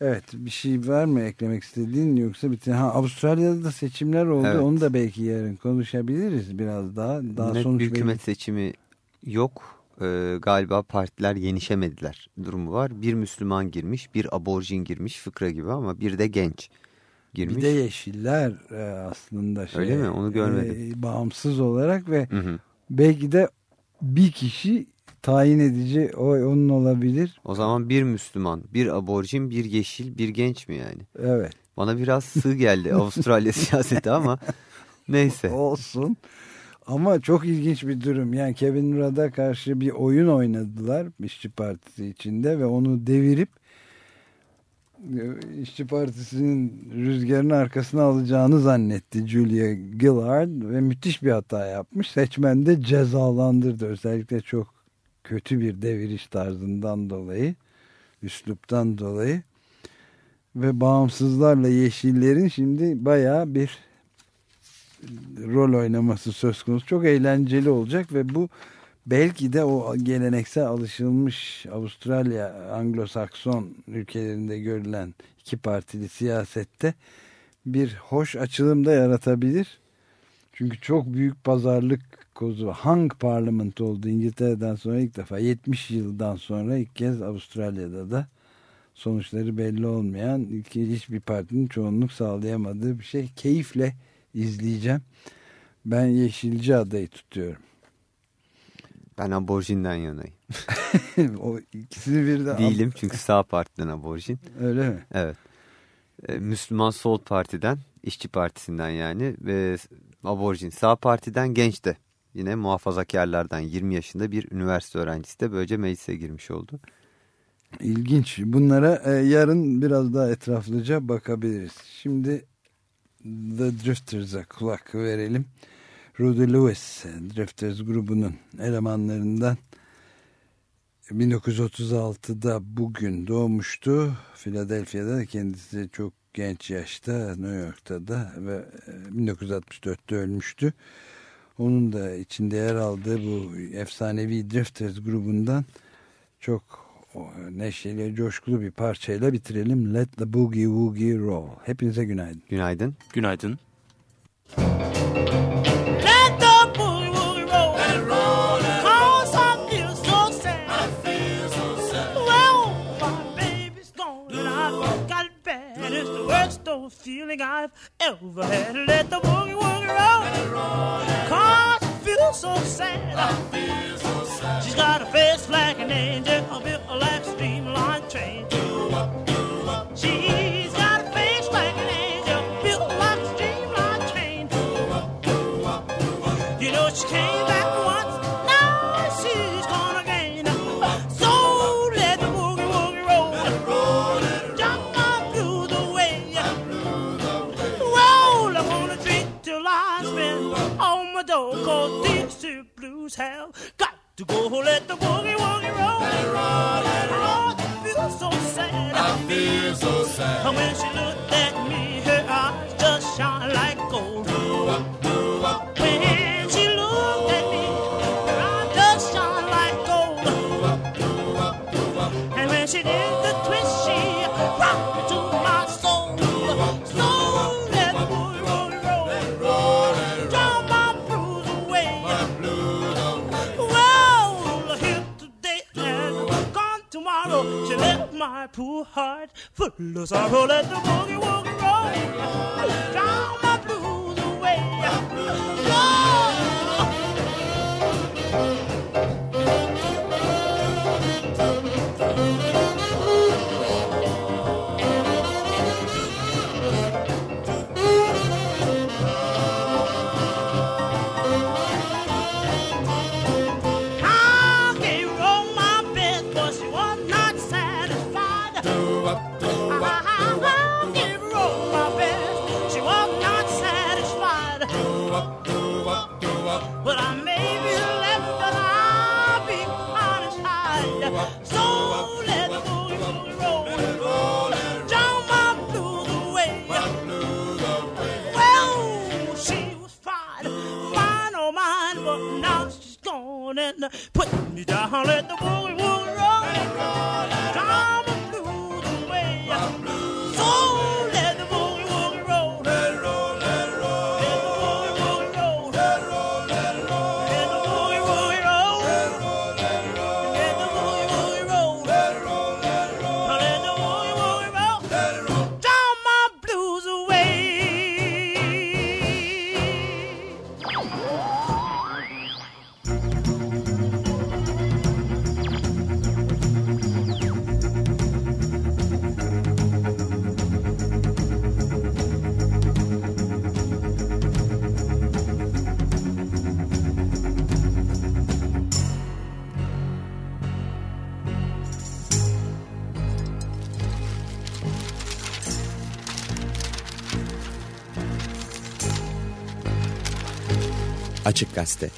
Evet bir şey var mı eklemek istediğin yoksa bitin. Ha Avustralya'da da seçimler oldu. Evet. Onu da belki yarın konuşabiliriz biraz daha. Daha Net sonuç bir hükümet belli. seçimi yok. Ee, galiba partiler yenişemediler durumu var. Bir Müslüman girmiş, bir aborjin girmiş fıkra gibi ama bir de genç girmiş. Bir de yeşiller e, aslında şey. Öyle mi? Onu görmedim. E, bağımsız olarak ve hı hı. belki de bir kişi tayin edici o onun olabilir. O zaman bir Müslüman, bir aborjin, bir yeşil, bir genç mi yani? Evet. Bana biraz sığ geldi Avustralya *laughs* siyaseti ama neyse. Olsun. Ama çok ilginç bir durum. Yani Kevin Rudd'a karşı bir oyun oynadılar İşçi Partisi içinde ve onu devirip İşçi Partisi'nin rüzgarını arkasına alacağını zannetti Julia Gillard ve müthiş bir hata yapmış. Seçmen de cezalandırdı. Özellikle çok kötü bir deviriş tarzından dolayı, üsluptan dolayı ve bağımsızlarla yeşillerin şimdi baya bir rol oynaması söz konusu. Çok eğlenceli olacak ve bu belki de o geleneksel alışılmış Avustralya Anglo-Sakson ülkelerinde görülen iki partili siyasette bir hoş açılım da yaratabilir. Çünkü çok büyük pazarlık kozu Hang Parliament oldu İngiltere'den sonra ilk defa 70 yıldan sonra ilk kez Avustralya'da da sonuçları belli olmayan hiçbir partinin çoğunluk sağlayamadığı bir şey. Keyifle izleyeceğim. Ben Yeşilci adayı tutuyorum. Ben aborjinden yanayım. *laughs* o ikisini bir de Değilim çünkü sağ partiden aborjin. Öyle mi? Evet. Ee, Müslüman Sol Parti'den, İşçi Partisi'nden yani ve aborjin sağ partiden genç de yine muhafazakarlardan 20 yaşında bir üniversite öğrencisi de böylece meclise girmiş oldu. İlginç. Bunlara e, yarın biraz daha etraflıca bakabiliriz. Şimdi The Drifters'a kulak verelim. Rudy Lewis, Drifters grubunun elemanlarından 1936'da bugün doğmuştu. Philadelphia'da kendisi çok genç yaşta New York'ta da ve 1964'te e, ölmüştü. Onun da içinde yer aldığı bu efsanevi Drifters grubundan çok neşeli, coşkulu bir parçayla bitirelim. Let the Boogie Woogie Roll. Hepinize günaydın. Günaydın. Günaydın. I've ever had. Let the boogie woogie roll. Let it roll, let it I feel so sad. I feel so sad. She's got a face like an angel, like a streamline train. Do up, do up. She blues have got to go. Let the boogie woogie roll. Let it roll, let it roll. I feel so sad. I feel so sad. And when she looked at me, her eyes just shine like poor heart full of sorrow. Let the boogie woogie roll. Draw my blues away. Roll. Put me down. Let the boogie Açık Gazete